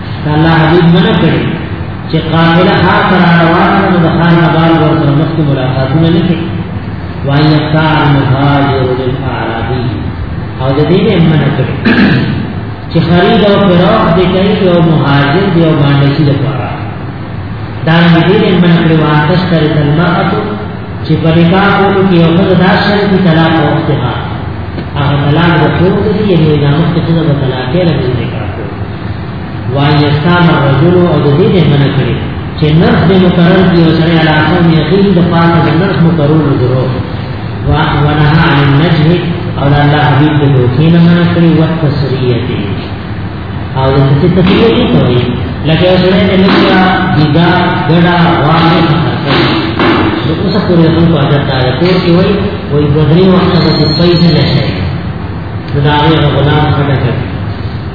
الله حبیب منع کړی چې قافله خاص را روانه ده د خان آباد ورسره مخکې ملاقاتونه نه کوي وان یقطع المهاجر للاعرابي او د دې نه منع کړی چې خرید او فراق دې کوي او مهاجر دی او باندې شي لپاره دا دې نه منع کړی واتش تر المرأه چې په نکاح کولو کې یو څه دا شرط دی طلاق او اختیار هغه طلاق د څو دی یعنی د مخکې څه د طلاق کې راځي وایي استام الرجل او د دې نه منع کړی چې نرخ دې مقرر دی او سره علاقه مې یقین د پاره د نرخ مقرر درو وا ونه عن النجم او الله حبیب د دوکې نه منع کړی او تسریه دی او د څه تسریه دی کوي لکه سره د نشا دیګا ګډا وانه نو اوس پورې هم په عادت دا کور کې وای وای بدري وخت د پیسې نه شي دا هغه غلام خټه کوي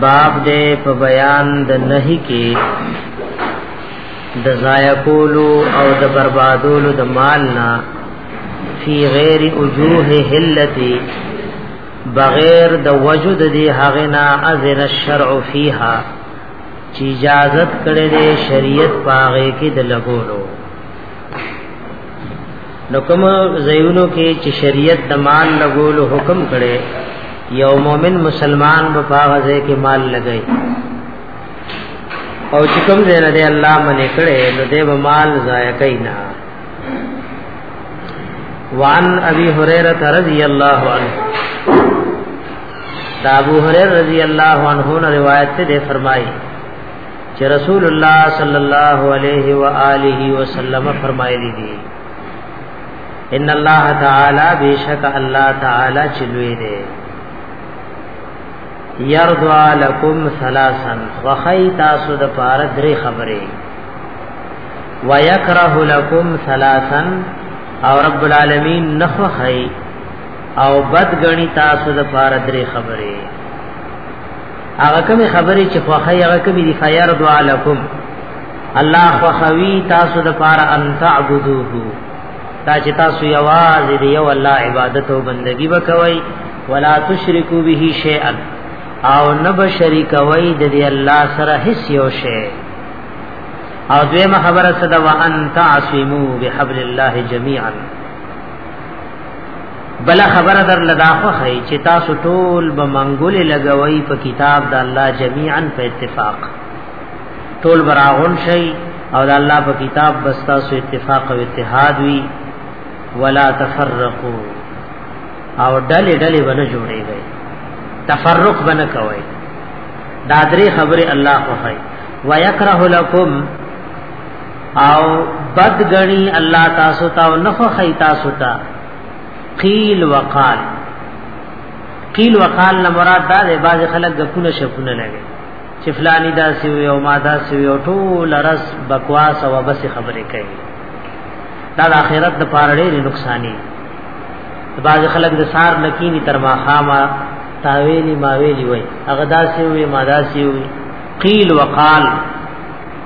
باب دې په بیان د نهي کې د ضایع کولو او د بربادولو د مال نه فی غیر وجوه هلتی بغیر د وجود دی هغه نه اذن الشرع فیها چې اجازت کړې دې شریعت پاغه کې د لګولو نو کوم زیونو کې چې شریعت د مال لګول حکم کړي یو مؤمن مسلمان په پاغزه کې مال لګي او چې کوم ځای نه دی الله منې کړي نو دې به مال ضایع کوي نه وان ابي هريره رضی الله عنه دا ابو هريره رضی الله عنه روایت ته فرمایي چې رسول الله صلی الله علیه و آله وسلم فرمایلی دي ان الله تعالی بیشک الله تعالی چلوې دي یرضا لکم ثلاثا وخی تاسو د پاره درې خبرې ويكره لكم ثلاثا او رب العالمین نخوخی او بد غنی تاسو د پاره درې خبرې هغه کوم خبرې چې خو هي هغه کوم دی فیر دعا لكم الله خو خوي تاسو د پاره ان تعبدوه تا چې تاسو یوازې دی یو الله عبادت او بندگی وکوي ولا تشرکو به شیئا او نب شریکوي د دې الله سره هیڅ یو شی او دویمه خبره صدا وان تعصمو بحبل الله جميعا بل خبر در لدا خو هي چې تاسو ټول به منګول لګوي په کتاب د الله جميعا په اتفاق ټول براغون شي او د الله په کتاب بس تاسو اتفاق او اتحاد وي ولا تفرقوا او ډلې ډلې بنه جوړيږي تفرق بنه کوي دا درې خبره الله خو هي ويكره لكم او بد غنی الله تاسو ته او نخو خی تاسو ته قیل وقال قیل وقال نه مراد دا دی باز خلک غپونه شپونه لګي چې فلانی دا سی وي او ما دا سی وي او ټول رس بکواس او بس خبرې کوي دا د آخرت د پاره ډېر نقصاني باز خلک د سار نکینی تر ما خامه تاویلی ماویلی وای هغه داسې وي ما داسې وي قیل وقال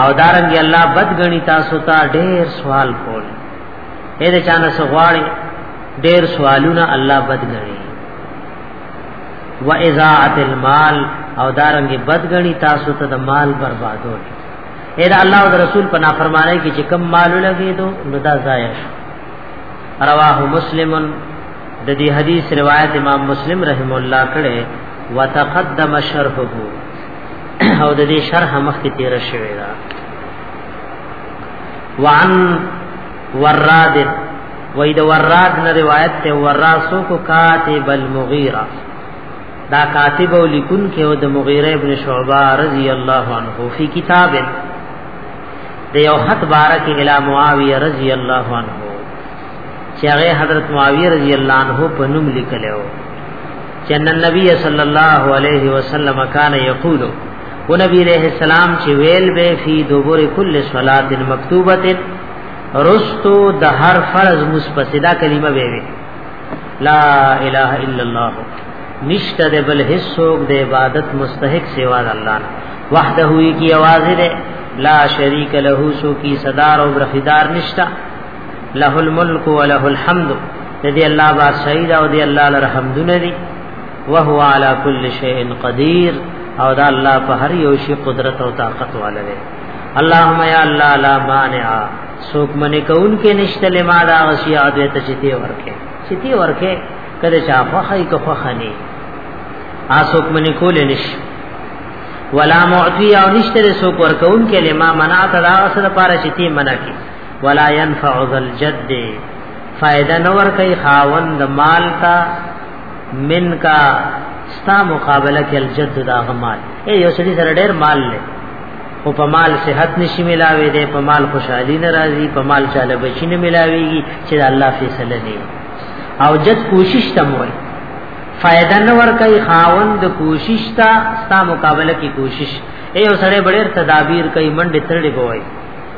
او دارنګ الله بد غني تاسو ته ډېر سوال کول اې د چانه سغواړي ډېر سوالونه الله بد غني و اذاعت المال او دارنګ بد غني تاسو ته د مال بربادول اې دا الله او رسول په نافرمانی کې چې کم مال لګي دو نو دا ضایع شو رواه مسلم د دې حدیث روایت امام مسلم رحم الله کړه وتقدم شرحه او د دې شرح مخکې تیر شوی دا وعن وراد وې د وراد نه روایت ته وراسو کو کاتب المغیره دا کاتب او لیکون کې او د مغیره ابن شعبہ رضی الله عنه فی کتاب د یو خط بارک الی معاویه رضی الله عنه چې هغه حضرت معاویه رضی الله عنه په نوم لیکلو چې ان النبي صلی الله علیه وسلم کان یقول و نبی علیہ السلام چې ویل به فی دبر کل صلات مکتوبه رستو د هر فرض مسپسدا کلمه به وی لا اله الا الله نشته د بل هیڅوک د عبادت مستحق سوا د الله وحده هی کی आवाज ده لا شریک له سو کی صدار او برخدار نشتا له الملک وله الحمد دې الله با شهید او دې الله لره حمدونه دي وهو على كل شيء قدير او دا الله په هر یو شی قدرت او طاقت والے دی اللهم یا الله لا مانع سوک من کون کې نشته لما دا غشیا دې ته چتی ورکه چتی ورکه کله چا فخی کو فخنی اسوک من کول نش ولا معطی او نشته سوک ورکون کې لما منع تدا سره پارا چتی منع کی ولا ينفع ذل جد فائدہ نور کوي خاوند مال تا من کا ستا مقابله کې الجد دا غمال اے یو سړي سره ډېر مال لې او په مال صحت نشي ملاوي دي په مال خوشحالي ناراضي په مال چاله بچي نه ملاويږي چې الله فیصله دی او جد کوشش تم وای فائدہ نه ور کوي خاوند کوشش تا ستا مقابله کی کوشش اے او سره بڑیر تدابیر کوي منډه ترړي بوي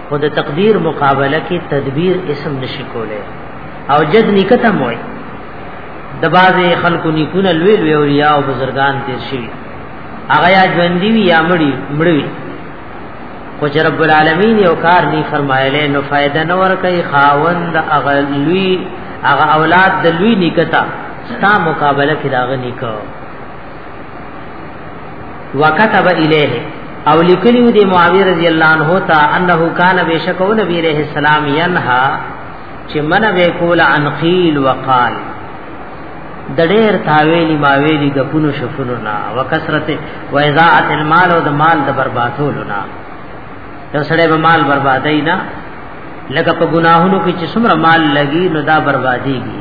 خو د تقدیر مقابله کې تدبیر اسم نشي کوله او جد نکته موي د بازي خلکو نیکونه لوی لوی اولیاء او بزرگان تیر شي هغه یا ژوندۍ وي یا مړي مړوي خو چې رب العالمین یو کار دی فرمایلی نو فائدہ نه ورکي خاوند هغه لوی هغه اولاد د لوی نکته ستا مقابله کې داغه نکو وکتب الیه او لیکلی دی معاویه رضی الله عنه تا انه کان بشکو نبی علیہ السلام ینها چې من به کول عن قیل وقال د ډېر تاویلی ماویلی د پونو شفونو نا وکثرت و اضاعت المال او د مال د بربادولو نا یو سړی به مال بربادای نه لکه په ګناهونو کې چې څومره مال لګي نو دا برباديږي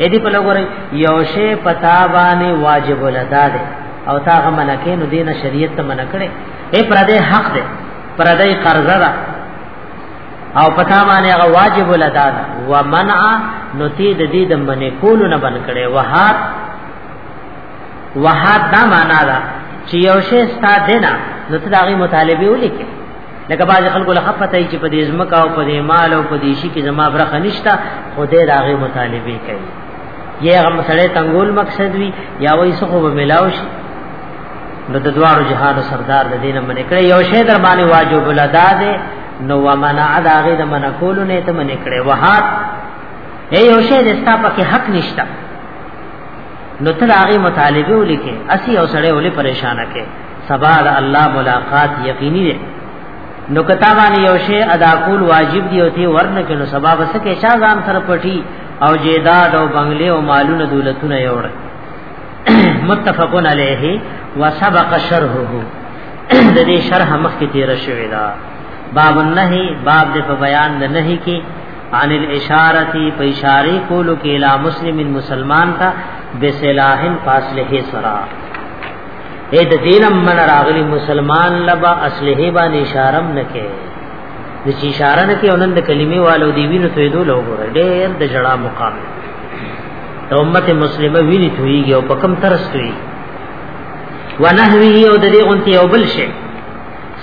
اې دې په لګورې یو شی پتا باندې واجب ولدا ده او تا غو منکه نو دینه شریعت ته منکړې اے پر دې حق ده پر دې قرض ده او پتا باندې هغه واجب ولدا ده ومنع نو تی د دې د منې کول نه بن کړي وهات وهات دا معنا ده چې یو شی ستا دینه نو ته دغه مطالبه ولیکې لکه باز خلکو له خفته چې په دې ځمکه او په دې مال او په دې شي کې زما برخه نشته خدای راغې مطالبه کوي یې هغه مسله تنګول مقصد وي یا وایي څه خو به ملاو شي نو د دوارو جهان سردار د دینه منې کړې یو شی در باندې واجب الادا ده نو ومنع داغه د من کول نه ته منې کړې وهات ای یو شی د ستا په کې حق نشته نو ته هغه مطالبه ولیکې اسی او سړی ولې پریشان کې سبا د الله ملاقات یقیني دی نو کتا باندې یو شی ادا کول واجب دی او تی ورنه کلو سبا بس کې چا ځان سره پټي او جیداد او بنگلې او مالونه دولتونه یې وړه متفقون علیه وسبق شرحه د دې شرح مخ کې تیر شوی دا باب النهی باب د په بیان د نهی کې عن الاشارتی په اشاره کولو کې اله مسلمن مسلمان ته بسلاحن فاصله سره اے د دین من راغلی مسلمان لبا اصله باندې اشاره نه کې د چې اشاره نه کې اونند کلمې والو دی وینو ته دوه لوګو ډېر د جړه مقام ته امت مسلمه ویني تویږي او پکم ترس توي ونحوی او د دې غونتی او بل شي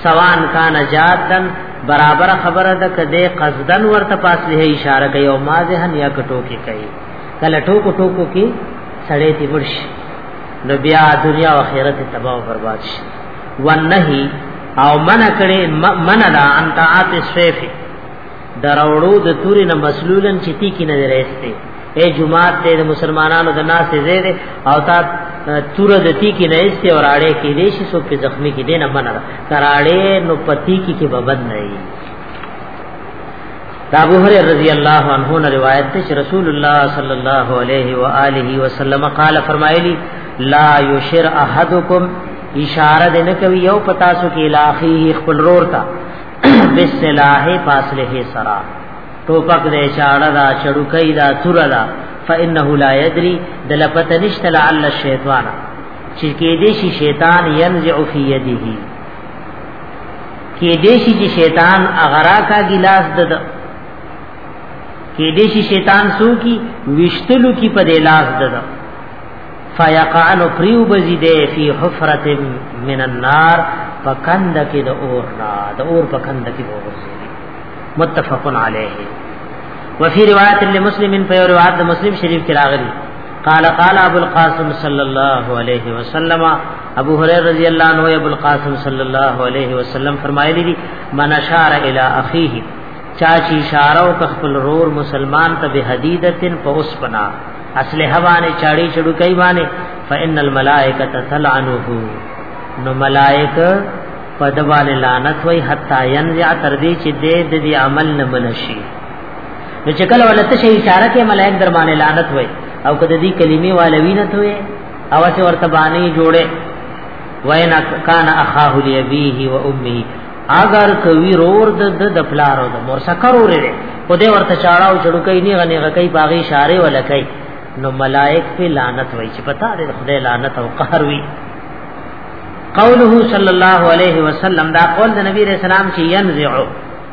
سوان کان جادن برابر خبره ده کده قصدن ورته پاس له اشاره کوي او مازهن یا کټو کې کوي کله ټوکو ټوکو کې سړې تی ورشي نو بیا دنیا او آخرت تباہ او برباد شي ونهي او من کړي من لا ان طاعت سیف دراوړو د توري نه مسلولن چتی کې نه درېسته اے جمعات دې مسلمانانو د ناس زیره او تا تور د تی کې نه ایسته اور اړې کې دې شي سو په زخمی کې دې نه من را تراړې نو پتی کې کې ببد نه دا ابو هريره رضی الله عنه نه روایت ده چې رسول الله صلی الله علیه و آله وسلم قال فرمایلی لا یشر احدکم اشاره ده نه کوي یو پتا سو کې الاخی خپل رور تا بسلاح فاصله سرا ټوپک دې چاړه دا چړوکې دا تور دا فانه لا یدری دلپت نشت لعل الشیطان چې کې دې شي شیطان ينزع فی یده کې دیشي چې شیطان اغرا کا ګلاس دد کې دیشي شیطان سو کی وشتلو کی په لاس دد فیقعن پریو بزی دے فی حفرت من النار پکند کی د اور نا د اور پکند کی اور متفق علیه وفي روایت لمسلم په روایت مسلم شریف کې راغلی قال قال ابو القاسم صلی الله علیه وسلم ابو هريره رضی الله عنه ابو القاسم صلی الله علیه وسلم فرمایلی دي من اشار الى اخيه چا چې اشاره او خپل رور مسلمان ته به حدیدتن پوس پنا اصله هوانه چاړي چړو کوي باندې فان الملائکه تلعنه نو ملائکه پدوانه لعنت وای حتا ينزع تر دې چې دې د دې عمل نه منشي نو چې کله ولته شي اشاره کې ملائک درمانه لعنت وای او کده دې کلمې والوینه ته او چې ورته باندې جوړه وین کان اخاه لیبیه و امه اگر کوي رور د د پلار او د مور سکر ورې په دې ورته چاړاو چړکې نه غنې غکې باغی شاره ولکې نو ملائک په لعنت وای چې پتا دې خدای لعنت او قهر وی قوله صلی الله علیه وسلم دا قول د نبی رسول الله چې ينزع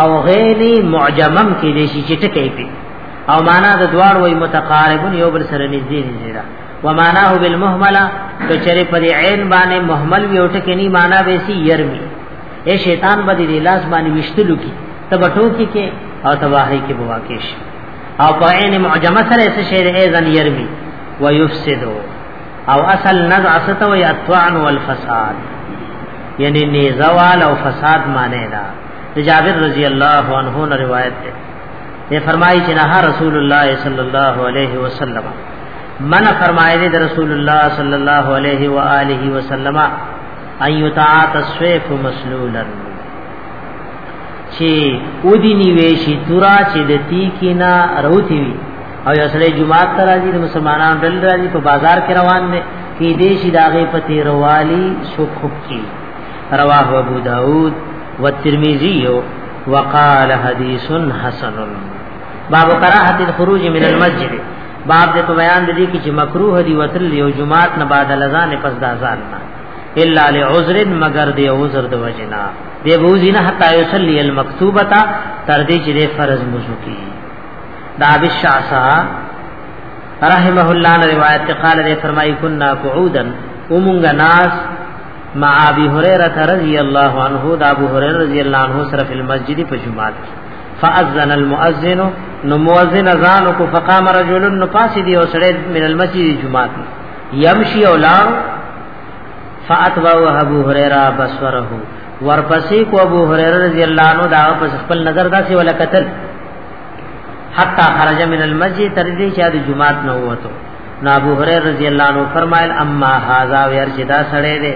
او غیر معجمم کې دي چې ټکې پی او معنا د دوار وای متقاربون یو بل سره نږدې نږدې ده و معناه بالمهمله که چرې په عین باندې مهمل وی او ټکې نه معنا به سی يرمي اے شیطان به دې لاس باندې وشتلو کی تب ټوکی کې او تباہی کې بواکیش او په عین معجمه سره څه شی دې ځن يرمي ويفسدو او اصل نزع ستو یا طعن والفساد یعنی نیزوال او فساد معنی دا جابر رضی اللہ عنہ نے روایت ہے یہ فرمائی کہ نہا رسول اللہ صلی اللہ علیہ وسلم من فرمائے دے رسول اللہ صلی اللہ علیہ والہ وسلم ان یتعات السیف مسلولا چی او دی نیویشی تورا چی د تیکی نا روتی وی او یو سره جمعات ته راځي د مسلمانانو ډل راځي په بازار کې روان دي کې دې شي داغه پتی روالی سو خوب کی رواه ابو داود والترمذي وقال حديث حسن باب کراهت الخروج من المسجد باب دې په بیان دي کې چې مکروه دي وتل یو جمعات نه بعد الاذان پس د اذان نه الا لعذر مگر دې عذر د وجنا دې بوزي نه حتا یصلی المکتوبه تر دې چې فرض مزو کی دا بشاسا رحمه الله نے روایت قال نے فرمائی کنا قعودا ومنغ ناس ما ابي هريره رضي الله عنه دا ابو هريره رضي الله عنه سره په مسجد په جمعات فاذن المؤذن نو مؤذن اذان کو فقام رجل نو پاسي دی او سره من المسجد جمعات يمشي اولار فاتبعه ابو هريره بصره ورپسې کو ابو هريره رضی الله عنه دا پس خپل نظر داسې ولا قتل حتا خرج من المسجد تر دې چې د جمعات نه وته نابو هريره رضی الله عنه فرمایل اما هاذا ويرجدا سړې دې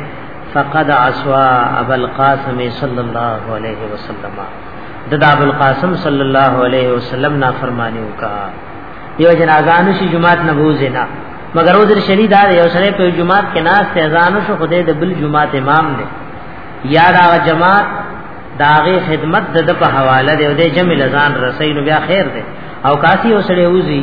فقد عصوا ابو القاسم صلی الله علیه وسلم ددا ابو القاسم صلی الله علیه وسلم نا فرمانیو کا یو جنازانو شي جمعات نبوز نه مگر عذر شری دا یو سره په جمعات کې ناس ته ازانو شو خدای د بل جمعات امام دی یا دا جماعت داغه خدمت د په حواله دی او د جمع لزان رسین بیا خیر دی او کاسی وسړی وزي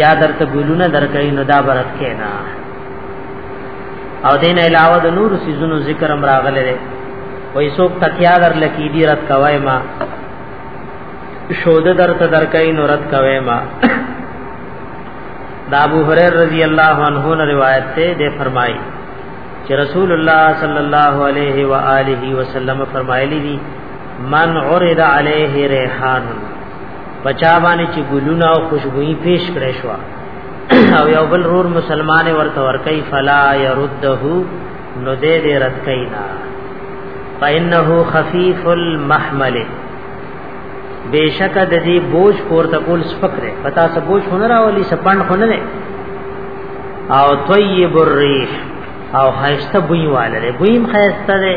یا درته ګلونه درکې نو دا برت کینا او دین علاوه د نور سيزونو ذکر امر راغله ده وای څوک تکیا در لکی دی رات کوي ما شود درته درکې نو رات کوي ما دا ابو هريره رضی الله عنه نے روایت ته ده فرمایي چې رسول الله صلی الله علیه و آله وسلم فرمایلی دي من عرض علیه ریحان پچا باندې چې ګلونه او خوشبوئی پیش کړې شو او یو بل رور مسلمان ورته ورکي فلا يرده نو دې دې رد کینا فانه خفيف المحمل بیشک د دې بوج پورته کول سپکره پتا سه بوج هنر اولی سپند هنر او طیب الريح او خیسته بوی والره بویم خیسته ده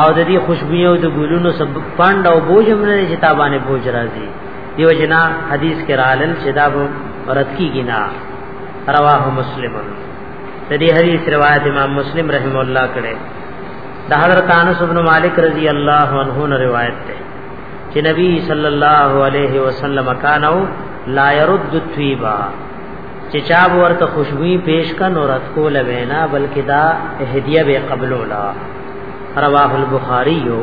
او د دې خوشبوئی او د ګلونو سب پاند او بوجم نه چې تابانه بوج راځي دیو جنا حدیث کې رالل چې دا رد کیږي نه رواه مسلم د دې حدیث روایت امام مسلم رحم الله کړه د حضرت انس بن مالک رضی الله عنه نه روایت ده چې نبی صلی الله علیه وسلم کانو لا يرد الطيبا چې چا ورته خوشبوئی پیش کا نو رد کول وینا بلکې دا هدیه به قبلولا رواه البخاری یو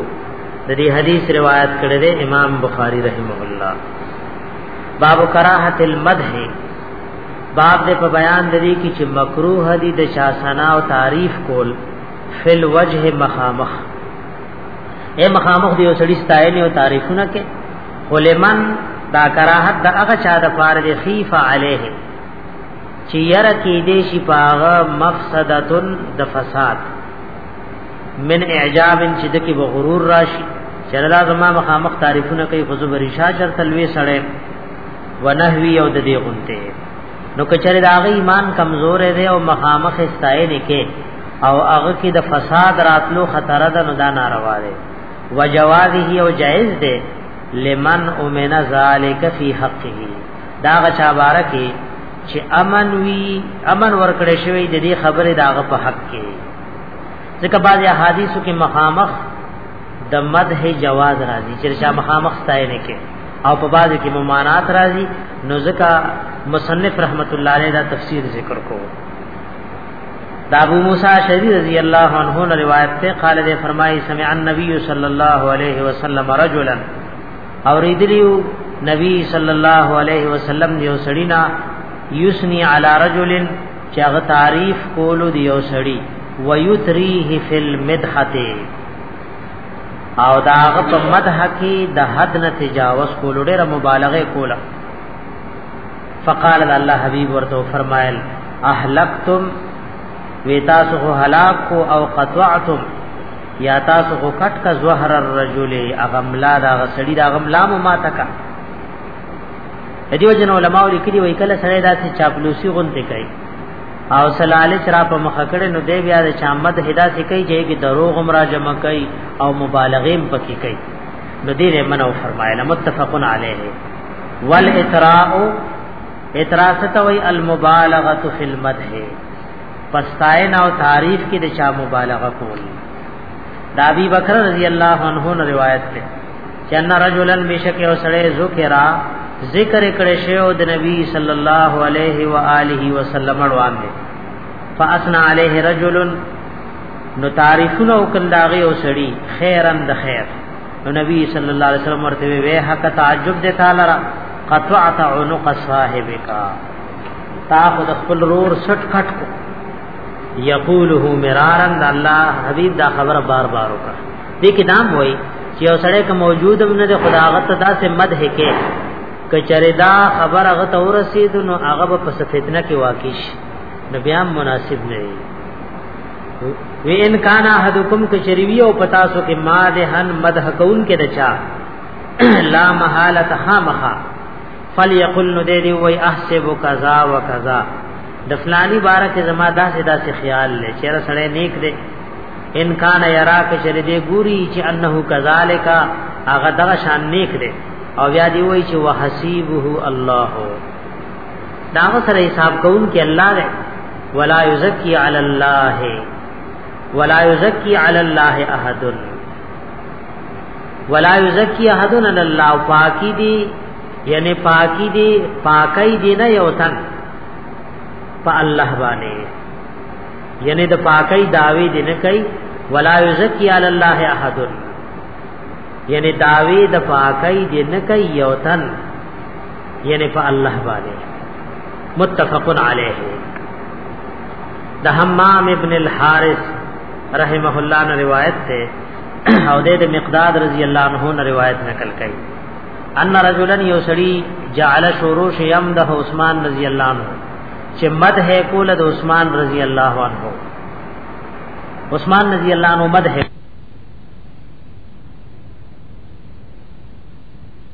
د دې حدیث روایت کړی دی امام بخاری رحمه الله باب کراهت المدح باب دې په بیان دی کې چې مکروه دي د چا ثنا او تعریف کول فل وجه مخامخ اے مخامخ دی او سړی ستاینه او تعریفونه کې ولمن دا کراهت د هغه چا د پاره دی خیف علیه چې یره کې دې شي پاغه مفسدتن د فساد من اعجاب چې دکی به غرور راشي چې الله زما مخامخ تعریفونه کوي خو زبر شاه چر تلوي سړې ونهوی او د دې غونته نو کچره دا غي ایمان کمزور دی او مخامخ استای نه کې او هغه کې د فساد راتلو خطر ده نو دا ناروا دی وجوازه او جائز ده لمن امن ذالک فی حقه دا غچا بارکه چې امن وی امن ورکړې شوی د دې خبره داغه په حق کې ځکه بعضی احادیثو کې مخامخ د مدح جواز راځي چې شاه مخامخ ستاینه کې او په بعض کې ممانات راځي نو ځکه مصنف رحمت الله علیه دا تفسیر ذکر کوو دا ابو موسی شری رضی الله عنه نے روایت تے قال دے فرمائی سمع النبی صلی اللہ علیہ وسلم رجلا اور ادریو نبی صلی اللہ علیہ وسلم دیو سڑینا یسنی علی رجل چاغ تعریف کولو دیو سڑی ویتریه فی المدحته او دا هغه په مدح کې د حد نه تجاوز کول ډېر مبالغه کوله فقال الله حبيب ورته فرمایل اهلکتم وی تاسو خو هلاک کو او قطعتم یا تاسو خو کټ کا زهر الرجل اغملا دا غسړی دا غملا مو ما تکا دیو جن علماء لیکلی وی کله سره داسې چاپلوسی غونته کوي او سلاله چرا په مخ کړه نو دی بیا د چامد هدا سې کوي چې کې دروغ هم را جمع کوي او مبالغه هم پکې کوي نو دې منو فرمایله متفقن علیه والاطراء اطراء ستوي المبالغه في المدح پستاین او تعریف کې د چا مبالغه کول دا ابي بکر رضی الله عنه نو روایت ده چې ان رجلن بشک او سړی ذکر ذکر کړي شه او د نبی صلی الله علیه و آله وسلم روان دي فاسنا علیه رجلن نو تعریفونه وکړ داغه او سړی خیرن د خیر نو نبی صلی الله علیه وسلم ورته وی حق تعجب دې تعالی را قطعت عنق صاحبک تا خود خپل رور سټ کټ کو یقوله مرارا الله حبیب دا خبر بار بار وکړه دې کې دام وای چې یو سړی کوم موجود هم نه خدا غت داسې مد هې کې کچره دا خبر هغه ته ورسید نو هغه په فتنه کې واقع شي نبيام مناسب نه وی ان کان احدکم کچریوی او پتا سو کې ما ده هن مدح کون کې دچا لا محاله ها مها فليقل نو دې دی وای احسب کذا وکذا د فلانی بار کې زما داسې داسې خیال لې چیرې سړی نیک دی ان کان یرا کچر دې ګوري چې انه کذالک هغه دغه شان نیک دی او بیا دی وای چې وحسیبه الله دا سره حساب کوم کې الله دې ولا یزکی علی الله ولا یزکی علی الله احد ولا یزکی احد علی الله پاکی دی یعنی پاکی دی پاکی دی نه یو تن په الله باندې یعنی د پاکی داوی دی نه کوي ولا یزکی علی الله احد یعنی داوی د پاکی دی نه کوي یو تن یعنی په الله باندې متفق علیه د حمام ابن الحارث رحمه الله نے روایت ته او د مقداد رضی الله عنه نے روایت نقل کړي ان رجلا یوسری جعل شروع یمده عثمان رضی الله عنه چې مد ہے کول د عثمان رضی الله عنه عثمان رضی الله عنه مد ہے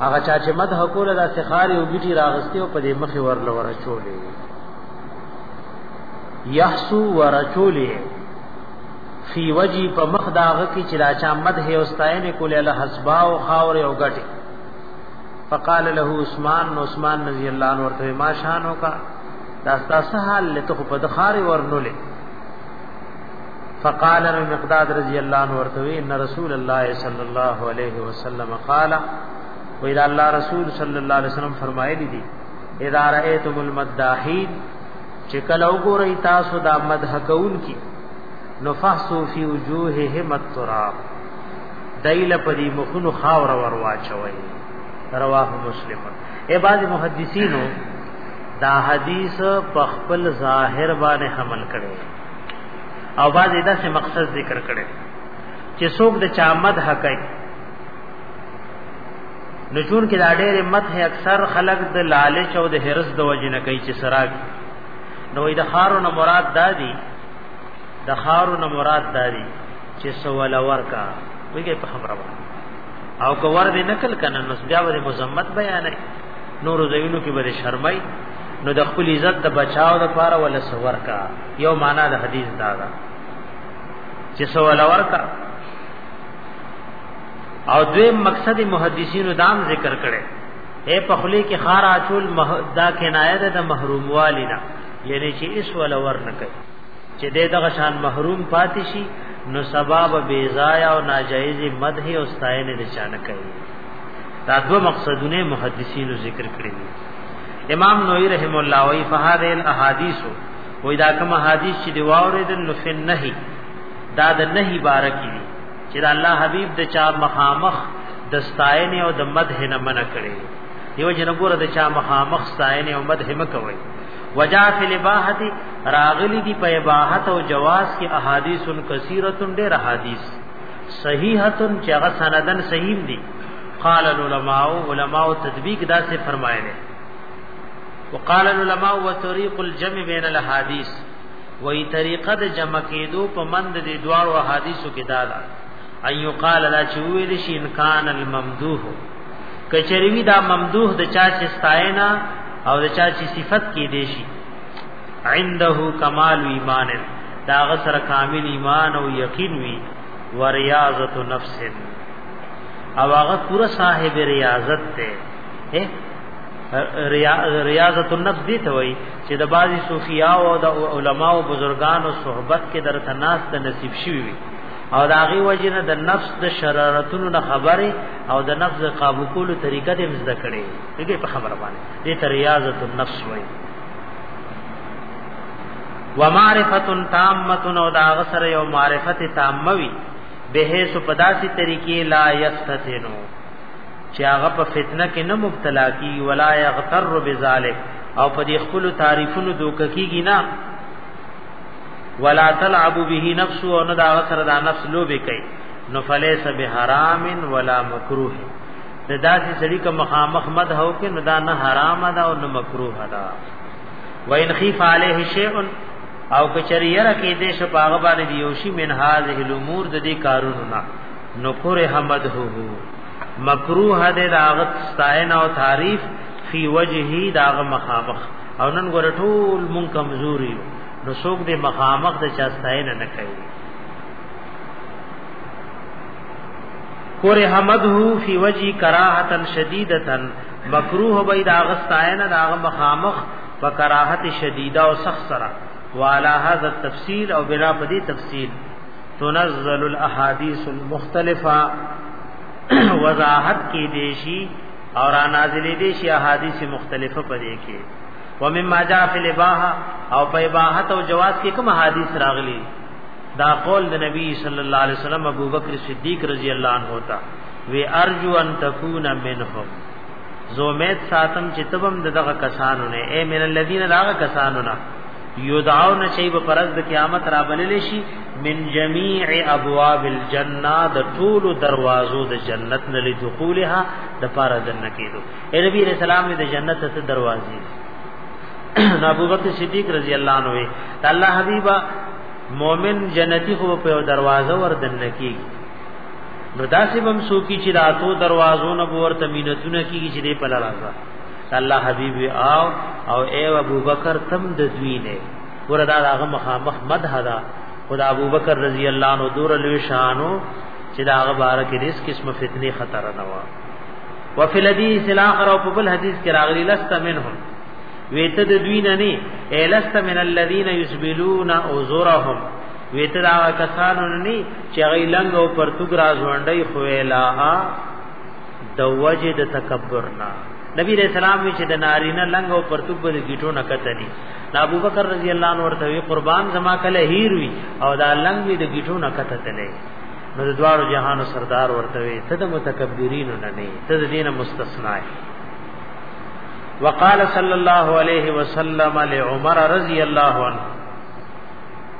هغه چا چې مدح کوله د سخاري او ګټي راغستي او په دې مخې ورل ورچولې يحسو ورچولې فی وجی په مخ داغه کې چې راچا مدح او ستاینه کوله له حسبا او خاور او ګټي فقال له عثمان نو عثمان رضی الله عنه ورته ما شانو کا دا تاسو حال له ته په دخاري ورنولې فقال نو مقداد رضی الله عنه ورته ان رسول الله صلی الله علیه وسلم قال و اذا الله رسول صلی الله علیه وسلم فرمایلی دي اذا رأيتم المداحين چې کله وګورئ تاسو دا مدح کول کی نفحسو فی وجوههم التراب دایل پدی مخونو خاور ور واچوي رواه مسلم ای بعض محدثینو دا حدیث په خپل ظاهر باندې حمل کړي او بعضې داسې مقصد ذکر کړي چې څوک د چا مد حقای نو چون کې دا ډېر مت هي اکثر خلق د لالچ او د هرس د وجې نه کوي چې سراغ نو د خارو نه مراد دادي د خارو نه مراد دادي چې سوال ورکا ویګه په خبره او کو ور دې نقل کنه نو بیا ور مزمت بیان نور زینو کې به شرمای نو د خپل عزت د بچاو د پاره ول سور کا یو معنا د حدیث دا ده چې سوال ورکا او دوی مقصد محدثینو دام ذکر کړي اے پخلی کې خار اچول دا کنایه ده د محروم والی نه یعنی چې اس ول ور نه کوي چې د دغه شان محروم پاتې شي نو سبب بے ضایع او ناجایز مدح او ستاینه د چانه کوي دا دوه مقصدونه محدثینو ذکر کړی دي امام نووي رحم الله وی فهذه الاحاديث وی دا کوم حدیث چې دی واوریدل نو فن نهي دا د نهي بارکی دي چې الله حبیب د چا مخامخ د ستاینې او د مدح نه منع کړي دیو جن ګوره د چا مخامخ ستاینې او مدح مکوي وجا فی لباحت راغلی دی په اباحت او جواز کې احادیث کثیره ډېر احادیث صحیحتن چې هغه سندن صحیح دي قال العلماء علماء تطبیق دا سے فرمایله وقال العلماء وطريق الجمع بين الاحاديث وای طریقه د جمع کېدو په مند دي دوار او حدیثو کې دا ده ايو قال لا چې ویل شي ان کان الممدوح کچریوی دا ممدوح د چا چې ستاینا او د چا چې صفت کې دي شي عنده کمال ایمان دا غسر کامل ایمان او یقین وی وریاضت نفس او هغه پورا صاحب ریاضت ته ریاضت النفس دی ته وای چې د بعضی صوفیا او د علما او بزرګانو صحبت کې درته ناس ته نصیب شوی وي او د هغه وجنه د نفس د شرارتونو نه خبره او د نفس د قابو کولو طریقه دې مزده کړي دغه په خبره باندې دې ته ریاضت النفس وای ومعرفت تامه نو دا غسر یو معرفت تامه وی به سو پداسی طریقې لا یفتتنو چې هغه په فتنه کې نه مبتلا کی ولا یغتر بذلک او په دې خپل تعریفونو دوک کیږي نه ولا تلعب به نفس او نه دا غسر دا نفس لوبه کوي نو فلیس بحرام ولا مکروه د داسې سړي کوم مخامخ مد هو کې نه دا نه حرام ده او نه مکروه ده وان خيف عليه شيء او کچری یره کې دې شپاغه باندې دی یوشي من هاذه الامور د دې کارونو نه نکور حمد هو مکروه دې داغت ستاین او تعریف فی وجهی داغ مخامخ او نن ګور ټول مون کمزوري نو څوک دې مخامخ د چا ستاین نه کوي کوره حمده فی وجی کراهتا شدیدتا مکروه بيد اغستاینه داغه مخامخ په کراهت شدیده او سخت سره والا هذا التفسیر او بنا په دې تفسیر تنزل الاحاديث المختلفه وضاحت کی دیشی اور نازلې دي شي احادیث مختلفه پدې کې ومما جاء فی الاباحه او په اباحت او جواز کې کوم احادیث راغلي دا قول د نبی صلی الله علیه وسلم ابو بکر صدیق رضی الله عنه ہوتا وی ارجو ان تکون منهم زومیت ساتم چې تبم دغه کسانو نه اے من الذین دغه کسانو نه یدعون چي به پرز د قیامت را بلل شي من جميع ابواب الجنه د ټول دروازو د جنت نه لدخولها د پاره دنه کېدو اے نبی رسول الله د جنت ته دروازې ابو بکر صدیق رضی الله عنه الله حبیبا مؤمن جنتی خو په دروازه ور دننه کی نو داسې بم سوکی چې راتو دروازو نه ورته مينتونه کیږي چې دې په لارازه الله حبيب او او اے ابو بکر تم د دوی نه وردا هغه مخامخ مدح دا خدا ابو بکر رضی الله عنه دور لوي شانو چې دا هغه بارک دې قسم فتنه خطر نه و وفي الحديث الاخر او په بل حدیث کې راغلي لست منهم ویته د دوی نه نه الست من الذين يسبلون اوزرهم ویته دا کسانو نه نه چې غی لنګ او پرتګ را ځوندای خو الا د وجه د تکبرنا نبی رسول الله چې د نارینه لنګ او پرتګ به د گیټو نه کتلی دا ابو بکر رضی الله عنه ورته وی قربان زما کله هیر وی او دا لنګ وی د گیټو نه کتلې نو د دوارو جهانو سردار ورته وی ته د متکبرین نه نه ته د دینه مستثنا وقال صلی الله علیه وسلم لعمر رضی الله عنه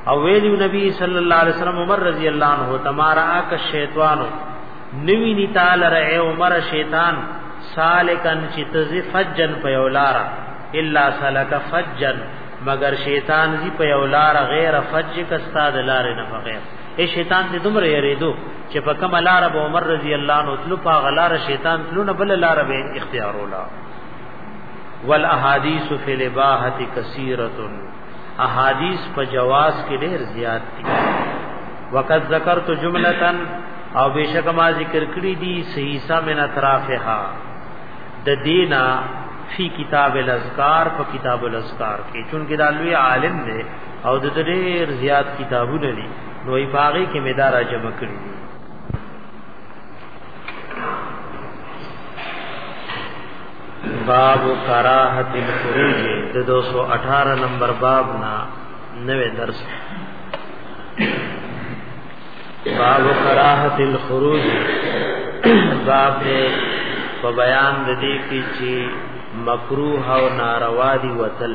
او ویلی نبی صلی الله علیه وسلم عمر رضی الله عنه تمہارا اک شیطان نوی نی تعالی رع عمر شیطان سالکن چتز فجن پیولارا الا سلک فجن مگر شیطان زی پیولارا غیر فج کستا دلار نه بغیر اے شیطان دې دومره یریدو چې په کوم لار به عمر رضی الله عنه تلو په غلار شیطان تلو نه بل لار به اختیارولا والاحاديث فی الاباحه کثیره احادیث په جواز کې ډېر زیات دي وقد ذکرت جملتن او بشک ما ذکر کړی دي صحیحه من اطرافها د دینا فی کتاب الاذکار په کتاب الاذکار کې چونګې دا لوی عالم دی او د ډېر زیات کتابونه دي نو یې پاغي کې مدار جمع کړی دي باب کراهت الخروج د 218 نمبر باب نا نوې درس باب کراهت الخروج باب دې په بیان د دې کې چې مکروه او ناروا دي وتل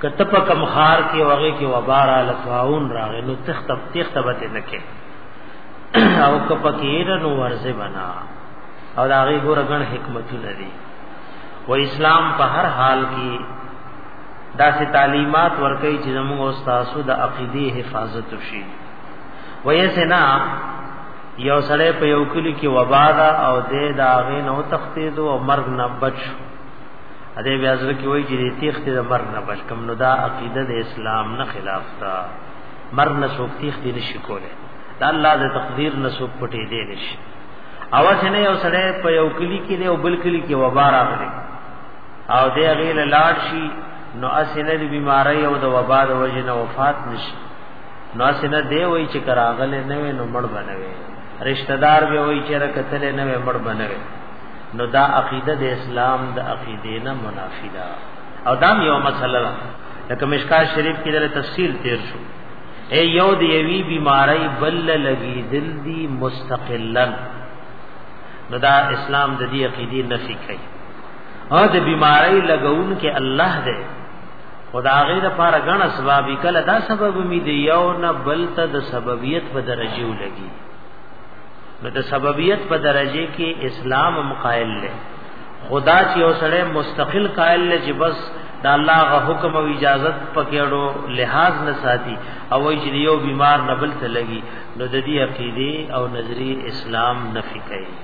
کته په کم خار کې وغه کې وبار ال طاعون راغې نو تخت تخت به نه کې او کپ کې نو ورزه بنا او دا غي ګور غن حکمت لري و اسلام په هر حال کې دا سي تعلیمات ورکې چې زموږ استاد د عقيدي حفاظت وشي وې سنا یو سړی په یو کلی کې وبا دا او دې داغې نو تختې دو او مرګ نه بچ اده بیا ځل کې وایي چې تیخ ته مر نه بچ کم نو دا عقیده د اسلام نه خلاف تا مر نه سوک تیخ دې نشي کوله دا الله د تقدیر نه سوک پټې دې نشي اواز نه یو سره په یو کلی کې دی او بل کلی کې وبا راغلی او دې غیله لاړ شي نو اسنه د بیماری او د وبا د وجې نه وفات نشي نو اسنه دی وای چې کراغله نه نو مړ بنوي رشتہ دار به وای چې رکتل نه مړ بنوي نو دا عقیده د اسلام د عقیده نه منافی ده او دا یو مسله ده لکه مشکا شریف کې د تفصیل تیر شو اے یو د یوی بیماری بل لګی دل دی مستقلا نو دا اسلام د دې عقیده نفی کوي او د بیماری لګون کې الله دی خدا غیر لپاره غن اسباب کله دا سبب می دی یو نه بل ته د سببیت په درجه ولګي نو د سببیت په درجه کې اسلام هم قائل لې خدا چې یو سره مستقل قائل لې چې بس د الله غ حکم او اجازت پکېړو لحاظ نه ساتي او چې یو بیمار نه بل ته لګي نو د دې عقیده او نظری اسلام نفي کوي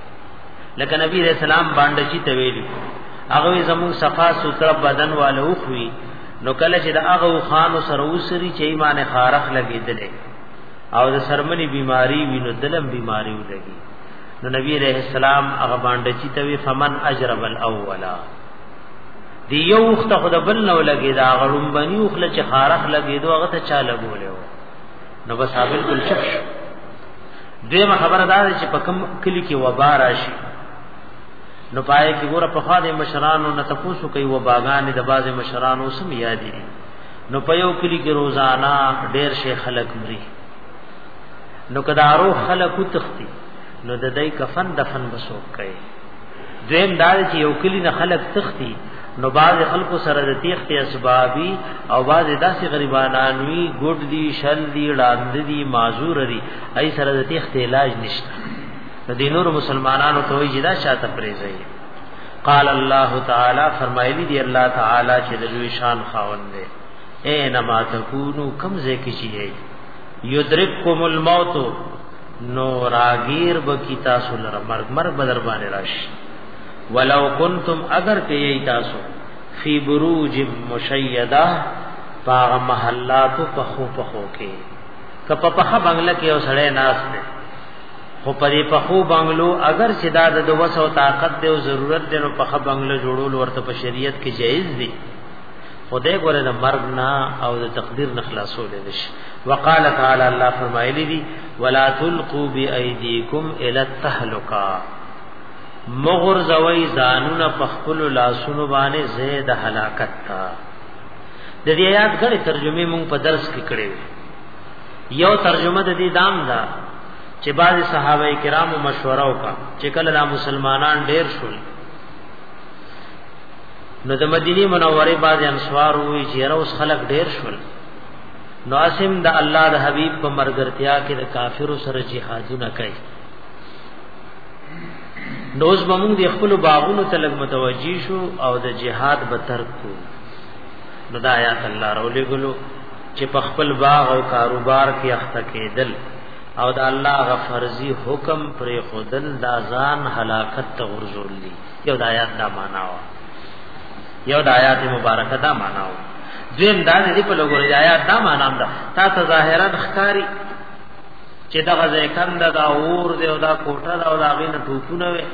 لکه نبی رسول الله باندې چې تویل هغه زمو صفا ستر بدن والو خوي نو کله چې د هغه خان سره وسري چې ایمان خارخ لګیدلې او د سرمنی بیماری وینو دلم بیماری ولګي نو نبی علیہ السلام هغه باندې چې توی فمن اجرب الاولا دی یو وخت خود بل نو لګي دا غړم بنی خل چې خارخ لګي دوه غته چا لګولې نو بس حابل کل چپ شو دیمه خبره دا چې په کم کلی کې وبا راشي نو پای کې ګوره په خاله مشرانو نه تاسو کوي وباګان د باز مشرانو سم یادې نو په یو کلی کې روزانا ډیر شي خلک مري نو کدارو خلک تختی نو د دای کفن دفن بسوک کوي دویم دا چې یو کلی نه خلک تختی نو باز خلکو سره د تیخت اسبابي او باز داسې غریبانان وی ګډ دي شل دي لاند دي معذور دي ای سره د تیخت علاج نشته د نور مسلمانانو ته وی جدا شاته پریږي قال الله تعالی فرمایلی دی الله تعالی چې د لوی شان خاوند دی اينما تکونو کم زه کې شي یدرککم الموت نو راگیر بکی تاسو لره مرگ مرگ بدر باندې راشي ولو کنتم اگر کې یی تاسو فی بروج مشیده پاغ محلات پخو پخو کې کپ پخ بنگله کې اوسړې ناس نه خو په دې په خو بنگلو اگر چې دا د وس او طاقت دی او ضرورت دی نو په خو بنگلو جوړول ورته په شریعت کې جایز دی خدای ګوره د مرګ نه او د تقدیر نه خلاصول دي وقال تعالی الله فرمایلی دي ولا تلقوا بأيديكم الى التهلكه مغر زوی زانونه پخپل لاسونو باندې زید هلاکت تا د دې آیات غړي ترجمه مونږ په درس کې کړې یو ترجمه د دې دام دا چې بعض صحابه کرامو مشوره وکړه چې کله لا مسلمانان ډیر شول نو د مدینه منوره بعض انصار وی چې اوس خلک ډیر شول نو اسیم د الله د حبیب په مرګرتیا کې د کافرو سره جهادونه کوي نو اوس بمون د خپل باغونو تلګ متوجی شو او د جهاد به ترک کو نو دا آیات الله رولې ګلو چې په خپل باغ او کاروبار کې اخته کېدل او د الله غفرزي حکم پر خودل د ځان هلاکت ته ورزول دي یو د آیات دا معنا و یو د آیات مبارکه دا معنا و دویم دا دې په لګور د آیات دا معنا ده تا ته ظاهرا ښکاری چې دا غزه کند دا اور دی او دا کوټه دا او دا غینه ټوپونه وي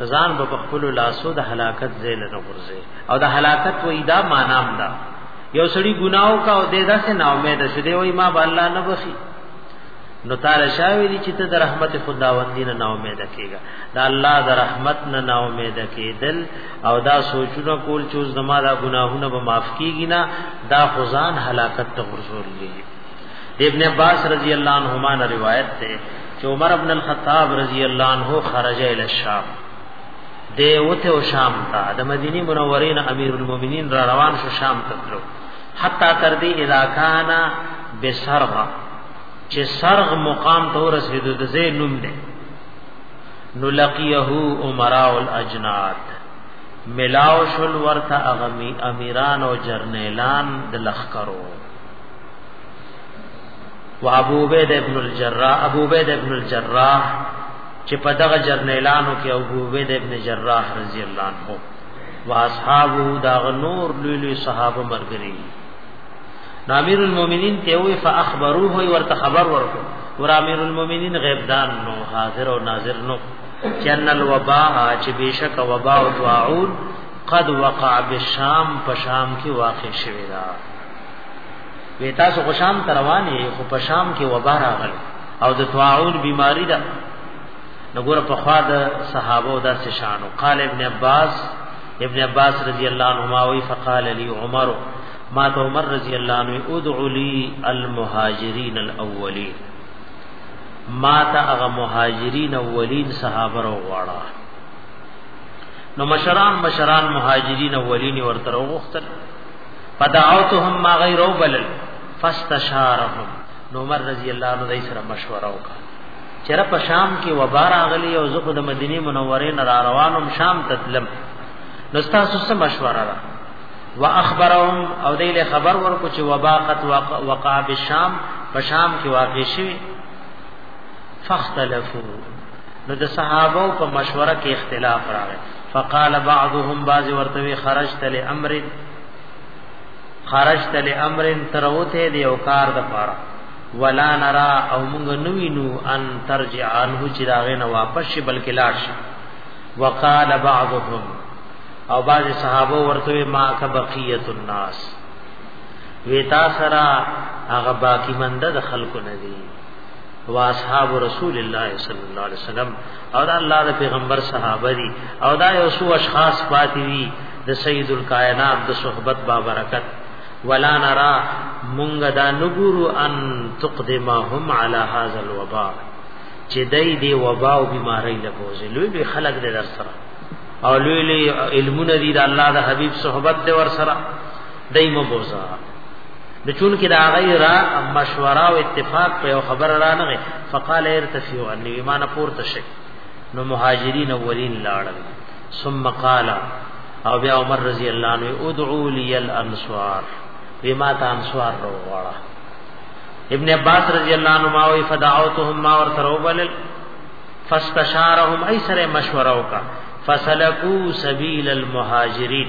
نزان به خپل لاسو د هلاکت زیل نه غورځي او د هلاکت و ایدا مانام دا یو سړی ګناو کا او د داسې نا امید شه دی وای ما به الله نه بخي نو تعالی شاوی دی چې ته د رحمت خداوندی نه نا امید کېږي دا الله د رحمت نه نا امید کېدل او دا سوچونه کول چې زما دا ګناهونه به معاف کیږي نه دا خزان هلاکت ته غورځول دي ابن عباس رضی اللہ عنہما نے روایت تے کہ عمر ابن الخطاب رضی اللہ عنہ خرج الى الشام دے وته او شام تا د مدینی منورین امیر المؤمنین را روان شو شام تلو حتا تر دی اذا کان بسرغ چې سرغ مقام ته رسیدو د زین نوم دی نو لقیه عمراء الاجناد ملاو شل ورته اغمی امیران او جرنیلان د لخ کرو و ابو عبید ابن الجراح ابو عبید ابن الجراح چې په دغه جرنیلانو کې ابو عبید ابن جراح رضی الله عنه و اصحابو دا نور لوی لوی صحابه مرګري امیر المؤمنین ته وی فاخبروه وی ورته خبر ورکو ور امیر المؤمنین غیب دان نو حاضر او ناظر نو چن الوباء چې بشک وباء او تعود قد وقع بالشام په شام کې واقع شوی دا وی تاسو خو شام ته روان یې خو په شام کې وبا راغل او د طاعون بیماری ده نګور په خوا د صحابه او داسې شانو قال ابن عباس ابن عباس رضی الله عنهما وی فقال لي عمر ما ته عمر رضی الله عنه ادعو لي المهاجرين الاولين ما ته هغه مهاجرین اولین صحابه وغواړه نو مشران مشران مهاجرین اولین ورته وغوښتل فدعوتهم ما غیر وبلل فاستشارهم نو عمر رضی الله عنه دای سره مشوره وکړه چر په شام کې وبا راغلی او زه د مدینه منورې نه را روانم شام ته تلم نو تاسو سره مشوره را واخبرهم او دې له خبر ورکو چې وبا قد وقع بالشام په شام کې واقع شوی فاختلفوا نو د صحابه په مشوره کې اختلاف راغی فقال بعضهم بعض ورتوي خرجت لامر خرجت لامر تروته دی او کار د پاره ولا نرا او موږ نوینو ان ترجع عنه چې داغه نه واپس شي بلکې لاړ شي وقال بعضهم او بعض صحابه ورته ما کا بقیت الناس ویتا سرا هغه باقی منده د خلکو نه دی و اصحاب رسول الله صلی الله علیه وسلم او دا الله د پیغمبر صحابه دي او دا یو څو اشخاص پاتې دي د سید الکائنات د صحبت با برکت ولا نرا مونږ دا نګورو ان تقدمهم علی هذا الوباء چې دای دی وبا او بیماری له بوزي لوی لوی خلق دې در سره او لوی لوی علمونه دي د الله د حبیب صحبت دې ور سره دای مو بوزا د چون کې دا غي را مشوره او اتفاق په یو خبر را نه فقال ارتفعوا ان ایمان پورته شي نو مهاجرین اولین لاړل ثم قال او بیا عمر رضی الله عنه ادعوا لي الانصار بما تنصار وروړه ابن عباس رضی الله عنه ما وی فدعوتهم ما ورتروبل فاستشارهم ایسر مشوره وکا فسلكوا سبيل المهاجرين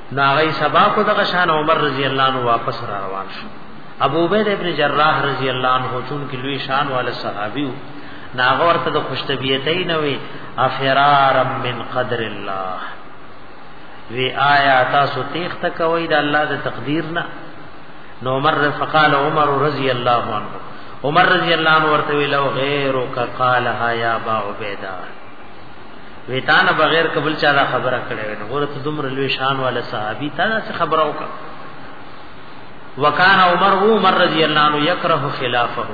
نو هغه سبا کو دغه شان عمر رضی الله عنه واپس را روان شو ابو عبید ابن جراح رضی الله عنه چون کې لوی شان والے صحابي وو ناغه ورته د خوشتبیتۍ نه وي افرار من قدر الله وی آیا تاسو تیخ تکوي د الله د تقدیر نه نو عمر فقال عمر رضی الله عنه عمر رضی الله عنه ورته وی لو غیرک قالها یا با عبیدہ ویتانه بغیر قبل چا دا خبره کړې وې نو ورته دومره لوی شان والا صحابي تا دا خبره وکړه وکانه عمر عمر رضی الله عنه یکره خلافه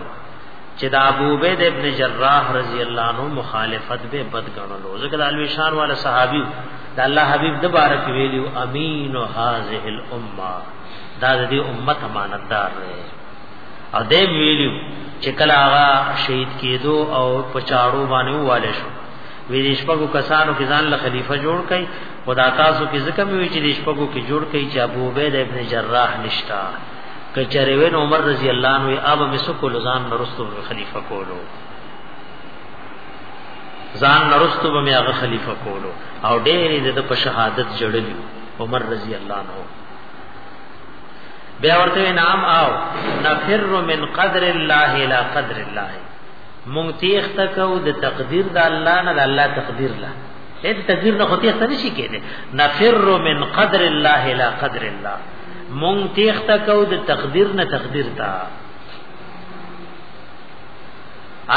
چې دا ابو عبید ابن جراح رضی الله عنه مخالفت به بد غنلو ځکه د الوی شان والا صحابي د الله حبیب د بارک ویلو امین هذه الامه دا د دې امت امانتدار دی او دې ویلو چې کله هغه شهید کېدو او پچاړو باندې واله شو وی دې شپږو کسانو کې ځان له خلیفہ جوړ کړي خدا تاسو کې ځکه وی چې دې شپږو کې جوړ کړي چې ابو عبید ابن جراح نشتا کچره وین عمر رضی الله عنه اب مسکو لزان نرستو خلیفہ کولو ځان نرستو به هغه خلیفہ کولو او ډېرې د په شهادت جوړلی عمر رضی الله عنه بیا ورته نام او نفر من قدر الله الى قدر الله مونږ تیخ تکو د تقدیر د الله نه د الله تقدیر لا دې تقدیر نه خو تیخ نشي کېده نفر من قدر الله الى قدر الله مونږ تیخ تکو د تقدیر نه تقدیر تا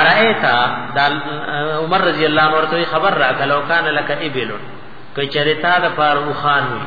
ارایتا د عمر رضی الله عنه ورته خبر راکلو کان لک ابل کچریتا د پاره وخان وی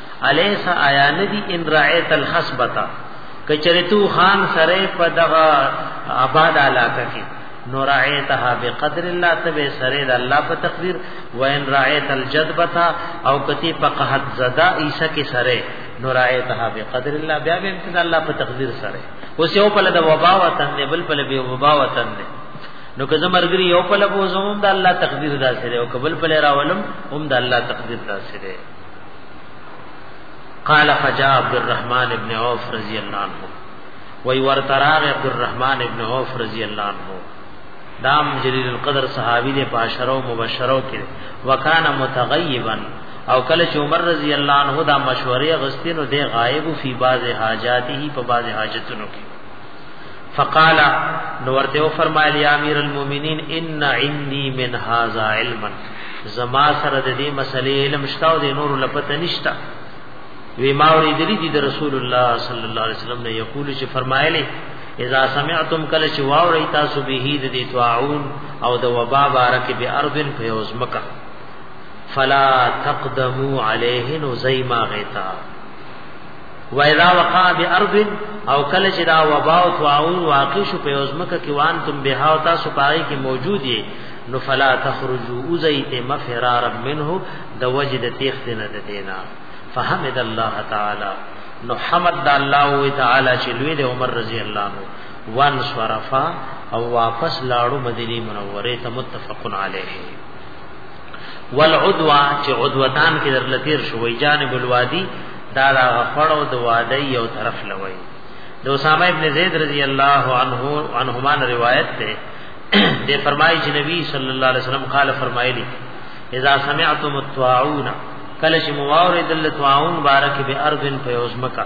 الیس آیا ندی ان رعیت الخصبتا کچرتو خان سره په دغه آباد علاقه کې نو رعیتها بقدر الله تبه سره د الله په تقدیر و ان رعیت الجذبتا او کتی په قحط زدا عیسی کې سره نو رعیتها بقدر الله بیا به امتد الله په تقدیر سره اوس یو په د وبا وطن دی بل په به وبا وطن دی نو که زمرګری یو په لبو زموم د الله تقدیر دا سره او کبل په راولم هم د الله تقدیر دا سره قال فجاء عبد الرحمن ابن عوف رضی الله عنه وی ورتراغ عبد الرحمن ابن عوف رضی الله عنه دام جلیل القدر صحابی دے پاشرو مبشرو کې وکانا متغیبا او کله چې عمر رضی الله عنه دا مشورې غستینو دے غایب فی بعض حاجاته په بعض حاجتونو کې فقال نو ورته فرمایل یا امیر المؤمنین ان عندي من هذا علما زما سره د دې مسلې علم شته او د نور لپته نشته وی ما اوریدلی دي د رسول الله صلی الله علیه وسلم نه یقول چې فرمایلی اذا سمعتم کل چې واوري تاسو به د دې تعاون او د وبا بارک به ارضن په اوسمکه فلا تقدمو علیه نو زیما غیتا و اذا وقع بارض او کله چې دا وبا او طاعون واقع شو په یوزمکه کې وان تم به او تاسو پای کې موجود یې نو فلا تخرجوا ازیت مفرار منه د وجد تیخت نه دینا فحمد الله تعالی نو حمد د الله و تعالی چې لوی د عمر رضی الله عنه وان صرفا او واپس لاړو مدینه منوره ته متفقن علیه والعدوه چې عدوتان کې در لتیر شوې جانب الوادی دا دا غفړو د واده یو طرف لوي د اسامه ابن زید رضی الله عنه عنهما روایت ده ده فرمایي چې نبی صلی الله علیه وسلم قال فرمایلی اذا سمعتم الطاعون کله چې مواورد الطاعون بارک به ارض په یوزمکا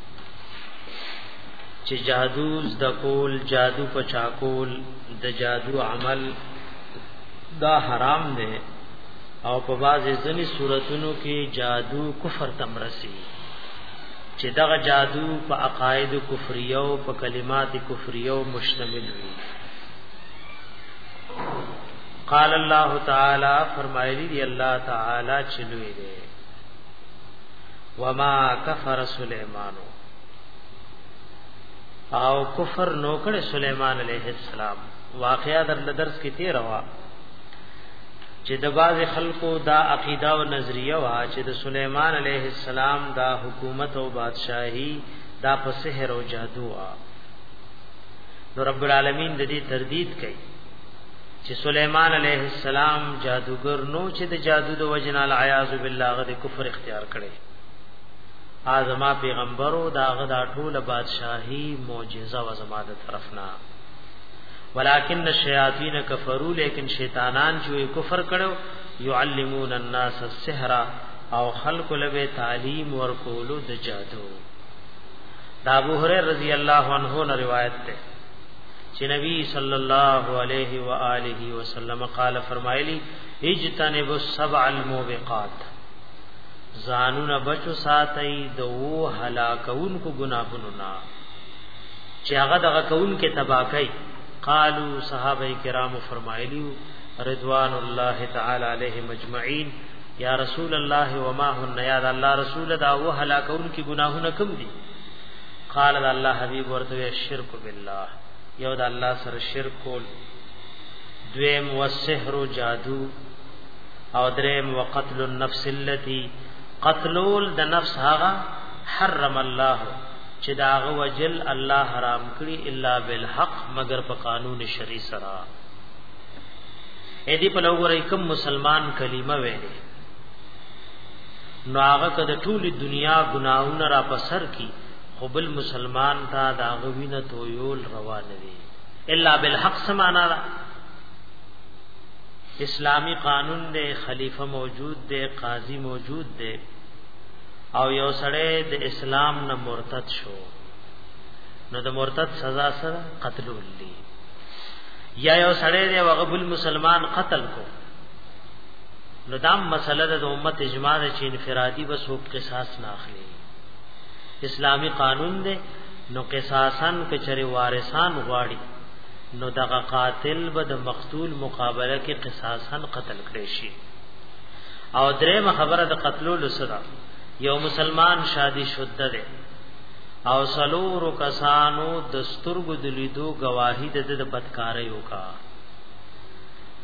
چې جادو د کول جادو په چا کول د جادو عمل دا حرام دی او په باز ځنی صورتونو کې جادو کفر تمرسي چې دغه جادو په عقاید کفریه او په کلمات کفریه مشتمل وي قال الله تعالی فرمایلی دی الله تعالی چلوې دی وما کفر سليمان او کفر نو کړه سليمان عليه السلام واقعا در درس کې تیر وا چې د باز خلکو دا عقیده او نظریه وا چې د سليمان عليه السلام دا حکومت او بادشاہي دا په سحر او جادو وا نو رب العالمین د دې تردید کوي چې سليمان عليه السلام جادوګر نو چې د جادو د وجنا العياذ بالله غد کفر اختیار کړي اعظم پیغمبرو دا غدا ټول بادشاہي معجزه و زما د طرفنا ولكن الشياطين كفروا لیکن شیطانان چې کفر کړو يعلمون الناس السحر او خلق له تعلیم ورکولو د جادو دا ابو هريره رضی الله عنه نه روایت ده چې نبی صلی الله علیه و آله وسلم قال فرمایلی اجتنب السبع الموبقات زانونه بچو ساتي د وو هلاکون کو گناهونو نا چې هغه دغه کون کې تباکای قالو صحابه کرام فرمایلی رضوان الله تعالی علیه مجمعین یا رسول الله وما هن یا الله رسول دا وو هلاکون کی گناهونه کم دي قال الله حبيب ورته شرک بالله یو د الله سره شرک کول دویم والسحر جادو او دریم وقتل النفس التي قتلول د نفس هغه حرم الله چې داغه وجل الله حرام کړی الا بالحق مگر په قانون شری سره اې دې په لوګورې کوم مسلمان کلمه ویلې نو هغه کده ټولی دنیا ګناونه را په سر کی خو بل مسلمان ته دا غوینه تو یول روا نه دی الا بالحق سمانا دا اسلامی قانون دی خلیفہ موجود دی قاضی موجود دی او یو سړی د اسلام نه مرتد شو نو د مرتد سزا سره قتل ولي یا یو سړی دی وغبل مسلمان قتل کو نو دا مسله د امت اجماع ده چې انفرادي بس حق قصاص نه اخلي اسلامی قانون دی نو قصاصن کچره وارثان غواړي نو دغه قاتل به د مقتول مقابله کې قصاصن قتل کړي شي او درېم خبره د قتلو لسره یو مسلمان شادي شوده ده او سلور کسانو د سترګو د لیدو گواهی د د بدکارۍ وکړه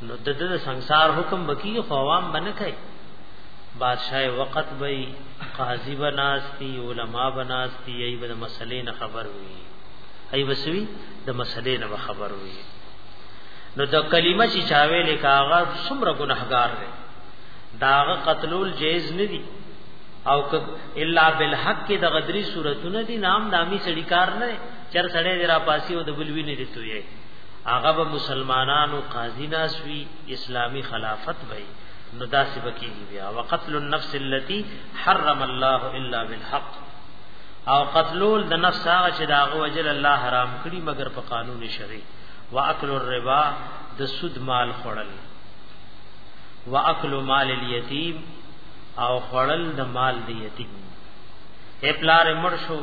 نو د د سنگسار حکم بکی خو عوام بنه کوي بادشاہ وقت بی قاضی بناستی علماء بناستی ای به مسلې نه خبر وي ای وسوي د مسلې نه خبر وي نو د کلمه چې چاوي لیکاغه څومره ګناهګار دی داغه قتلول جیز نه دی او الا بالحق د غدری صورتونه دي نام نامي سړی کار نه چر سړی درا پاسی او د بلوی نه دي توي هغه به مسلمانانو قاضی ناسوی اسلامی خلافت به نو داسې بکیږي بیا وقتل النفس التي حرم الله الا بالحق او قتلول د نفس هغه چې داغه وجل الله حرام کړی مگر په قانون شری واکل الربا د سود مال خړل واکل مال الیتیم او خړل د مال د یتیم اپلار مرشو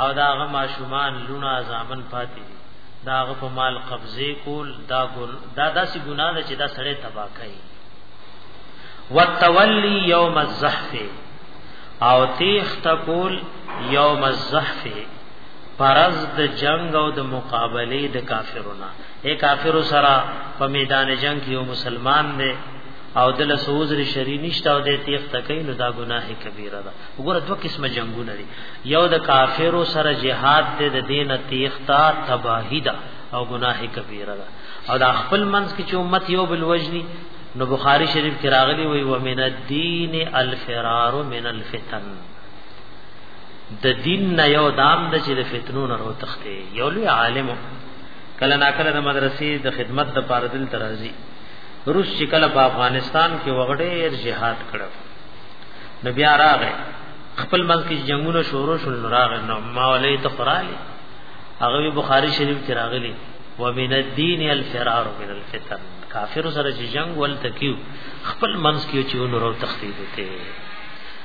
او داغه ماشومان لونه زامن پاتې دا غ په مال قبضه کول دا ګل دا داسې ګناه ده چې دا سړی تباہ کوي وتولی یوم الزحف او تیخ تکول یوم الزحف پرز د جنگ او د مقابله د کافرونو اے کافر سره په میدان جنگ کې یو مسلمان دی او د لسوزر شری نشته او د تیخ تکین دا ګناه کبیره ده وګوره دوه قسمه جنگونه دي یو د کافرو سره جهاد دې د دین تیختا تباہی دا او گناہ کبیره دا او د خپل منځ کې چې امت یو بل وجنی نو بخاری شریف کې راغلی وی و من الدین الفرار من الفتن د دین نه یو دام د چې د فتنو نه رو تخته یو لوی عالم کله نا کله د مدرسې د خدمت د پاره دل ترازی روس چې کله په افغانستان کې وغړې جهاد کړو نو بیا راغی خپل منځ کې جنگونه شروع شول نو راغی نو ما ولې ته خرالی هغه بخاری شریف کې راغلی ومن الدین الفرار من الفتن کافر سره چې جنگ ول تکیو خپل منځ کې چې نور تخفیف ته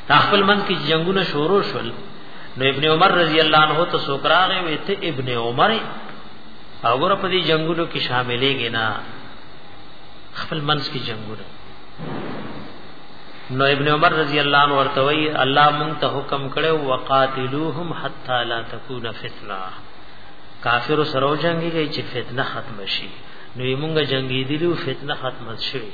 دا خپل منځ کې جنگونه شروع شول نو ابن عمر رضی الله عنه ته سوکراغه وي ته ابن عمر اور په دې جنگونو کې شاملېږي نه خپل منځ کې جنگونه نو ابن عمر رضی الله عنه ورته وی الله مونږ ته حکم کړو وقاتلوهم حتا لا تکون فتنه کافر سره جنگي چې فتنه ختم شي نو مونږ جنگي دي او فتنه ختم شي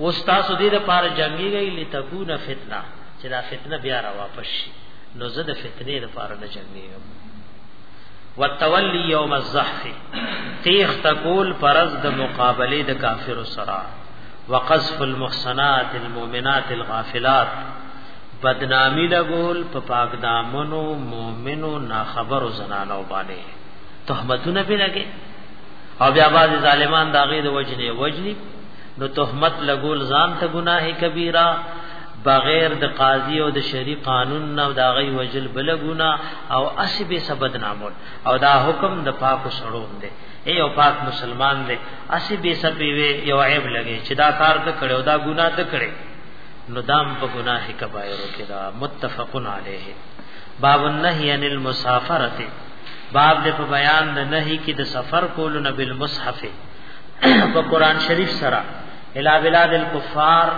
اوس تاسو دې لپاره جنگي گئی لتكون فتنه چې دا فتنه بیا را واپس شي نو زه د فتنې لپاره نه جنگي وتولی یوم الزحف تیخ تکول پرز د مقابله د کافر سره وقذف المحصنات المؤمنات الغافلات بدنامی لګول په پاک دامنو مؤمنو ناخبرو زنانو باندې تهمتونه به لګي او بیا باز ظالمان دا غي د وجنه وجني نو تهمت لګول ځان ته ګناه کبیره بغیر د قاضي او د شری قانون نه دا غي وجل بل ګنا او اسبه سبد نامول او دا حکم د پاک سړوم دی یو پاک مسلمان دی اسی به سپی وی یو عیب لګی چې دا کار ته کړو دا ګناه ته کړی نو دام په ګناه کبایر کې دا متفقن علیه باب النهی عن المسافره باب د په بیان د نهی کې د سفر کولو نه بل مصحف په قران شریف سره الا بلاد الكفار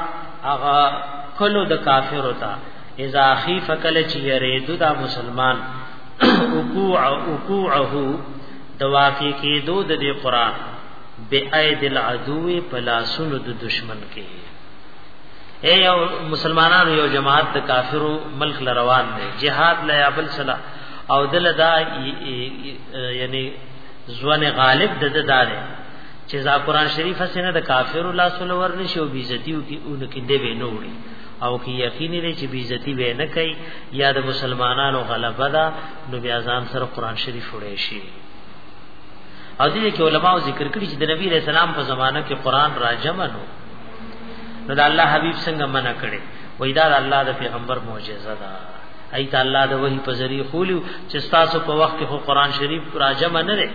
اغا کلو د کافر ہوتا اذا خیف کل چیریدو دا مسلمان وقوع وقوعه د واقع کېدو د دې قران به اید العدو په لاسونو د دشمن کې اے یو مسلمانانو یو جماعت د کافرو ملک ل روان دی جهاد لا یابل سلا او دل دا یعنی ځوان غالب د ددارې چې دا قران شریف سره د کافرو لاسونو ورنشي او بیزتیو کې اون کې دی به نوړي او کې یقیني دی چې بیزتی به نه کوي یا د مسلمانانو غلبه ده نو بیا ځان سره قران شریف وړي شي او دې کې علما ذکر کړی چې د نبی رسول الله په زمانه کې قران راجم نو نو د الله حبیب څنګه منع کړي وای دا الله د پیغمبر معجزه ده ای ته الله د وحی په ذریعہ خولیو چې تاسو په وخت کې خو قران شریف راجم نه لري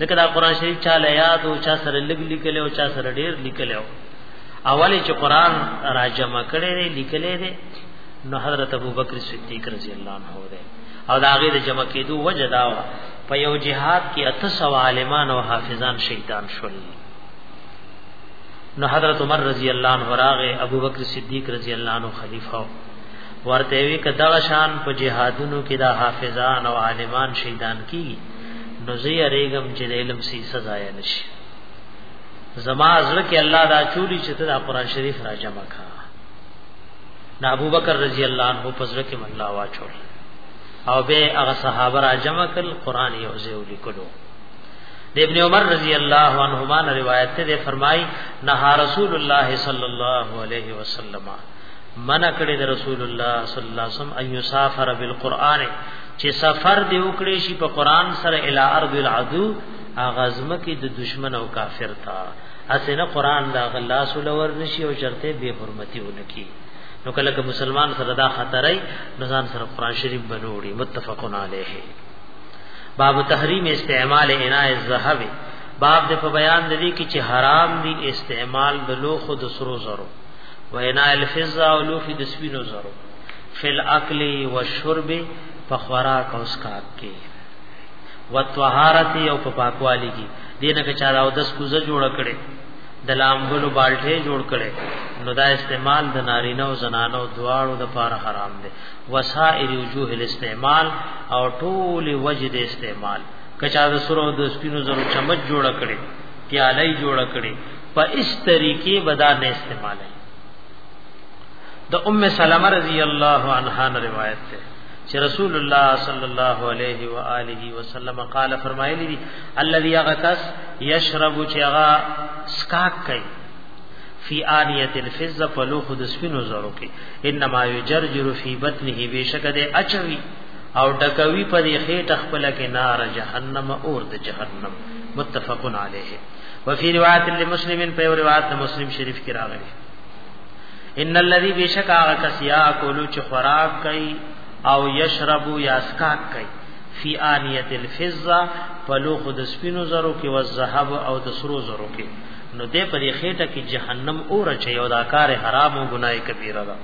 ځکه دا قران شریف چا له یاد او چا سره لګ لیکل او چا سره ډیر لیکل او اولی چې قران راجم کړي لیکل دي نو حضرت ابوبکر صدیق رضی الله عنه او دا غیر جمع کېدو وجه دا و په یو جهاد کې اته سو عالمان او حافظان شهیدان شول نو حضرت عمر رضی الله عنه راغه ابو بکر صدیق رضی الله عنه خلیفہ ورته وی ک دغه شان په جهادونو کې دا حافظان او عالمان شهیدان کی نو زی اریګم چې علم سی سزا یې نشي زما زړه کې الله دا چولی چې ته قرآن شریف را جمع کا نه ابو بکر رضی الله عنه په زړه کې منلا واچو او به هغه صحابه را جمع کړ قران یې وځي ولیکلو د ابن عمر رضی الله عنهما روایت ده فرمای نه رسول الله صلی الله علیه وسلم من کړي د رسول الله صلی الله علیه وسلم ان یسافر بالقران چې سفر دی وکړي شي په قران سره الی ارض العدو اغازمه کې د دشمن او کافر تا اسنه قران دا غلا سول ور نشي او چرته به حرمتي ونکي نو کله که مسلمان سره دا خطرای نو ځان سره قران شریف بنوړي متفقون علیه باب تحریم استعمال اناء الذهب باب د په بیان د دې کې چې حرام دي استعمال د لوخ د سرو زرو و اناء الفضه او لوخ د سپینو زرو فل اکل و شرب په خوراک او اسکاک کې وطهارت او په پاکوالي کې دینه کې چا راو دس کوزه جوړ کړي د لامبلو بالټه جوړ کړي نو دا استعمال د نارینه او زنانو دواړو د پاره حرام دي وسائر وجوه الاستعمال او ټول وجه د استعمال کچا د سرو د سپینو زرو چمچ جوړ کړي پیالې جوړ کړي په اس طریقې بدا نه استعمالای د ام سلمہ رضی الله عنها روایت ده چې رسول الله صلی الله علیه و آله وسلم قال فرمایلی دی الذي غکس یشرب چغا سکاک کوي فی آنیت الفزه فلوخ د سپینو زرو کې انما یجرجر فی بطنه بشک د اچوي او ډکوي په دې خېټه خپل کې نار جهنم اور د جهنم متفقن علیه وفي روایت لمسلم په روایت مسلم شریف کې راغلی ان الذي بشک هغه کس یا کولو چې خوراک کوي او یشرب یا اسکاک کوي فی انیت الفضه پلو خود سپینو زرو کې او الذهب او د سرو زرو کې نو دې په دې خېټه کې جهنم اور چې یو دا کار حرام او ګناي کبیره ده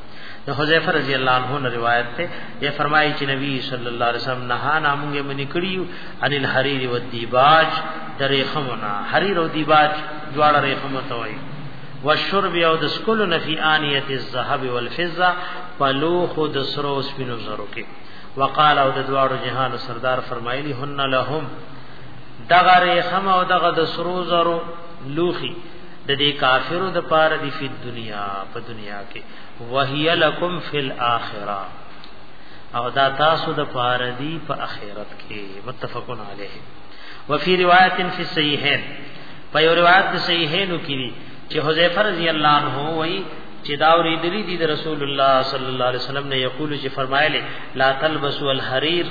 د حذیفه رضی الله عنه نه روایت ته یې فرمایي چې نبی صلی الله علیه وسلم نه نامونګه منی کړیو ان الحریر و دیباج درې خمونه حریر او دیباج جوړه رې خمته وایي والشرب او د سکلو نفی انیت الذهب والفضه پلو خو د سرو سپینو زرو کې وقال او د دوارو جهان سردار فرمایلی هن لهم دغه رحم او دغه د سرو زرو لوخي د دې کافرو د پاره دی په دنیا په دنیا کې وهي لکم فی الاخره او دا تاسو د پاره دی په آخرت کې متفقون علیه وفي روایت فی صحیحین په یو روایت کې صحیحینو کې دي چې حذیفه رضی الله عنه وایي چې دا ورېدلې دي د رسول الله صلی الله علیه وسلم نه یقول چې فرمایله لا تلبسوا الحرير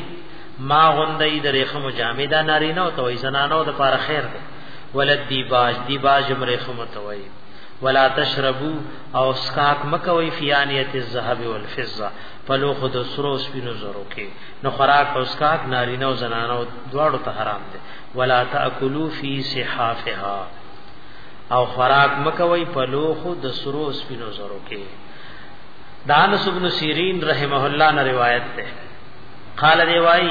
ما غندې د رخم جامې دا نارینه او توي زنانو د پاره خیر دی ولد دی باج دی باج مرخم توي ولا تشربو او سکاک مکوي فیانیت الذهب والفضه پلو خود سرو سپینو زرو کې نو خوراک او سکاک نارینه او زنانو دواړو ته حرام دي ولا تاكلوا في صحافها او خوراک مکوي په لوخو د سرو سپینو زرو کې دانس ابن سیرین رحمه الله نه روایت ده قال دی وای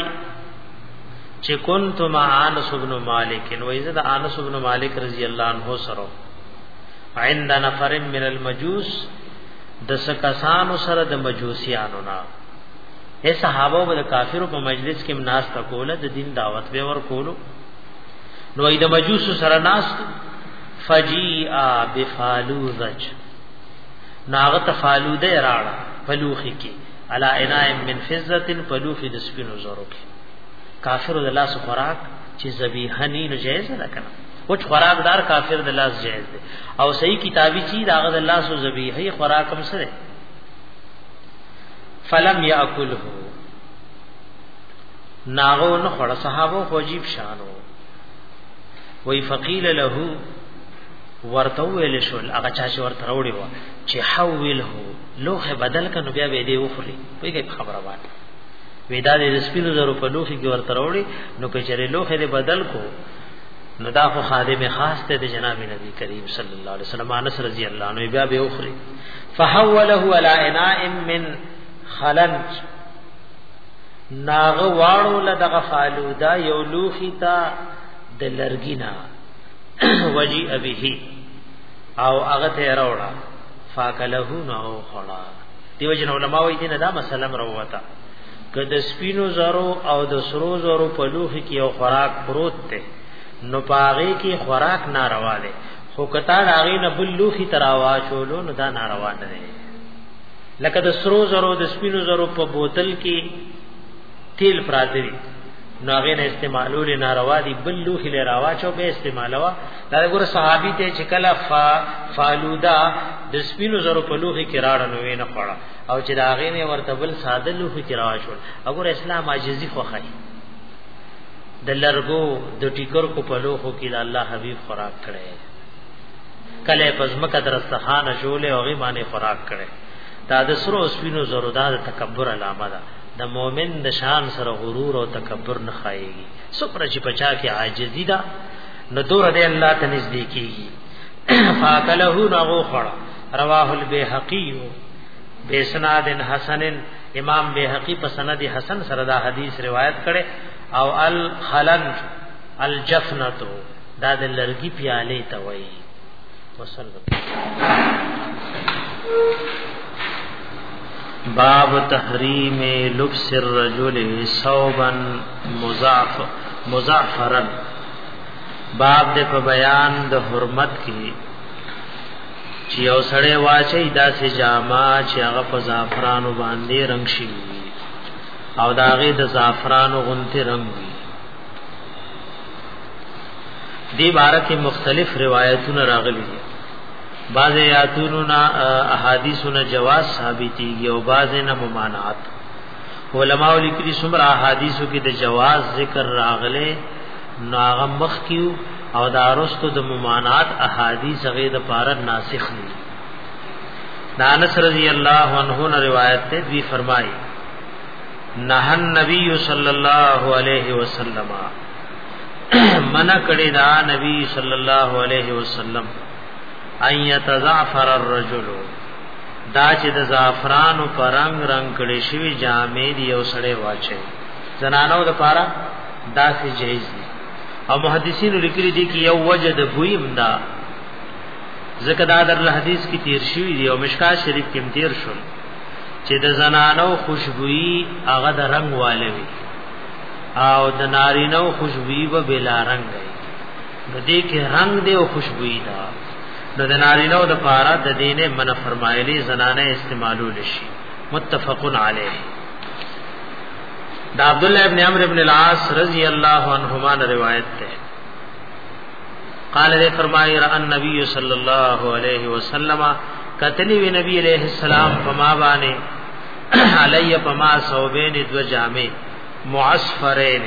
چې كنت مع انس ابن مالک نو ایزه د انس ابن مالک رضی الله عنه سره عند نفر من المجوس د سکسانو سره د مجوسیانو نه اے صحابه او د کافرو په مجلس کې مناس تکوله د دین دعوت به ور کولو نو اې د مجوس سره ناس فجیعا بفالوذج ناغه تفالوده راړه فلوخي کې علا اناء من فزه فلوخي د سپینو زرو کې کافرو د لاس خوراک چې ذبیحنی نو جایز نه کنه وټ خوراک دار کافر د لاس جایز دی او صحیح کتابی چی داغه د لاس او ذبیحی خوراک هم سره فلم یاکله ناغو نه خړ صحابه خو عجیب شانو وی فقیل له ورته ویل شول هغه چا چې ورته وروړي و چې حوله لوخه بدل کنو بیا به دې وخوري پیګه خبره وایي ودا دې سپینو زرو په لوخي کې ورته وروړي نو کچره لوخه دې بدل کو نو دا خو خادم خاص ته د جناب نبی کریم صلی الله علیه وسلم انس رضی الله عنه بیا به وخوري فحوله على اناء من خلنج ناغه واړو لدغه فالودا یو لوخی تا د لرګینا وجی ابه او هغه ته راوړه فاکله نو خړا دیو جن علماء وی دین دا مسله مروته که د سپینو زرو او د سرو زرو په لوخي کې یو خوراک پروت دی نو پاغه کې خوراک ناروا دی خو کتا داغی نبل لوخی تراوا چولو نو دا ناروا نه دی لکه د سرو زرو د سپینو زرو په بوتل کې تیل پراته دي نو هغه نه استعمالول ناروا دي بل لوخي له راوا چو به استعمالوا دا ګور صحابي ته چې کله فا فالودا د سپینو زرو په لوخي کې راړ نو وینه پړه او چې دا هغه نه ورته بل ساده لوخي کې راوا شو وګور اسلام عاجزي خوخه د لرګو د ټیکر کو په لوخو کې د الله حبیب خوراک کړي کله پزما کا درستخان شولې او غي باندې خوراک کړي دا د سرو سپینو زرودار تکبر علامه ده د مؤمن د شان سره غرور او تکبر نه خایيږي سپره چې پچا کې عاجزي ده نو دور دې الله ته نږدې کیږي فاکله نو خړ رواه البیهقی بیسناد حسن امام بیهقی په سند حسن سره دا حدیث روایت کړي او الخلن الجفنتو دا د لرګي پیاله ته وایي وصلی باب تحریم لبس الرجل صوبا مضاعف مضاعفرا باب د په بیان د حرمت کې چې یو سړی واچي داسې جامه چې هغه په زعفرانو باندې رنگ شي او داغه د زعفرانو غنته رنگ وي دی باره کې مختلف روایتونه راغلي دي بعض آیاتونو نه احادیثونه جواز ثابتي او بعض نه ممانعات علماء لیکلي سمرا حدیثو کې د جواز ذکر راغله نو هغه مخ کیو او دا رستو د ممانات احادیث غي د پاره ناسخ دي نانس رضی الله عنه نے روایت ته دی فرمای نہ نبی صلی اللہ علیہ وسلم منع کړی دا نبی صلی اللہ علیہ وسلم ان يتزعفر الرجل دا چې د زعفرانو پر رنگ رنگ کړي شوی جامې دی او سړی واچي زنانو د پاره دا سي جایز دي او محدثین لیکلي دي کې یو وجه د بویم دا ځکه دا در حدیث کې تیر شوی دی او مشکا شریف کې تیر شو چې د زنانو خوشبوئی هغه د رنگ والوي او د نارینو خوشبوئی به بلا رنگ وي نو دې کې رنگ دی او خوشبوئی ده نو د نارینه او د پاره د دینه من فرمایلی زنانه استعمالو لشي متفقن علیه دا عبد الله ابن عمرو ابن العاص رضی الله عنهما روایت ده قال دې فرمایي را النبي صلی الله علیه وسلم کتلی وی نبی علیہ السلام فما باندې علی فما صوبین دو جامع معصفرین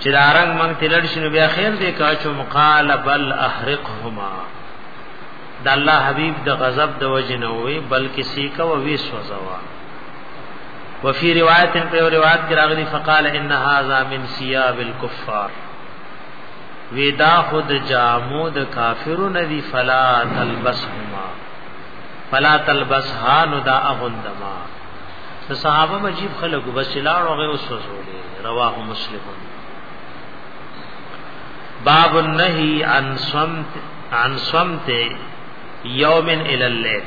چې دا رنگ مونږ تلل شنو بیا خیر دې کا چې مقال بل احرقهما د الله حبیب د غضب د وجه نه وي بلکې سیکا و وی سوزوا وفي روایت په روایت کې راغلي فقال ان هاذا من ثياب الكفار ودا خود جامو د کافرو ندی فلا تلبسهما فلا تلبسها ندا اغندما د صحابه مجيب خلکو بس لاړ او غو سوزولې رواه مسلم باب النهي عن صمت عن صمت يوم الى الليل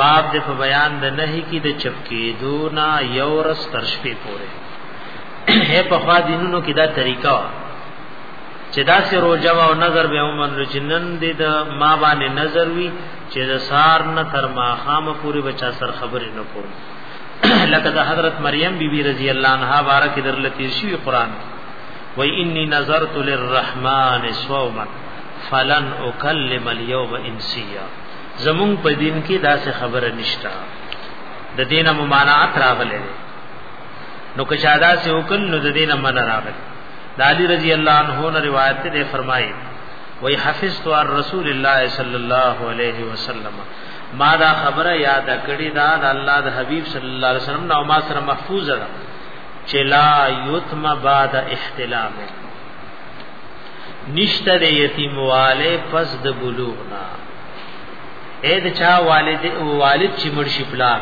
باب د په بیان د نهي کې د چپکې دونا یو رس تر شپې پورې په خوا دینونو کې دا طریقہ چې دا سه روزه او نظر به ومن لچنن دې د ما باندې نظر وی چې د سار نه تر ما خام پوری بچا سر خبرې نه کوم لکه د حضرت مریم بی بی رضی الله عنها بارک در لتیر شوی قران و انی نظرت للرحمن صوما فلن اکلم اليوم انسیا زمون په دین کې دا سه خبره نشتا د دینه ممانعت راغله نو که شاده سه وکړ نو د دینه من راغله د علی رضی الله عنه نه روایت دی فرمایي وی حفظت عن رسول الله صلی الله علیه وسلم ما دا خبره یاد کړی دا د الله د حبیب صلی الله علیه وسلم نو ما سره محفوظ ده چې لا یتم بعد احتلام نشته د یتیمواله پس د بلوغ نه اې د چا والد والد چې مرشي پلار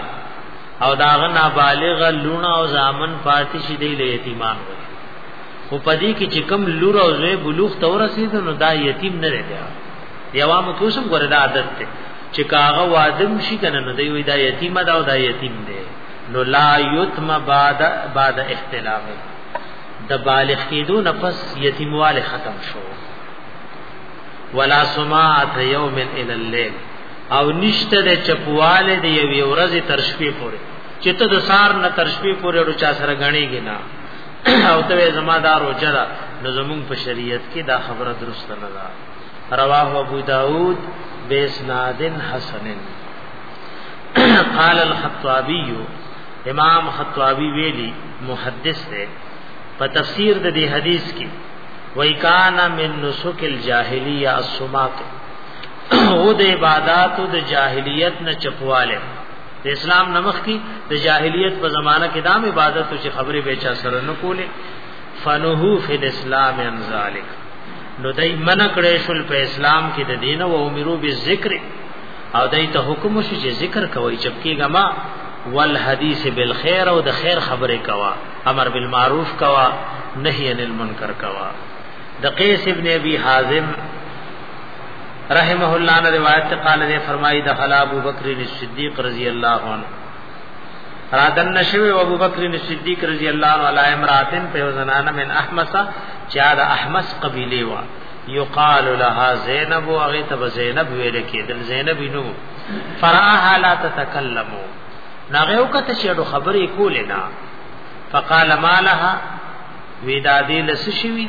او داغه نابالغ لونه او زامن پاتې شي دی له یتیمان خو پدې کې چې کم لور او زوی بلوغ ته ورسید نو دا یتیم نه دی دی عوامو کې اوسم ګره دا عادت دی چې کاغه وادم شي کنه نو دی وی دا یتیم دا او دا یتیم دی نو لا یتم بعد بعد احتلام د بالغ کېدو نفس یتیمواله ختم شو ولا سماعت یوم الى الليل او نشته د چپواله دی یوې ورځې تر شپې پورې چې ته د سار نه تر شپې پورې ورو چا سره غنیږي نه او ته زما دا روزه ده نو زمون په شریعت کې دا خبره درست نه ده رواه ابو داود بیسناد حسن قال الخطابی امام خطابی ویلی محدث دی په تفسیر د دې حدیث کې وای کان من نسک الجاهلیه السماق او د عبادتو د جاهلیت نه چپواله د اسلام نمخ کی د جاهلیت په زمانہ کې دام عبادت چې خبرې به چا سره نه کولې فنهو فی الاسلام ان ذالک نو دای من کړې شول په اسلام کې د دین او امرو به ذکر او دای ته حکم شو چې ذکر کوي چې کېګه ما والحدیث بالخير او د خیر خبره کوا امر بالمعروف کوا نهی عن المنکر کوا د قیس ابن ابي حازم رحمه الله نے روایت قال نے فرمائی دخل ابو بکر الصدیق رضی اللہ عنہ رادن نشوی و ابو بکر الصدیق رضی اللہ عنہ علی امراتن په زنانه من احمسا چا د احمس قبیله وا یقال لها زینب و اغه تب زینب ویل کېدل زینب نو فراها لا تتکلمو ناغه وکته چې ډو خبرې کولې نه فقال مالها ودا دې لس شوی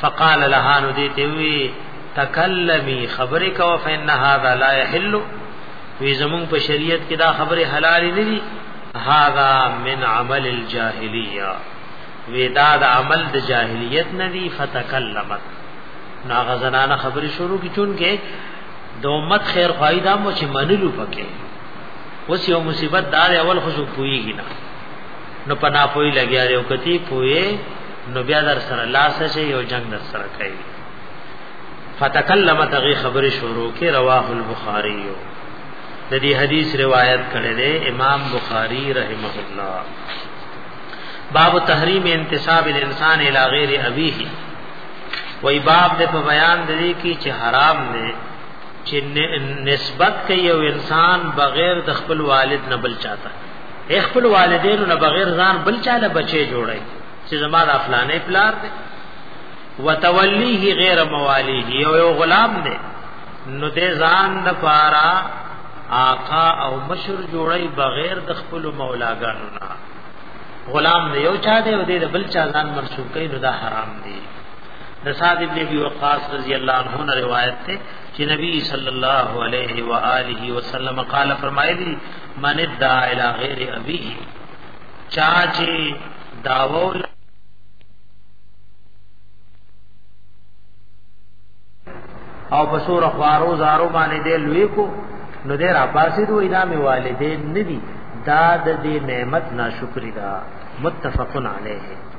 فقال لها نو دې ته وی تکلمی خبرې کو فإن هذا لا يحل وی زمون په شریعت کې دا خبره حلال نه دي هذا من عمل الجاهلیه وی دا د عمل د جاهلیت نه دي فتکلمت ناغه زنانه خبرې شروع کی چون کې د امت خیر خوای دا مو چې منلو پکې وس یو مصیبت دار اول خو پویږي نه نو پنا پوي لګیا دی او کتی پوي نو بیا در سره لاس شي یو جنگ در سره کوي فتکلمت غي خبر شروع کې رواه البخاری د دې حدیث روایت کړي دی امام بخاری رحمه الله باب تحریم انتساب الانسان الى غیر ابیه وای باب د په بیان د دې کې چې حرام دی چې نسبت کوي یو انسان بغیر د خپل والد نه بل چاته خپل والدینو نه بغیر ځان بل چاله بچي جوړي چې زما د افلانې پلار دی وتوليه غیر مواليه یو یو غلام دی نو دې ځان د پارا آقا او مشر جوړي بغیر د خپل مولاګانو نه غلام دی یو چا دی او دې بل چا ځان مرشوب کوي نو دا حرام دی د صاد ابن ابي وقاص رضی الله عنه روایت ته چې نبی صلی الله علیه و آله وسلم قال فرمایلی من ادعا الى غیر ابیه چا چې داول او په سور خوارو زارو باندې دی لوی کو نو دې را پاسې دوی دا می والدین ندي دا د دې نعمت ناشکری دا متفقن علیه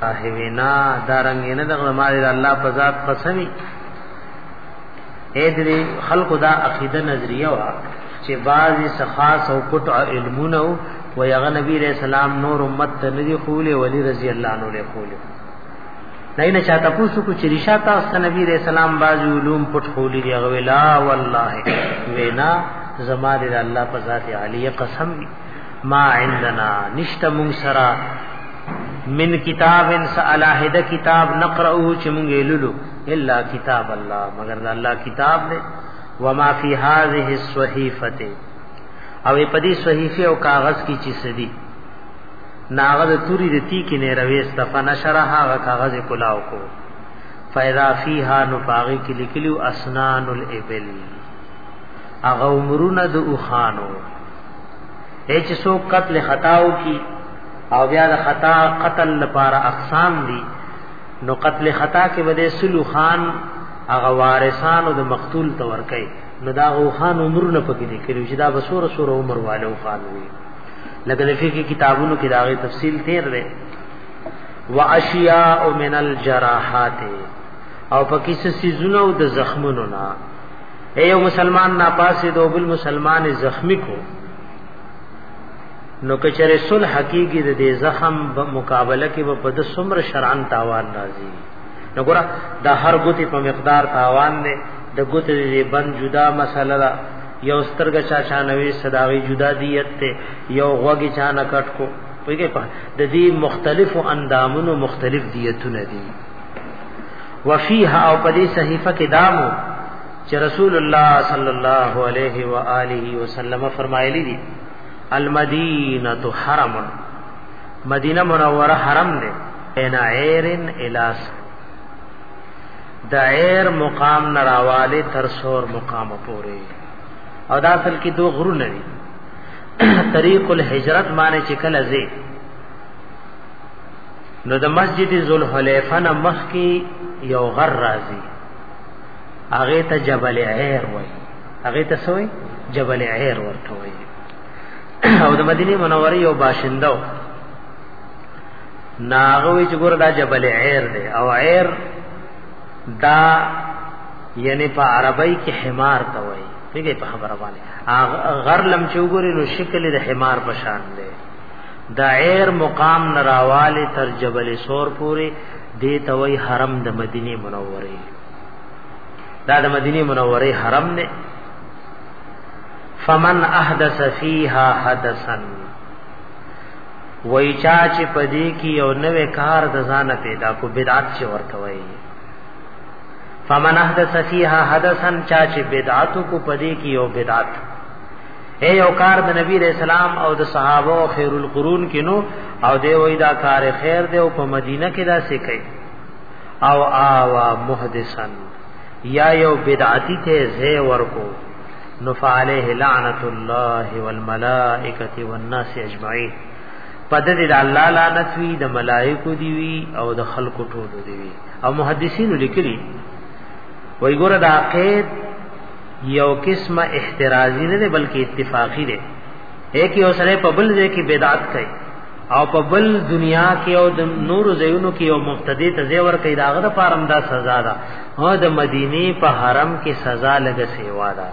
صاحبنا دا رنگ نه د غلمار الله په ذات قسمی اې دې خلق دا عقیده نظریه وا چې بعضی سخاص او پټ علمونه او یغه نبی علیہ السلام نور امت ته ندی خوله ولی رضی الله عنه له خوله نه نه چاته پوسو کو چې رشا تاسو نبی علیہ السلام بعضی علوم پټ خولی دی غویلا والله وینا زما دې الله په ذات عالی قسم دی ما عندنا نشته مونږ سره من کتاب انس الاهد کتاب نقرأه چې مونږ لولو الا کتاب الله مگر الله کتاب دې وما فی هذه الصحیفه او په دې صحیفه او کاغذ کې چې سدي ناغه د توري د تی کې نه روي استفا نشرها هغه کاغذ کلاو کو فیدا فیها نفاغی کې لیکلو اسنان الابل اغه عمرونه د اوخانو هیڅ سو قتل خطاو کی او بیا د خطا قتل لپاره اقسام دي نو قتل خطا کې بده سلو خان هغه وارثانو د مقتول ته ورکي نو دا غو خان عمر نه پکې دي کړي چې دا بسور سور عمر والو خان وي لکه د فقہی کتابونو کې دا غي تفصیل تیر دی واشیاء من الجراحات او پکې سيزونه او د زخمونو نه ایو مسلمان ناپاسې دو بل مسلمان زخمی کو نو کچره صلح حقیقی د دې زخم مقابله کې په د سمر شرعن تاوان راځي نو ګره د هر ګوتی په مقدار تاوان نه د ګوت دې بند جدا مسله ده یو سترګه چا چا نوې صداوی جدا دیت ته یو غوګی چا نه کټ کو پوهیږي په د دې مختلفو اندامونو مختلف دیتونه دي وفيها او په دې صحیفه کې دامو چې رسول الله صلی الله علیه و آله وسلم فرمایلی دي المدینه حرم مدینه منوره حرم ده ان عیرن الاس د عیر مقام نراواله تر سور مقام پورې او دا اصل کې دوه غرونه دي طریق الهجرت معنی چې کله زی نو د مسجد ذوالحلیفه نه مخ کې یو غر راځي هغه ته جبل عیر وای هغه ته سوې جبل عیر ورته وای او د مدینه منوره یو باشنده ناغوی چې ګور دا جبل عیر دی او عیر دا یعنی په عربی کې حمار ته وای پیږي په خبره باندې غر لم چې وګوري نو شکل د حمار په شان دی د عیر مقام نراواله تر جبل سور پوری دی توي حرم د مدینه منوره دا د مدینه منوره حرم نه فمن احدث فیها حدثا وای چا چې پدې کې یو نوې کار د ځانه پیدا کو بدعت چې ورته وای فمن احدث فیها حدثا چا چې بدعت کو پدې کې یو بدعت اے یو کار د نبی علیہ السلام او د صحابه او خیر القرون کې نو او دی وای دا کار خیر دی او په مدینه کې دا څه کوي او آوا محدثن یا یو بدعتی ته زه ورکو نفعلیه لعنت الله والملائکه والناس اجمعین پد دې د الله لعنت وی د ملائکو دی وی او د خلکو ټولو دی وی او محدثین لیکلی وای ګوره دا عقید یو قسمه احترازی نه بلکې اتفاقی دی ایک یو سره په بل ځای کې بدعت کوي او په بل دنیا کې او د نور زینو کې یو مبتدی ته زیور کوي داغه د فارم دا سزا ده او د مدینه په حرم کې سزا لګ سیوا ده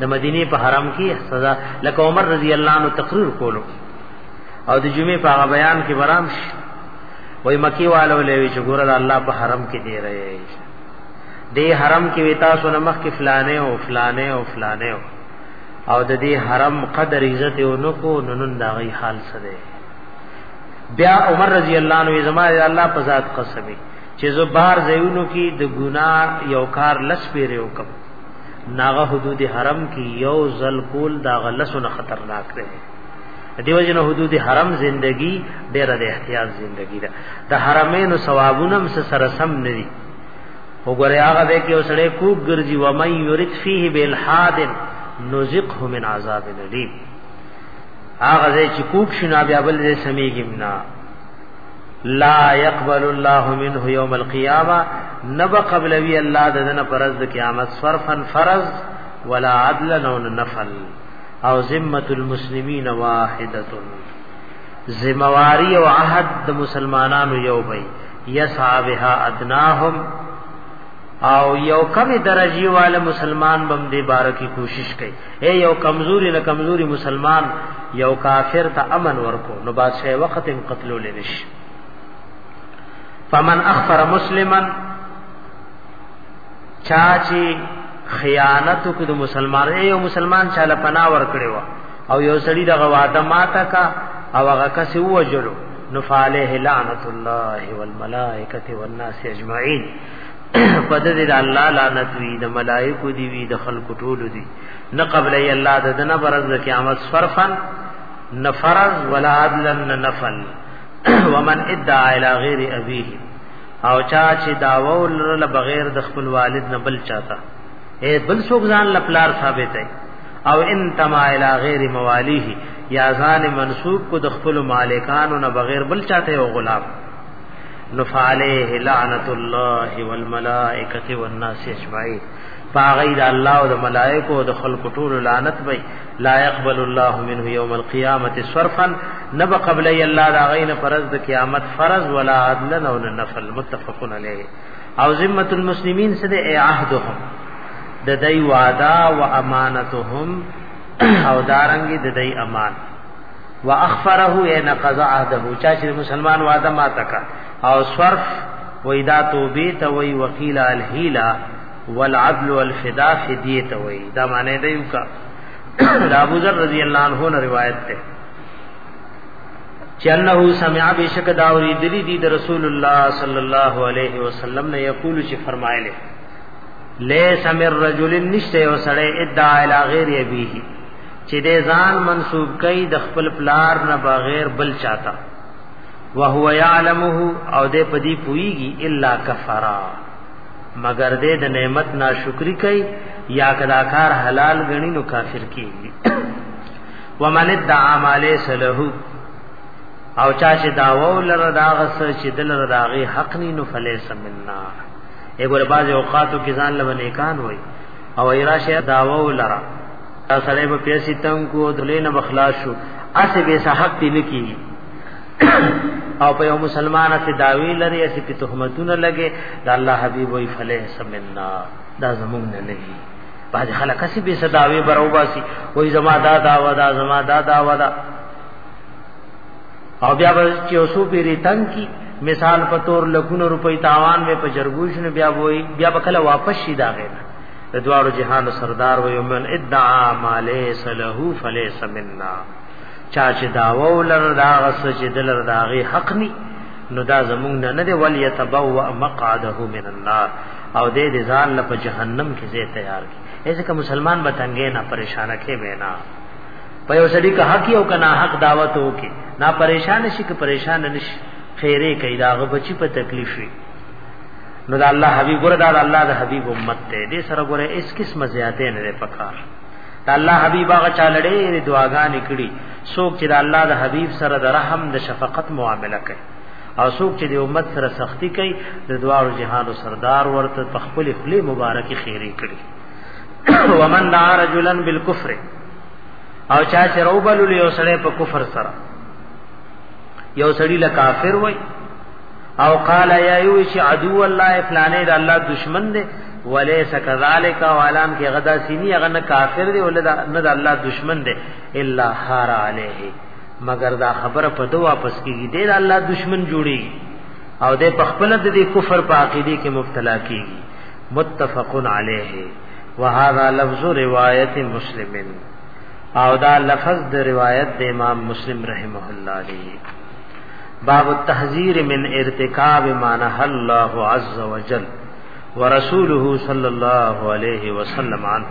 د مدینه په حرم کې سزا لکه عمر رضی الله عنه تقریر کولو او د جمعې په هغه بیان کې برام وای مکی والو لوي چې ګوره الله په حرم کې دی رہے دې حرم کې وتا سو نمخ کې فلانه او فلانه او فلانه او د دې حرم قدر عزت او نکو نن دا غي حال سره بیا عمر رضی الله عنه زما الله په ذات قسمي چې زو بار زینو کې د ګنا یو کار لس پیره وکم ناغه حدود حرم کې یو زل کول دا غلسونه خطرناک دی دیو جن حدود حرم زندگی ډیره د احتیاط زندگی ده د حرمینو ثوابونم سره سم نه دي وګوره هغه به کې اوسړې کوګ ګرځي و مې یرید فيه بالحاد نزقه من عذاب الیم هغه ځای چې کوک شنا بیا بل دې سميږي منا لا يقبل الله منه يوم القيامه نب قبل وی الله دنه فرض قیامت صرفا فرض ولا عدلا نفل او ذمه المسلمین واحده زمواري او عهد د مسلمانانو یو وي یسعا بها ادناهم او یو کمی درجی والا مسلمان بم دی بارو کی کوشش کئی اے یو کمزوری نه کمزوری مسلمان یو کافر ته امن ورکو نو بادشاہ وخت هم قتلو لنش فمن اخفر مسلمن چاچی خیانت کو د مسلمان اے یو مسلمان چاله پناه ور کړی و او یو سړی دغه وعده ماته کا او هغه کس وجلو نو فعليه لعنت الله والملائکه والناس اجمعين پد دې د الله لعنت وی د ملائکو دی وی د خلق ټول دی نه قبل ای الله د دنه برز د قیامت صرفا نه فرض ولا عدل نه نفل ومن ادعى الى غير ابيه او چا چې داوا ولر بغیر د خپل والد نه بل چاته اے بل څوک ځان لپلار ثابت ہے او انتما الى غیر موالیه یا ځان منسوب کو د خپل مالکانو نه بغیر بل چاته یو غلام نفعلیه لعنت الله والملائکه والناس اجمعین پاغی د الله او د ملائکه او د خلق ټول لعنت وي لا يقبل الله منه يوم القيامه صرفا نب قبل الله دا غین فرض د قیامت فرض ولا عدل او نفل متفقن علیه او ذمه المسلمین څه دی عهدهم د دای وعده و امانتهم او دارنګ د دای امان واخفره ان قضا عهده چا چې مسلمان وعده ما تکا او صرف وېدا توبې ته وی وکیل الهیلا والعدل والفدا فدیه ته وی دا معنی دی کا دا ابو ذر رضی الله عنه روایت ده چې انه سمع بشک دا اوریدلی دی د رسول الله صلی الله علیه وسلم نه یقول چې فرمایله لیس من رجل نشته یو سړی ادعا الی غیر ابیه چې د ځان منسوب کوي د خپل پلار نه بغیر بل چاته وهو يعلمه او دې پدی پويږي الا کفرا مگر دې د نعمت ناشکری کوي یا کداکار حلال غنی نو کافر کیږي ومن ادعا ما ليس له او چا چې داوو لره دا غس چې دل را داغي حق ني نو فليس منا ایګور باز اوقاتو کې ځان لبنې کان وای او ایرا شه داوو لره دا سړی په پیسې تم کو دلې نه بخلاص شو اسه به صحق دی لکی او په یو مسلمان ته داوی لري اسه په تهمتونه لګي دا الله حبيب وی فليس منا دا زمونږ نه لګي بعض خلک هسې بې څه دعوې به راوباسي وایي زما دا دعوه ده زما دا دعوه ده او بیا به چې یو څو پېرې تنګ کړي مثال په تور لکونو روپۍ تاوان به په جرګو شنو بیا به وایي بیا به کله واپس شي د هغې نه د دواړو جهانو سردار وایي من ادعا ما لیس له فلیس منا چا چې دعوه ولر دا غس چې دلر دا غي حق ني نو دا زمونږ نه نه دی ولي تبوا مقعده من النار او دې دې ځان له جهنم کې زی تیار کی ځکه مسلمان به تنګې نه پریشان کې وینا په یو سړي که حق یو کنا حق دعوت وکي نا پریشان شي که پریشان نشي خیره کوي دا غو بچي په تکلیف وي نو دا الله حبيب ګره دا الله د حبيب امت ته دې سره ګره اس قسم زیاتې نه پکار دا الله حبيب هغه چا لړې دعاګانې کړي څوک چې دا الله د حبيب سره د رحم د شفقت معامله کوي او څوک چې د امت سره سختی کوي د دوارو جهانو سردار ورته تخپل خلی مبارکي خیری کړي ومن دعا رجلا بالکفر او چا چې روبل له یو سړی په کفر سره یو سړی له کافر وای او قال یا یو چې عدو الله فلانه د الله دشمن دی وليس كذلك وعلام کې غدا سینی هغه نه کافر دی ولدا نه د الله دشمن دی الا حار علیه مگر دا خبره په دو واپس کیږي د الله دشمن جوړي او د خپل د کفر په عقیده کې مبتلا کیږي متفق علیه وهذا لفظ روایت مسلم او دا لفظ د روایت د امام مسلم رحمه الله دی باب التحذير من ارتكاب ما نهى الله عز وجل ورسوله صلى الله عليه وسلم عنه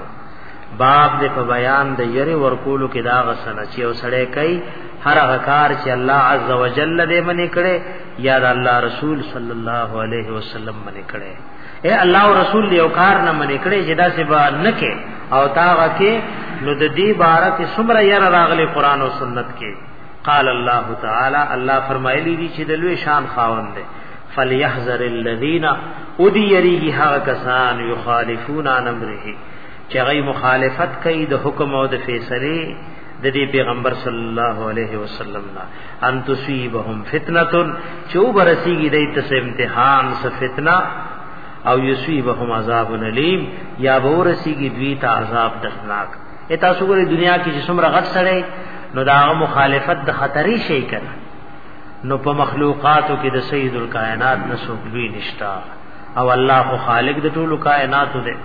باب دې په بیان د یری ورکولو کې دا غسنه چې وسړې کوي هر هغه کار چې الله عز وجل دې منې کړي یا د الله رسول صلی الله علیه وسلم منې کړي اے الله او رسول یو کار نه منې کړي چې دا سبا نه کې او تاغه کې نو د دې بارک سمره ير راغلي قران او سنت کې قال الله تعالی الله فرمایلی دي چې د لوی شان خاوند دی فليحذر الذين ودي يريږي هغه کسان يخالفون عن امره چې غي مخالفت کوي د حکم او د فیصله د دې پیغمبر صلی الله علیه وسلم نا ان تصيبهم فتنه چو برسیږي د تس امتحان س فتنه او یصيبهم عذاب الیم یا ورسیږي دوی ته عذاب دردناک اته سوګره دنیا کې چې څومره غټ سړی نو دا مخالفت د خطرې شي کنه نو په مخلوقاتو کې د سید الکائنات نسوک لوی نشتا او الله خو خالق د ټولو کائناتو دی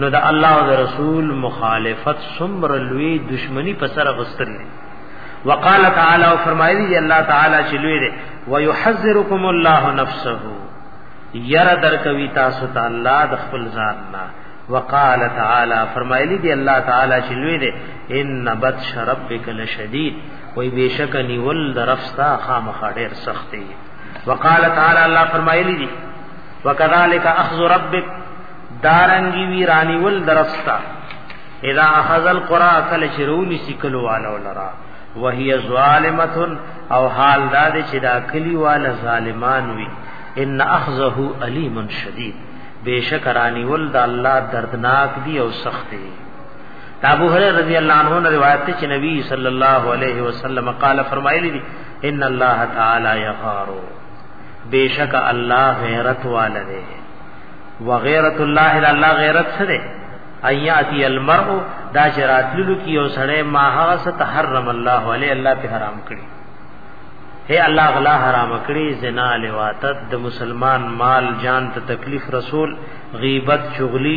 نو د الله او د رسول مخالفت سمر لوی دشمنی په سر غستل دی وقال تعالی او فرمایلی دی الله تعالی چې لوی دی ويحذرکم الله نفسه ير در کوي تاسو ته الله د خپل ځان نه وقال تعالی فرمایلی دی الله تعالی چې لوی دی ان بطش ربک لشدید وی بیشک نیول درفستا خامخا ډیر سخت دی وقال تعالی الله فرمایلی دی وکذالک اخذ ربک دارنګي وی رانیول درفستا اذا اخذ القرى کل شرونی سکلو والو لرا وهي ظالمه او حال دا دی چې دا کلی والا ظالمان وی ان اخذه الیم شدید بیشک رانیول د الله دردناک دی او سخت دی ابو هريره رضی الله عنه نے روایت ته چې نبی صلی الله علیه وسلم قال فرمایلی دي ان الله تعالی یغار بیشک الله غیرت والده وغیرت الله الا الله غیرت سره ایاتی المرء دا چراتلو کی او سړی ما هغه ست حرم الله علی الله په حرام کړی اے الله غلا حرام کړی زنا لواطت د مسلمان مال جان ته تکلیف رسول غیبت چغلی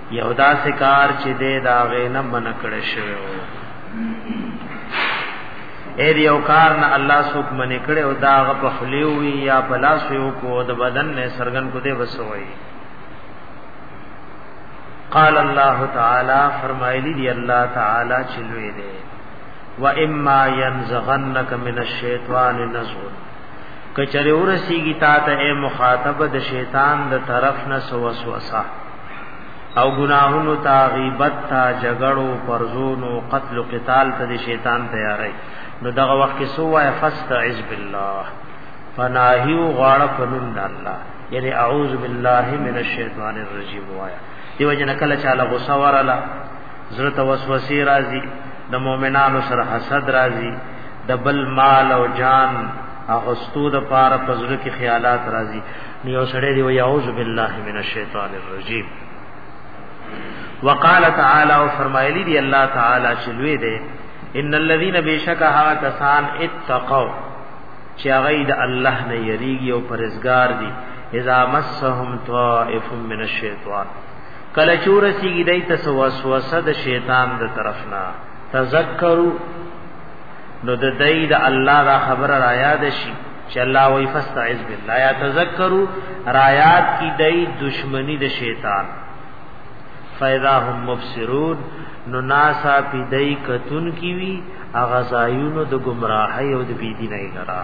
یو داسې کار چې دې دا غینه من کړی شوی و اې یو کار نه الله سوک من کړي او دا غ په خلیوي یا په لاس یو کو د بدن نه سرګن کو دې وسوي قال الله تعالی فرمایلی دی الله تعالی چلوې دې و اما ينزغنك من الشیطان نزغ کچره ورسیږي تا ته مخاطب د شیطان د طرف نه سوسوسه او گناهونو تا غیبت تا جګړو پرزونو قتل او قتال ته د شیطان تیارای نو دغه وخت کې سو وای فاستعذ بالله پناهی او غاړه پنوم د الله یعنی اعوذ بالله من الشیطان الرجیم وای دیو جن کله چاله غوسه وراله زړه ته وسوسه راځي د مؤمنانو سره حسد راځي د بل مال او جان اغستو د پاره پزړه کې خیالات راځي نو یو سړی دی وی اعوذ بالله من الشیطان الرجیم وقال تعالی او فرمایلی دی الله تعالی چې لوی دی ان الذين بشکها کسان اتقوا چې هغه د الله نه یریږي او پرهیزګار دي اذا مسهم طائف من الشیطان کله چور سیږي دای ته وسوسه د شیطان د طرف نه تذکروا نو د دای د الله دا خبره را یاد شي چې الله وی فاستعذ بالله یا تذکروا را یاد کی دای دشمنی د شیطان فاذا هم مبصرون نو ناسا پی دای کتون کی وی اغزایونو د گمراهی او د بيدینۍ لرا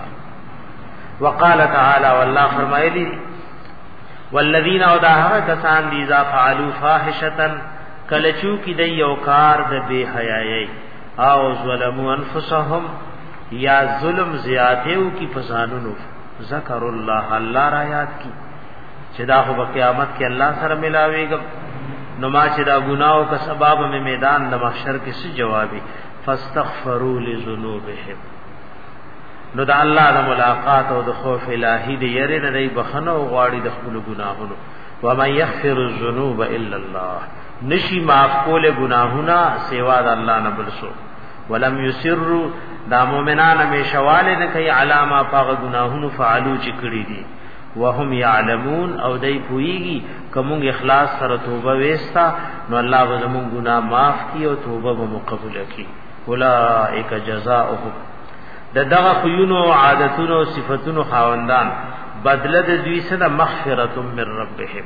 وقال تعالی والله فرمایلی والذین او دا هغه کسان دي اذا فعلوا فاحشتن کلچو کی د یو کار د بے حیايي او ظلموا انفسهم یا ظلم زیاتیو کی فسانونو ذکر الله الله را یاد کی چې دا خو قیامت کې الله سره ملاويږم نو ما چې دا ګناو کا سبب مې میدان د محشر کې څه جوابي فاستغفروا لذنوبهم نو دا الله د ملاقات او د خوف الهی دی یری نه دی بخنه او غواړي د خپل ګناهونو و من یغفر الذنوب الا الله نشي معاف کول ګناهونه سیوا د الله نه بل سو ولم یسروا دا مؤمنان همیشواله نه کوي علامه پاغ ګناهونو فعلو چې کړی دي وهم یعلمون او دای پویږي کومګ اخلاص سره توبه وستا نو الله به زموږ ګناه معاف کړي او توبه به مقبول کړي اولائک جزاؤهم د دغه خيونو عادتونو صفاتونو خاوندان بدله د دوی سره مغفرت من ربهم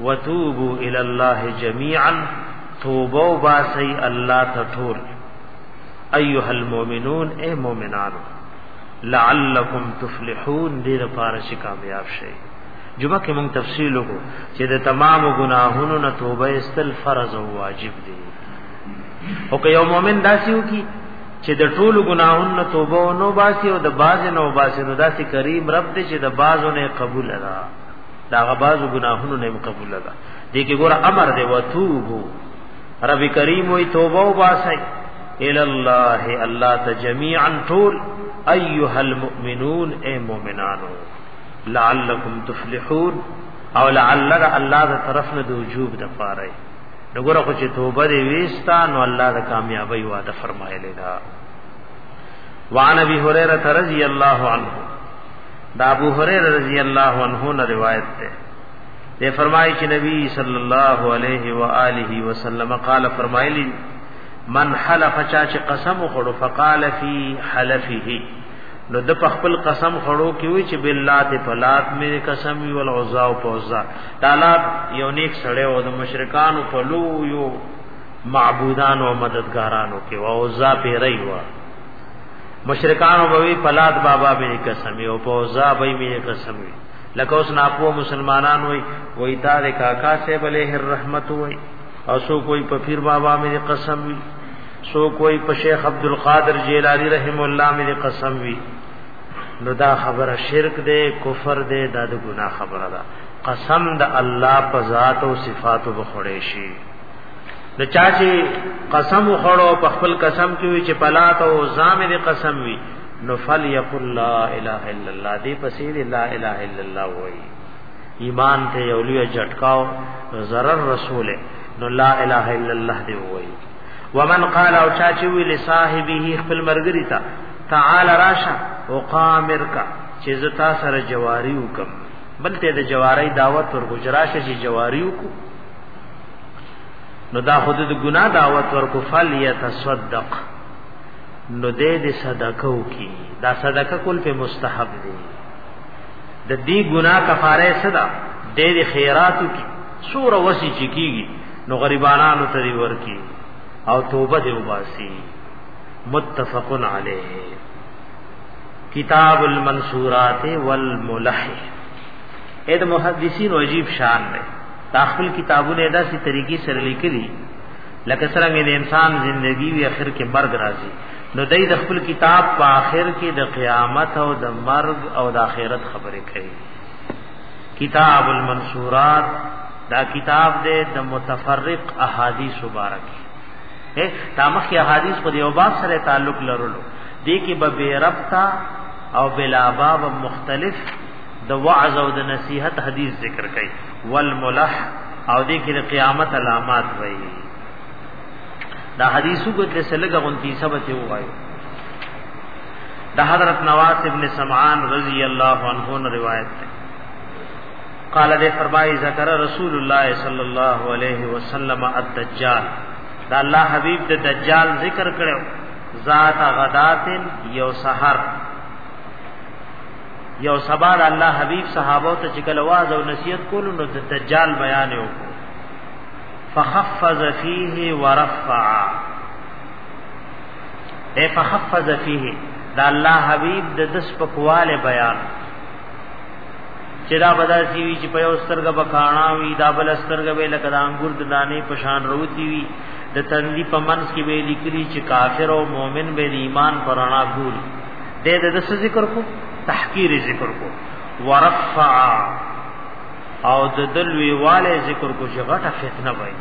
وتوبو الى الله جميعا توبه وباسي الله ته ټول ايها المؤمنون اي مؤمنانو لعلکم تفلحون دې لپاره چې کامیاب شئ جمعه کې موږ تفصیل وکړو چې د تمام ګناهونو نه توبه استل فرض او واجب دي او که یو مؤمن داسي وکي چې د ټول ګناهونو نه توبه او نو باسي او د باز نه وباسي نو داسي کریم رب دې چې د باز نه قبول را دا غباز ګناهونو نه قبول ده دې کې ګور امر دی وتوبو رب کریم وی توبه او باسي ال الله الله ته جميعا طول ايها المؤمنون اي مؤمنانو لعلكم تفلحون او لعلنا الله ذا طرفنا د وجوب د پاره نګوره خو چې توبه دی ویستا نو الله د کامیابی وعده فرمایلی دا وعن ابي هريره رضی الله عنه دا ابو هريره رضی الله عنه نه روایت ده ده فرمایي چې نبی صلی الله علیه و آله وسلم قال فرمایلی من حلف چا چې قسم وخړو فقال فی حلفه نو د خپل قسم خړو کې وی چې بالله ته فلات مې قسم وی ول عزا او پوزا تعالی یو نیک سړی او د مشرکانو په لو یو معبودان او مددګارانو کې او عزا پیری وا مشرکان وبوي پلات بابا به قسم او پوزا به می قسم وي لکه اوس ناپو مسلمانان وي وای تا د کاکا سے بلې هر رحمت وي او سو کوئی په پیر بابا می قسم وي سو کوئی په شیخ عبد القادر جیلانی رحم الله می قسم وي نو دا خبره شرک دی کفر دی دا د ګناه خبره ده قسم د الله په ذات او صفاتو بخړې شي نو چا چې قسم وخړو په خپل قسم کې وی چې پلات او زامه دې قسم وی نو فل یقل لا اله الا الله دې پسې دې لا اله الا الله وای ایمان ته یو لوی جټکاو zarar رسول نو لا اله الا الله دې وای ومن قال او چا چې وی لصاحبه خپل مرګری تا تعال راشا وقامر کا چې زتا سره جواری وکم بلته د جواری دعوت ور گجراشه چې جواری وکم نو دا خود د ګناه دعوت ورکو فل یتصدق نو دې دې صدقه وکي دا صدقه کول په مستحب دي د دې ګناه کفاره صدا دې دې خیرات وکي سور وسی چکیږي نو غریبانو ته دی ورکی او توبه دی وباسي متفقن علیه کتاب المنصورات والملح اې د محدثین عجیب شان دی دا خپل کتابونه داسې طریقې سره لیکلي لکه سره مې د انسان زندگی وی اخر کې مرګ راځي نو دای د خپل کتاب په اخر کې د قیامت او د مرګ او د آخرت خبرې کوي کتاب المنصورات دا کتاب دې د متفرق احادیث مبارک ہے دا مخکې احادیث په یو باب سره تعلق لرلو دې کې به بے ربطا او بلا باب مختلف د وعظ او د نصیحت حدیث ذکر کړي والملح او دې کې د قیامت علامات وایي دا حدیثو کو د سلګه غونتی سبت وایي د حضرت نواس ابن سمعان رضی الله عنه نے روایت ہے قال دے فرمائی ذکر رسول اللہ صلی اللہ علیہ وسلم الدجال دا اللہ حبیب د دجال ذکر کړو ذات غداتن یو سحر یو سبا د الله حبیب صحابه ته چې کله واعظ او نصیحت کولو نو د دجال بیان یو فخفز فیه ورفع اے فخفز فیه د الله حبیب د دس پکواله بیان چې دا بدا سی وی چې په یو سترګه بکانا وی دا بل سترګه به لکه د انګور د دانې په شان روتی وی د تندی په منځ کې به لیکلی چې کافر او مؤمن به ایمان پرانا ګوري د د د ذکر کو تحقیر ذکر کو ورفع او د دلوی والے ذکر کو چې غټه فتنه وای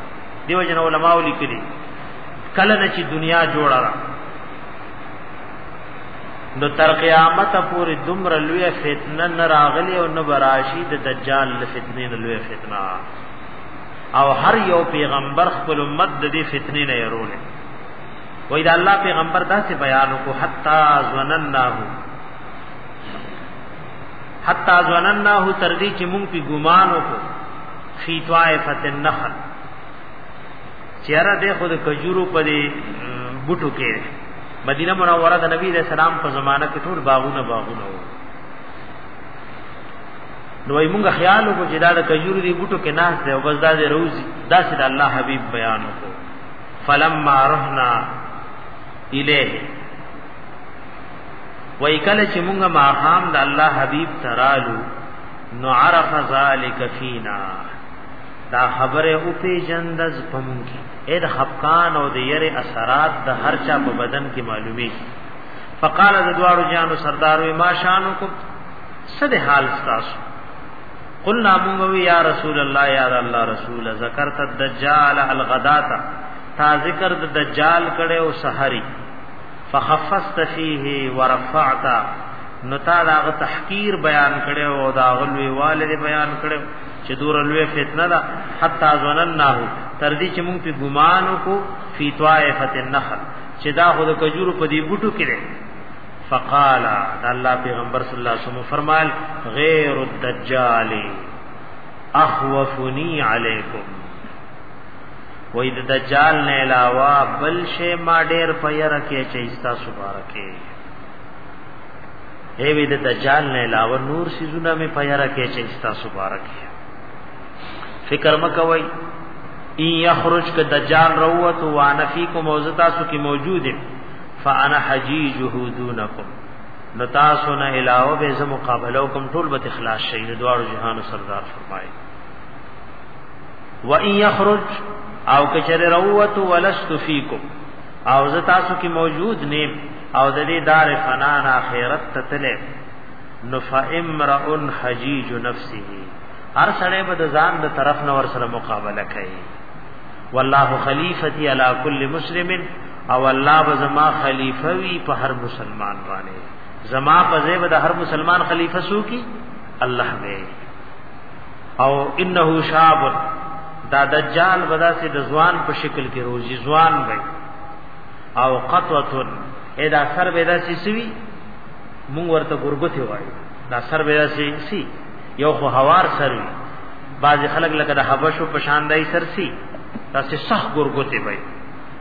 دیو جن علماء لیکلي کله نه چې دنیا جوړه را نو تر قیامت پورې دومره لوی فتنه نه راغلی او نه براشي د دجال له فتنې نه لوی فتنه او هر یو پیغمبر خپل امت د دې فتنې نه يرولې وای دا الله پیغمبر دا سے بیان کو حتا ظنناه حتا ظنناه تر دې چې مونږ په ګمان وکړو فی طائفه النخل چیرې د خود کجورو په دې بوټو کې مدینه منوره د نبی رسول سلام په زمانہ کې ټول باغونه باغونه وو نو ای مونږ خیال وکړو چې دا د کجورو دی بوټو کې ناس دی او بس دا دې روزي دا سید الله حبیب بیان وکړو فلما رحنا الیه وای کله چې مونږ ما خام د الله حبیب ترالو نو عرف ذالک فینا دا خبره او پی جندز پمون کی اې د خفقان او د یری اثرات د هر چا په بدن کې معلومی فقال د دوارو جانو سردارو ما شانو کو صد حال تاسو قلنا مونږ یا رسول الله یا الله رسول ذکرت الدجال الغداتا تا ذکر د دجال کړه او سحری فخفست فيه ورفعت نو تا دا تحقیر بیان کړه او دا غلوی والد بیان کړه چې دور لوی فتنه ده حتا ظننه تر دې چې مونږ په ګمان کو فی طائفه النخل چې دا خود کجورو په دې بوټو کې فقال دا الله پیغمبر صلی الله علیه وسلم فرمایل غیر الدجال اخوفنی علیکم وې د دجال نه علاوه بل شی ما ډیر په یره کې چې ایستا سبارکه هی وې د دجال نه علاوه نور سيزونه مې په یره کې چې ایستا سبارکه فکر مکوي ان یخرج ک دجال روت وانا فیکم موجودتا سو کی موجوده فانا حجیجه دونکم نو تاسو نه علاوه به زه مقابله وکم ټول به اخلاص شي د دوار جهان سردار فرمایي و ان یخرج او کچره روت ولست فیکم او زه تاسو کې موجود نیم او د دې دار فنا نه اخرت ته تله نو فامرئ حجیج نفسه هر سړی به د ځان د طرف نور سره مقابله کوي والله خلیفتی علی کل مسلم او الله به زما خلیفہ وی په هر مسلمان باندې زما په ځای به د هر مسلمان خلیفہ سو کی الله به او انه شاب دا دجال بدا سي د ځوان په شکل کې روزي ځوان وي او قطوتن ادا سر بدا سي سوي مونږ ورته ګرګته وای دا سر بدا سي سي یو خو هوار سر وي بعض خلک لکه د حبشو په شاندای سر سي تاسو صح ګرګته وای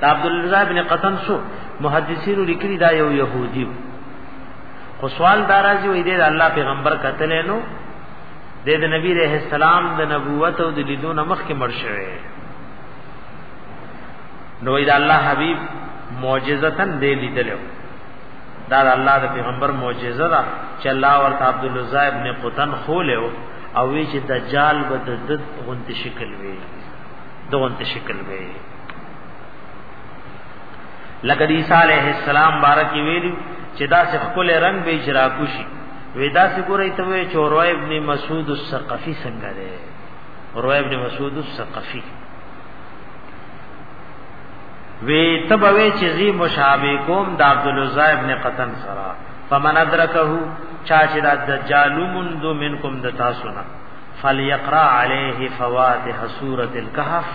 دا عبد الله ابن قطن شو محدثین لیکلی دا یو يهودي خو سوال دارازي وې دې الله پیغمبر قتل نو د نبی رحم السلام د نبوت او د لیدون مخ کې مړ شوی نو دا الله حبیب معجزتن دې لیدلو دا الله د پیغمبر معجزه ده چې الله ورته عبد الله ابن قطن خو له او وی چې دجال به د غنت شکل وی دغونت شکل به لکه عیسی علیه السلام بارک ویلو چې دا څه خپل رنگ به اجرا کوشي ودا څه ګورې ته وې چوروي ابن مسعود الثقفي څنګه دی روي ابن مسعود الثقفي وی تبوی چیزی مشابه کوم د عبد العزا ابن قطن سرا فمن ادرکه چا چې د دجالو مندو منکم د تاسو نه فلیقرا علیه فواتح سوره الكهف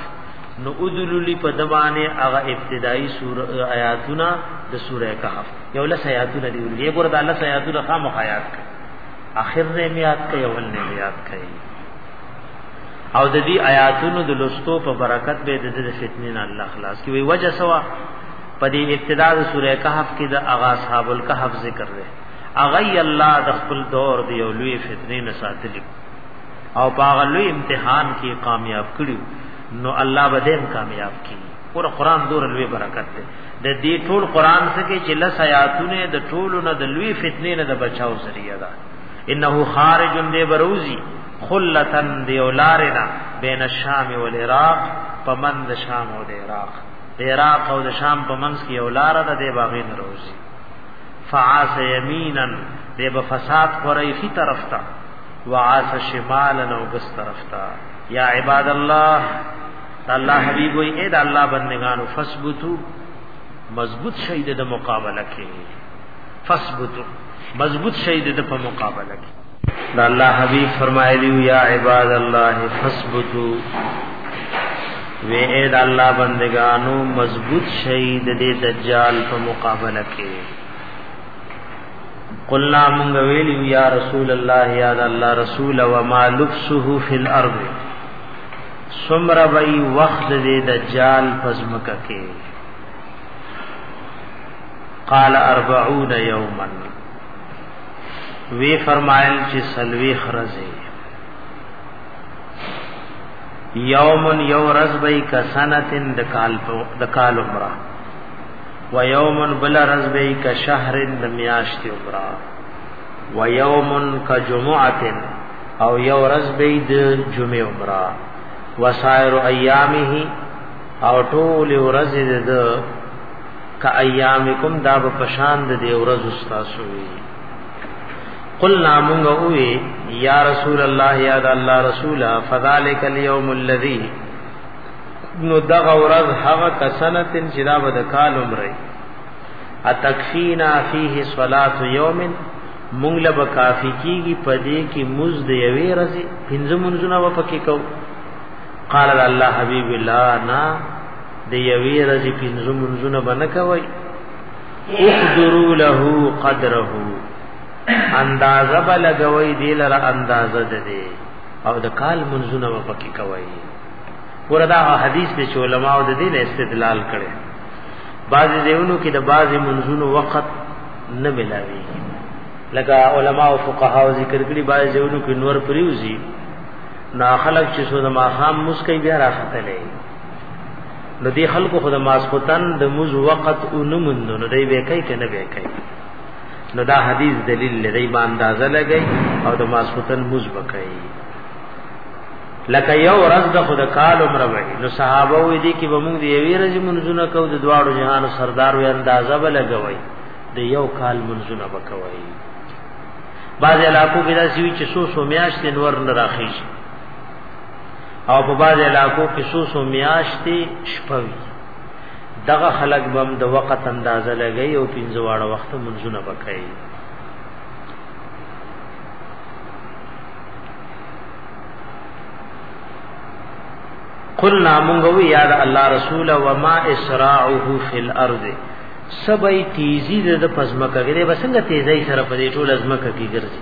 نو ادللی په دبانه هغه ابتدایي سوره آیاتونه د سوره کهف یو لس آیاتونه دی ولې ګور د لس آیاتونه خامخ آیات کړي اخر نه میات کوي اول نه میات کوي او د دې آیاتونو د لستو په برکت به د دې فتنې نه الله خلاص کوي وجه سوا په دې ابتدا د سوره کهف کې د اغا اصحاب الكهف ذکر دی اغی الله د خپل دور دی یو لوی فتنې نه ساتلی او باغ لوی امتحان کې کامیاب کړو نو الله به دیم کامیاب کی اور قران دور لوی برکت دی د دې ټول قران څخه چې لس آیاتونه د ټولو نه د لوی فتنې نه د بچاو ذریعہ ده انه خارج دی بروزی خلتن دی اولارنا بین الشام والعراق پمن د شام او د عراق د عراق او د شام پمنس کی اولار ده د باغین روزی فعاس یمینا دی به فساد خورای خي طرف ته وعاس شمالا او ګس طرف ته یا عباد الله الله حبیب وی اے دا الله بندگانو فثبتو مضبوط شهید د مقابله کې فثبتو مضبوط شهید د په مقابله کې دا الله حبیب فرمایلی یا عباد الله فثبتو وی اے دا الله بندگانو مضبوط شهید دې دجال په مقابله کې قلنا مونږ ویلی یا رسول الله یا دا الله رسول و ما لبسه فی الارض سمر بی وخت دې دجال پزمکه کې قال 40 یوما وی فرمایل چې سلوی خرزه یوم یو رز بی کسنتن د کال د کال عمره و یوم بل رز بی ک شهر د میاشت عمره و یوم ک جمعه او یو رز بی د جمعه عمره و سائر ایامه او ټول ورځ د کا ایامکم دا به پشان د دې ورځ استاسو وی قلنا مونږ اوې یا رسول الله یا د الله رسوله فذلک اليوم الذی نو دغه ورځ هغه کسنتن چې دا به د کال عمره اتکفینا فیه صلاه یوم مونږ له کافی کیږي پدې کې مز د یوې ورځې پنځه منځونه وپکې کو قال الله حبیب الله نا د یوې ورځې پنځه منځونه به نه کوئ اقدرو له قدره اندازه به لګوئ دی لره اندازه ده دی او د کال منځونه به پکې کوئ ګوره دا حدیث دی چې علماو د دې نه استدلال کړي بعضې دیونو کې د بعضې منځونو وخت نه ملاوي لکه علما او فقها او ذکر کړي باید ځایونو کې نور پریوزي نا خلق چې سو د ماخام مسکې بیا راخته لې نو دی خلکو خود ماسختن د موز وقت اونمند نو دی به کوي کنه به کوي نو دا حدیث دلیل لري با اندازه لګي او د ماسختن موز بکړي لکه یو ورځ د خود کال عمر وای نو صحابه وې دي کې بمون دی یوې ورځې منځونه کو د دواړو جهان سردار وې اندازه به لګوي د یو کال منځونه بکوي بعض علاقو کې دا سوي چې سو سو میاشتې نور نه راخیږي او په باز علاقو کې سو سو میاشتې شپوي دغه خلق بم د وخت اندازه لګي او پنځواړه وخت منځونه وکړي قلنا مونږ یا الله رسول و ما اسراعه فی الارض سبای تیزی د پزمکه غره بسنګ تیزی سره په دې ټول ازمکه کې ګرځي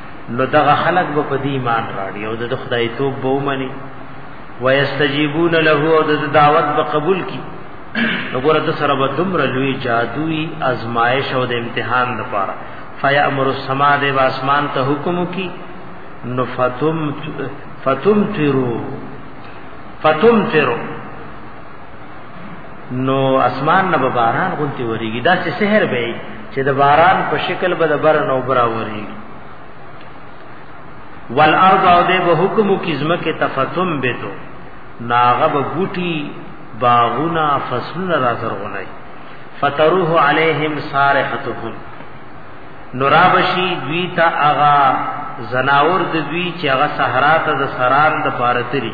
نو دغه خلق به په دې ایمان راړي او د خدای توب به ومني ويستجيبون له او د دعوت به قبول کی وګوره د سره به دومره لوی جادویي ازمایش او د امتحان لپاره فیامر السما د اسمان ته حکم کی نو فتم فتم تیرو فتم تیرو نو اسمان نه باران غونتی وریږي دا چې سحر به چې د باران په شکل به د بر نو برا وریږي والارض او د به حکم کی زمکه تفتم به تو ناغه به بوټي باغونه فصلونه را زرغونای فتروه علیهم صارحتهم نورابشی دوی تا اغا زناور د دوی چې هغه صحرا ته د سران د پارتري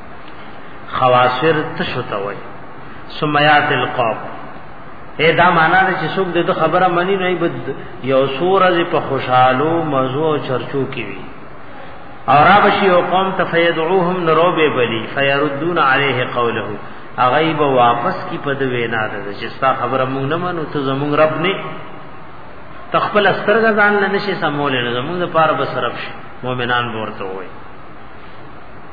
خواصر تشو ته وای سمیات القوم اے دا معنا ده چې څوک د خبره منی نه بد یو سور از په خوشحالو مزو او چرچو کی وی اور ابشی او قوم تفیدعوهم نروب بلی فیردون علیه قوله اغیب واپس کی پد وینا ده چې ستا خبره مونږ نه منو ته زمونږ رب نه تخپل استرګ ځان نه نشي سمول نه زمونږ لپاره بسرف شي مؤمنان ورته وایي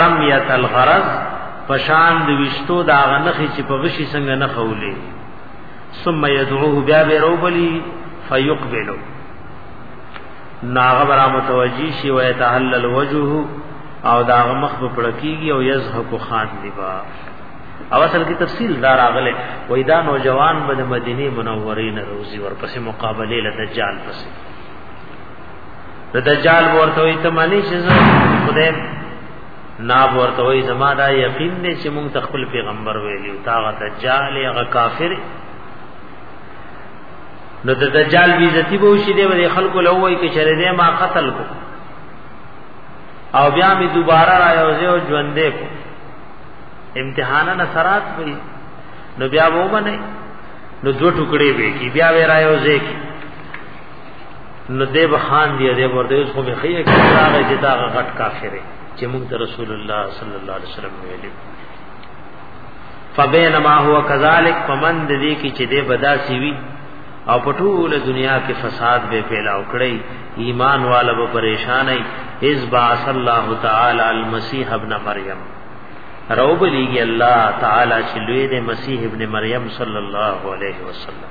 رمیت الغرض پشان د وشتو دا غنخي چې په وشي څنګه نه خولې ثم يدعوه بیا به روبلی فيقبلو ناغه برا متوجی شي و يتحلل وجهه او دا مخ په پړکیږي او يزهق خان دی با او اصل کې تفصیل دار اغله وای دا نوجوان به د مدینه منورې نه روزي ورپسې مقابله له دجال پسې د دجال ورته وي ته معنی چې زه خدای نا ورته وي زما دا یقین دی چې مونږ تخپل پیغمبر ویلی او تاغه دجال هغه کافر نو د دجال بی عزتی به وشي دی به خلکو له وای کې چره دی ما قتل کو او بیا می دوباره را یو ځو ژوندې کو امتحان نه سرات وي نو بیا وو باندې نو دوه ټوکړې به کی بیا ورا یو ځې کی نو دی به خان دی دی ورته اوس خو به خیه کې راغی چې دا غټ کافر دی چې موږ ته رسول الله صلی الله علیه وسلم ویلي فبینما هو کذالک فمن دې کې چې دې بدا سی وی او په ټول دنیا کې فساد به پیدا وکړي ایمان والا به پریشان ای اذ باص الله تعالی المسیح ابن مریم روب لیږي الله تعالی چې لوی دې مسیح ابن مریم صلی الله علیه وسلم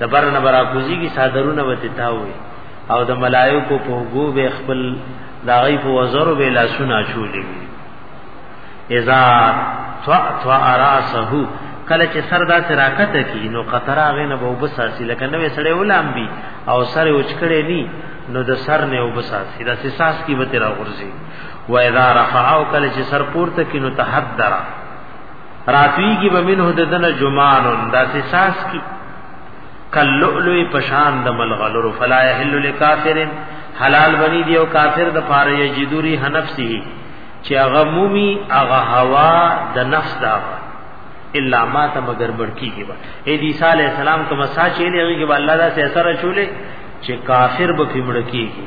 د برنه برا کوزي کی صادرونه وته تاوي او د ملائکو په وګو به خپل داغي په وزر به لاسونه چولې وي اذا طع طع راسه کله چې سر دا سراکت کی نو قطرا غنه به وبساسي لکه نوې سړې ولام بي او سر اوچکړې ني نو د سر نه وبساسي د ساس کی به تر غورځي و اذا رفعوا کله چې سر پورته کی نو تحدرا راتوی کی بمنه ددن جمانون دا ساس کی کلؤلؤ پشان د ملغلر فلا يحل لكافر حلال بنی دی او کافر د پاره یجدوری حنفسه چې هغه مومي هغه هوا د نفس دا الا ما ته مگر برکی کی با اے دی عیسی علیہ السلام کوم ساچې لري کې الله دا سه اثر چولې چې کافر به پیمړ کیږي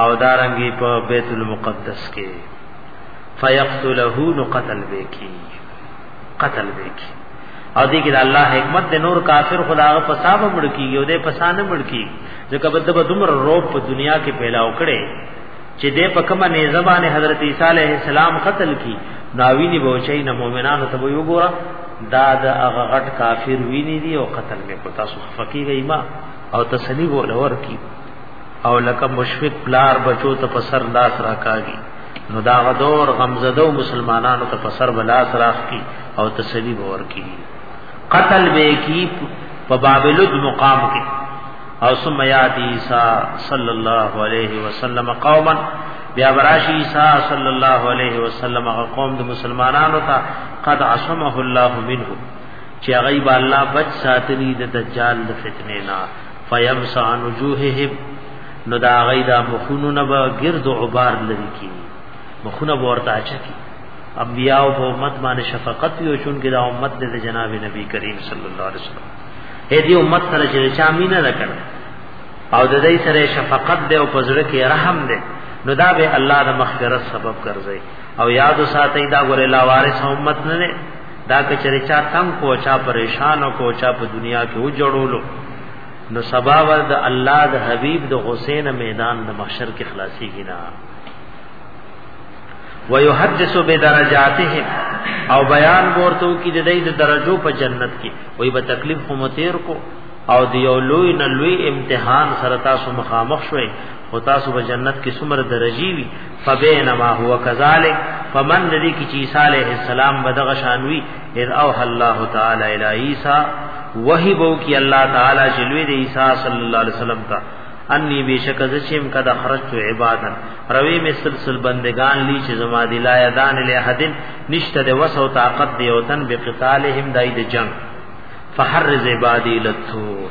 او دارنګي په بیت المقدس کې فیقتله نو قتل وکي قتل وکي او دې کې د الله حکمت د نور کافر خدا غ پساب مړ کی یو دې پسانه مړ کی ځکه بده به دمر روپ په دنیا کې پیدا وکړي چې دې په کومه نه زبانه حضرت عیسی علیه السلام قتل کی ناویني بوچي نه مؤمنانو ته ویو ګورا دا د هغه غټ کافر ویني دی او قتل مې کو تاسو فقیر ایما او تسلی ولور کی او لکه مشفق پلار بچو ته پسر لاس راکاږي نو دا غدور غمزدو مسلمانانو ته پسر بلاس راخي او تسلی باور کی قتل به کی په بابلود مقام کې او ثم یاتی عیسی صلی الله علیه وسلم قوما بیا براشی عیسی صلی الله علیه وسلم قوم د مسلمانانو ته قد عصمه الله منه چې غیب الله بچ ساتلی د دجال د فتنې نه فیمسا نجوههم نو دا غي دا مخونو نه به گرد او غبار لري کی مخونه ورته اچکی انبیاء او امت باندې شفقت یو چون کې دا امت د جناب نبی کریم صلی الله علیه وسلم هې دې امت سره چې چا مینه نه کړ او د دې سره شفقت دې او پزړه کې رحم دې نو دا به الله د مغفرت سبب ګرځي او یاد ساتي دا ګور لا وارث امت نه دا که چرې چا تنگ کو چا پریشان کو چا په دنیا کې وجړولو نو سبا ور د الله د حبیب د حسین میدان د محشر کې خلاصي کینا ويحدث بدرجاتهم او بیان ورته کی د دې د درجو په جنت کې وای به تکلیف هم تیر کو او د یو لوی نه لوی امتحان سره تاسو مخامخ شوي او تاسو په جنت کې څومره درجی وي فبینما هو کذالک فمن الذي کی چې عیسی علیه السلام بدغه شانوي اذ او الله تعالی الی عیسی وحی بو کی الله تعالی جلوی دی عیسی صلی الله علیه وسلم تا انی بیشک زچم کدا خرجت عبادا روی می سلسل بندگان لی چې زما دی لا یدان له حدن نشته د وس او طاقت دی او تن بقتالهم دای د جنگ فحرز عبادی لتور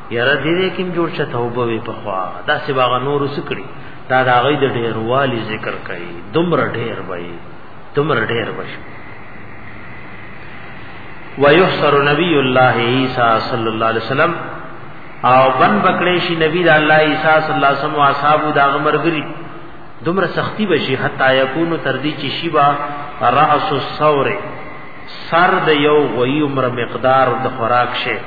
یاره دې کوم جوړ چې توبه وي په خوا دا سی باغ نور سکړي دا دا غي د ډېر والی ذکر کوي دومره ډېر وي دومره ډېر وي ويحصر نبی الله عیسی صلی الله علیه وسلم او بن بکړې شي نبی د الله عیسی صلی الله علیه وسلم او اصحاب دا مرګري دومره سختی بشي حتا یکونو تر دې چې شی با راس الثور سر د یو غوی عمر مقدار د خوراک شه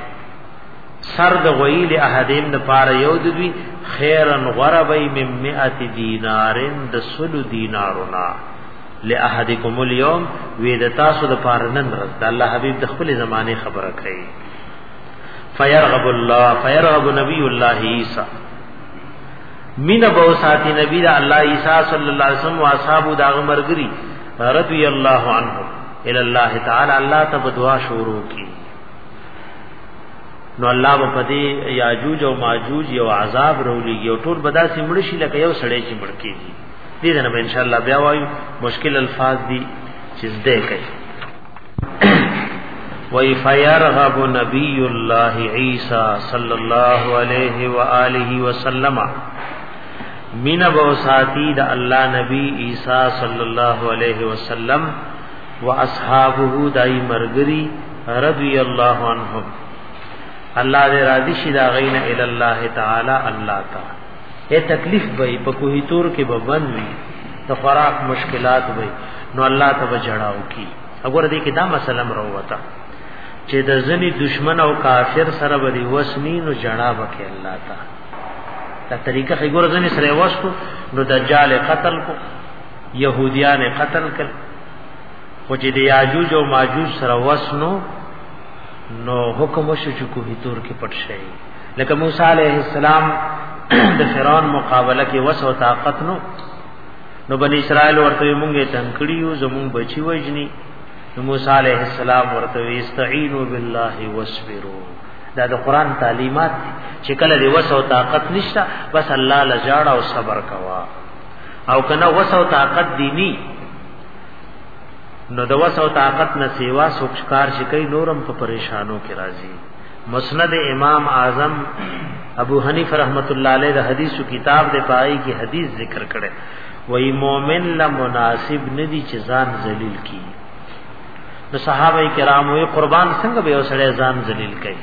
سر د غوی له احدیم د پار یو د دوی خیرن غربی من مئات دینارن د سل دینارنا له احدکم اليوم وې د تاسو د پار نن رز د الله حبیب د خپل زمانه خبره کوي فیرغب الله فیرغب نبی الله عیسی مین بو ساتي نبی د الله عیسی صلی الله علیه وسلم او اصحاب دا مرګری رضی الله عنه الى الله تعالی الله تبدوا شروع کی نو الله په دې یاجوج او ماجوج یو عذاب رولېږي او ټول بداسي مړ شي لکه یو سړی چې مړ کېږي دې نه به ان شاء الله بیا وایو مشکل الفاظ دي چې زده کوي وی فیرغب نبی الله عیسی صلی الله علیه و آله وسلم مینا بو ساتي د الله نبی عیسی صلی الله علیه وسلم واصحابه دای مرګری رضی الله عنهم الله دې راضي شي دا غینه ال الله تعالی الله تا اے تکلیف وای په کوهی تور کې به بند وي تفراق مشکلات وای نو الله ته بجړاو کی وګوره دې کې دا مسله مروته چې د ځنی دشمن او کافر سره به دی وسنی نو جړا وکي الله تا دا طریقه خګور ځنی سره وسکو نو دجال قتل کو يهوديان قتل کړ خو چې د یاجوج او ماجوج سره وسنو نو حکم وشو چې کوه تور کې پټ شي لکه موسی عليه السلام د فرعون مقابله کې وس او طاقت نو نو بنی اسرائیل ورته مونږه تنکړی یو زمون بچی وجنی نو موسی عليه السلام ورته استعینوا بالله واصبروا دا د قران تعلیمات چې کله دی وس او طاقت نشته بس الله لجاړه او صبر کوا او کنه وس او طاقت دینی نو د وس او طاقت نه سیوا سوچکار چې کوي نورم په پریشانو کې راځي مسند امام اعظم ابو حنیفه رحمت الله علیه د حدیثو کتاب د پای کې حدیث ذکر کړي وای مؤمن لا مناسب ندی چې ځان ذلیل کی نو صحابه کرامو قربان څنګه به وسړی ځان ذلیل کړي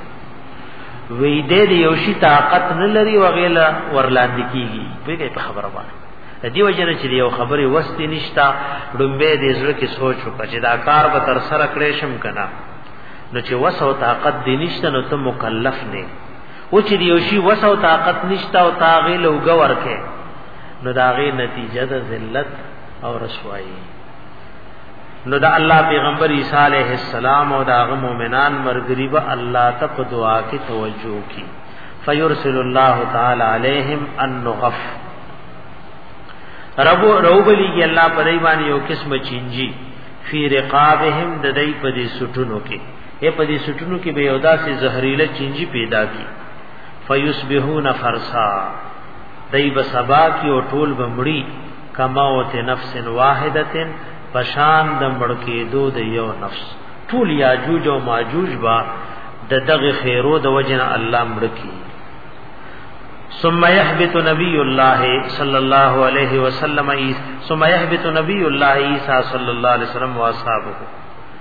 وی دې دی یو شی طاقت نه لري وغیلا ورلاندې کیږي پیګه په خبره باندې د دې وجه نه چې یو خبره وستې نشتا ډمبه دې زړه کې سوچ وکړه چې دا کار به تر سره کړې شم کنه نو چې وسو طاقت دې نشته نو ته مکلف نه او چې یو شی وسو طاقت نشتا او تاغه لوګ ورکه نو داغه نتیجه د ذلت او رسوایی نو دا الله پیغمبر عیسی علیه السلام او دا مؤمنان مرګری به الله ته په دعا کې توجه کی فیرسل الله تعالی علیہم النغف رب روبلیږي الله په دای باندې یو قسم چینجی فی رقابهم د دای په دې سټونو کې اے په دې سټونو کې به یو داسې زهريله چینجی پیدا کی فیسبحون فرسا دای به سبا کې او ټول بمړي کموت نفس واحده پشان د مړکی دو د یو نفس ټول یاجوج او ماجوج با د دغه خیرو د وجن الله مړکی ثم يهبط نبي الله صلى الله عليه وسلم ثم يهبط نبي الله عيسى صلى الله عليه وسلم واصحابه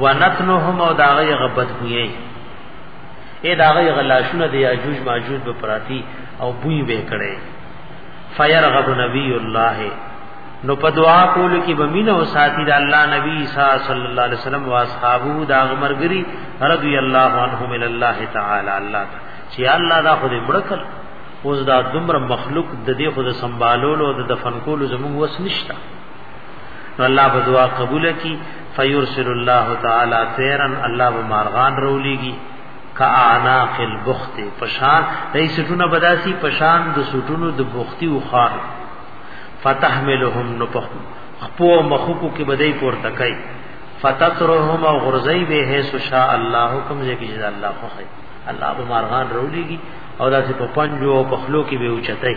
ونتنهم او دا غي غبط بوي اے دا غي غلاشونه دی اجوج ماجوج به پراتی او بوي به کړي فيرغب نبي الله نو په دعا کول کې بمینه او ساتي د الله نبی عیسی صلی الله علیه وسلم او اصحابو دا مرګري رضی الله عنهم من الله تعالی الله چې الله دا خو دې مړکل اوس دا دمر مخلوق د دې خو د سنبالولو او د دفن کولو زموږ وس نشته نو الله به دعا قبول کی فیرسل الله تعالی طیرا الله به مارغان رولیږي کاعناق البخت پشان دای سټونه بداسي پشان د سټونو د بختی او خار فتحملهم نو په خپو مخکو کې بدای پورته کوي فتطرهم او غرزی به هي سشاء الله حکم دې کې جزا الله خو خي الله به مارغان رولیږي او داسې په پنجو او په خلو کې به اوچتای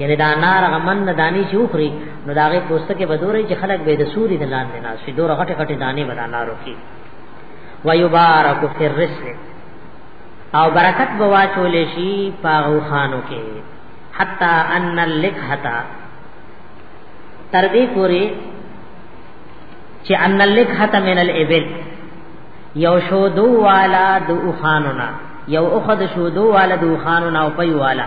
یعنی دا نار غمن نه دانی چې وخوري نو دا غي پوسټ کې بدوري چې خلک به د سوري د لاندې نه شي دوه غټه غټه دانه به نارو کې ويبارك في الرزق او برکت بوا چولې شي پاغو خانو کې حتا ان اللقحتا تر دې پوري چې ان اللقحتا من الابل یو شو دو والا دو خانونا یو اخد شو دو والا دو خانونا او پي والا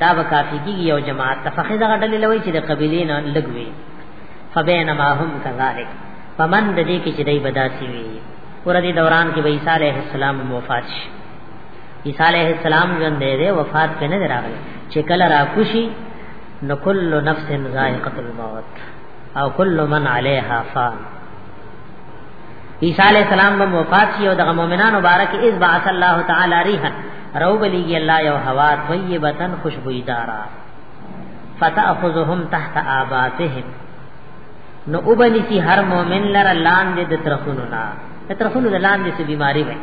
دا به کافی کیږي یو جماعت ته فخې دغه ډلې لوي چې د قبیلې نه لګوي فبینما هم کذالک فمن د دې کې چې دای بداسي وي ور دې دوران کې عیسی علیه السلام وفات شي عیسی علیه السلام ژوند دې وفات په نه راغلی چې کله را کوشي نو کل نفس ذائقه الموت او کل من علیها فان عیسی علیہ السلام به وفات شي او د مؤمنانو بارک از بعث الله تعالی ریحا رو بلیږي الله یو هوا طیبتن خوشبویدارا فتاخذهم تحت آباتهم نو وبني سي هر مؤمن لره لاندې د ترخونو نه ترخونو د لاندې سي بيماري وي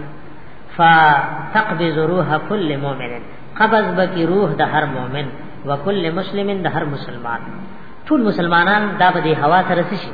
فتقبض روح كل مؤمن قبض بکی روح د هر مؤمن وکل مسلمن د هر مسلمان ټول مسلمانان دا به د هوا سره شي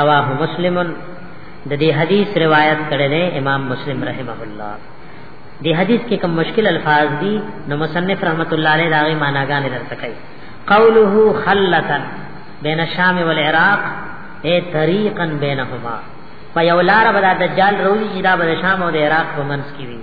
رواه مسلم د دې حدیث روایت کړی دی امام مسلم رحمه الله دې حدیث کې کوم مشکل الفاظ دي نو مصنف رحمت الله علیه داغه معناګانې درته کوي قوله خلتا بین الشام والعراق اے طریقا بینهما په یو لار به د دجال روزي چې دا به شام او د عراق په منځ کې وي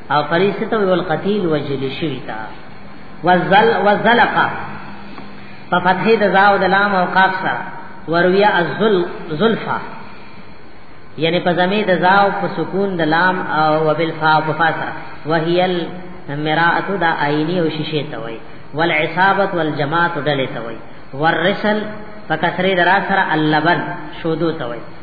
او قریص ته ویل قتیل وجل شوی تا وزل وزلق په فتح د زاو د لام او قاف سره ورویا الزل زلفا یعنی په زمې د زاو په سکون د لام او وبالفا په فا سره وهي المراءه د عینی او شیشه ته وای والعصابه والجماعت ډلې ته وای والرسل په کسره درا سره اللبن شودو ته وای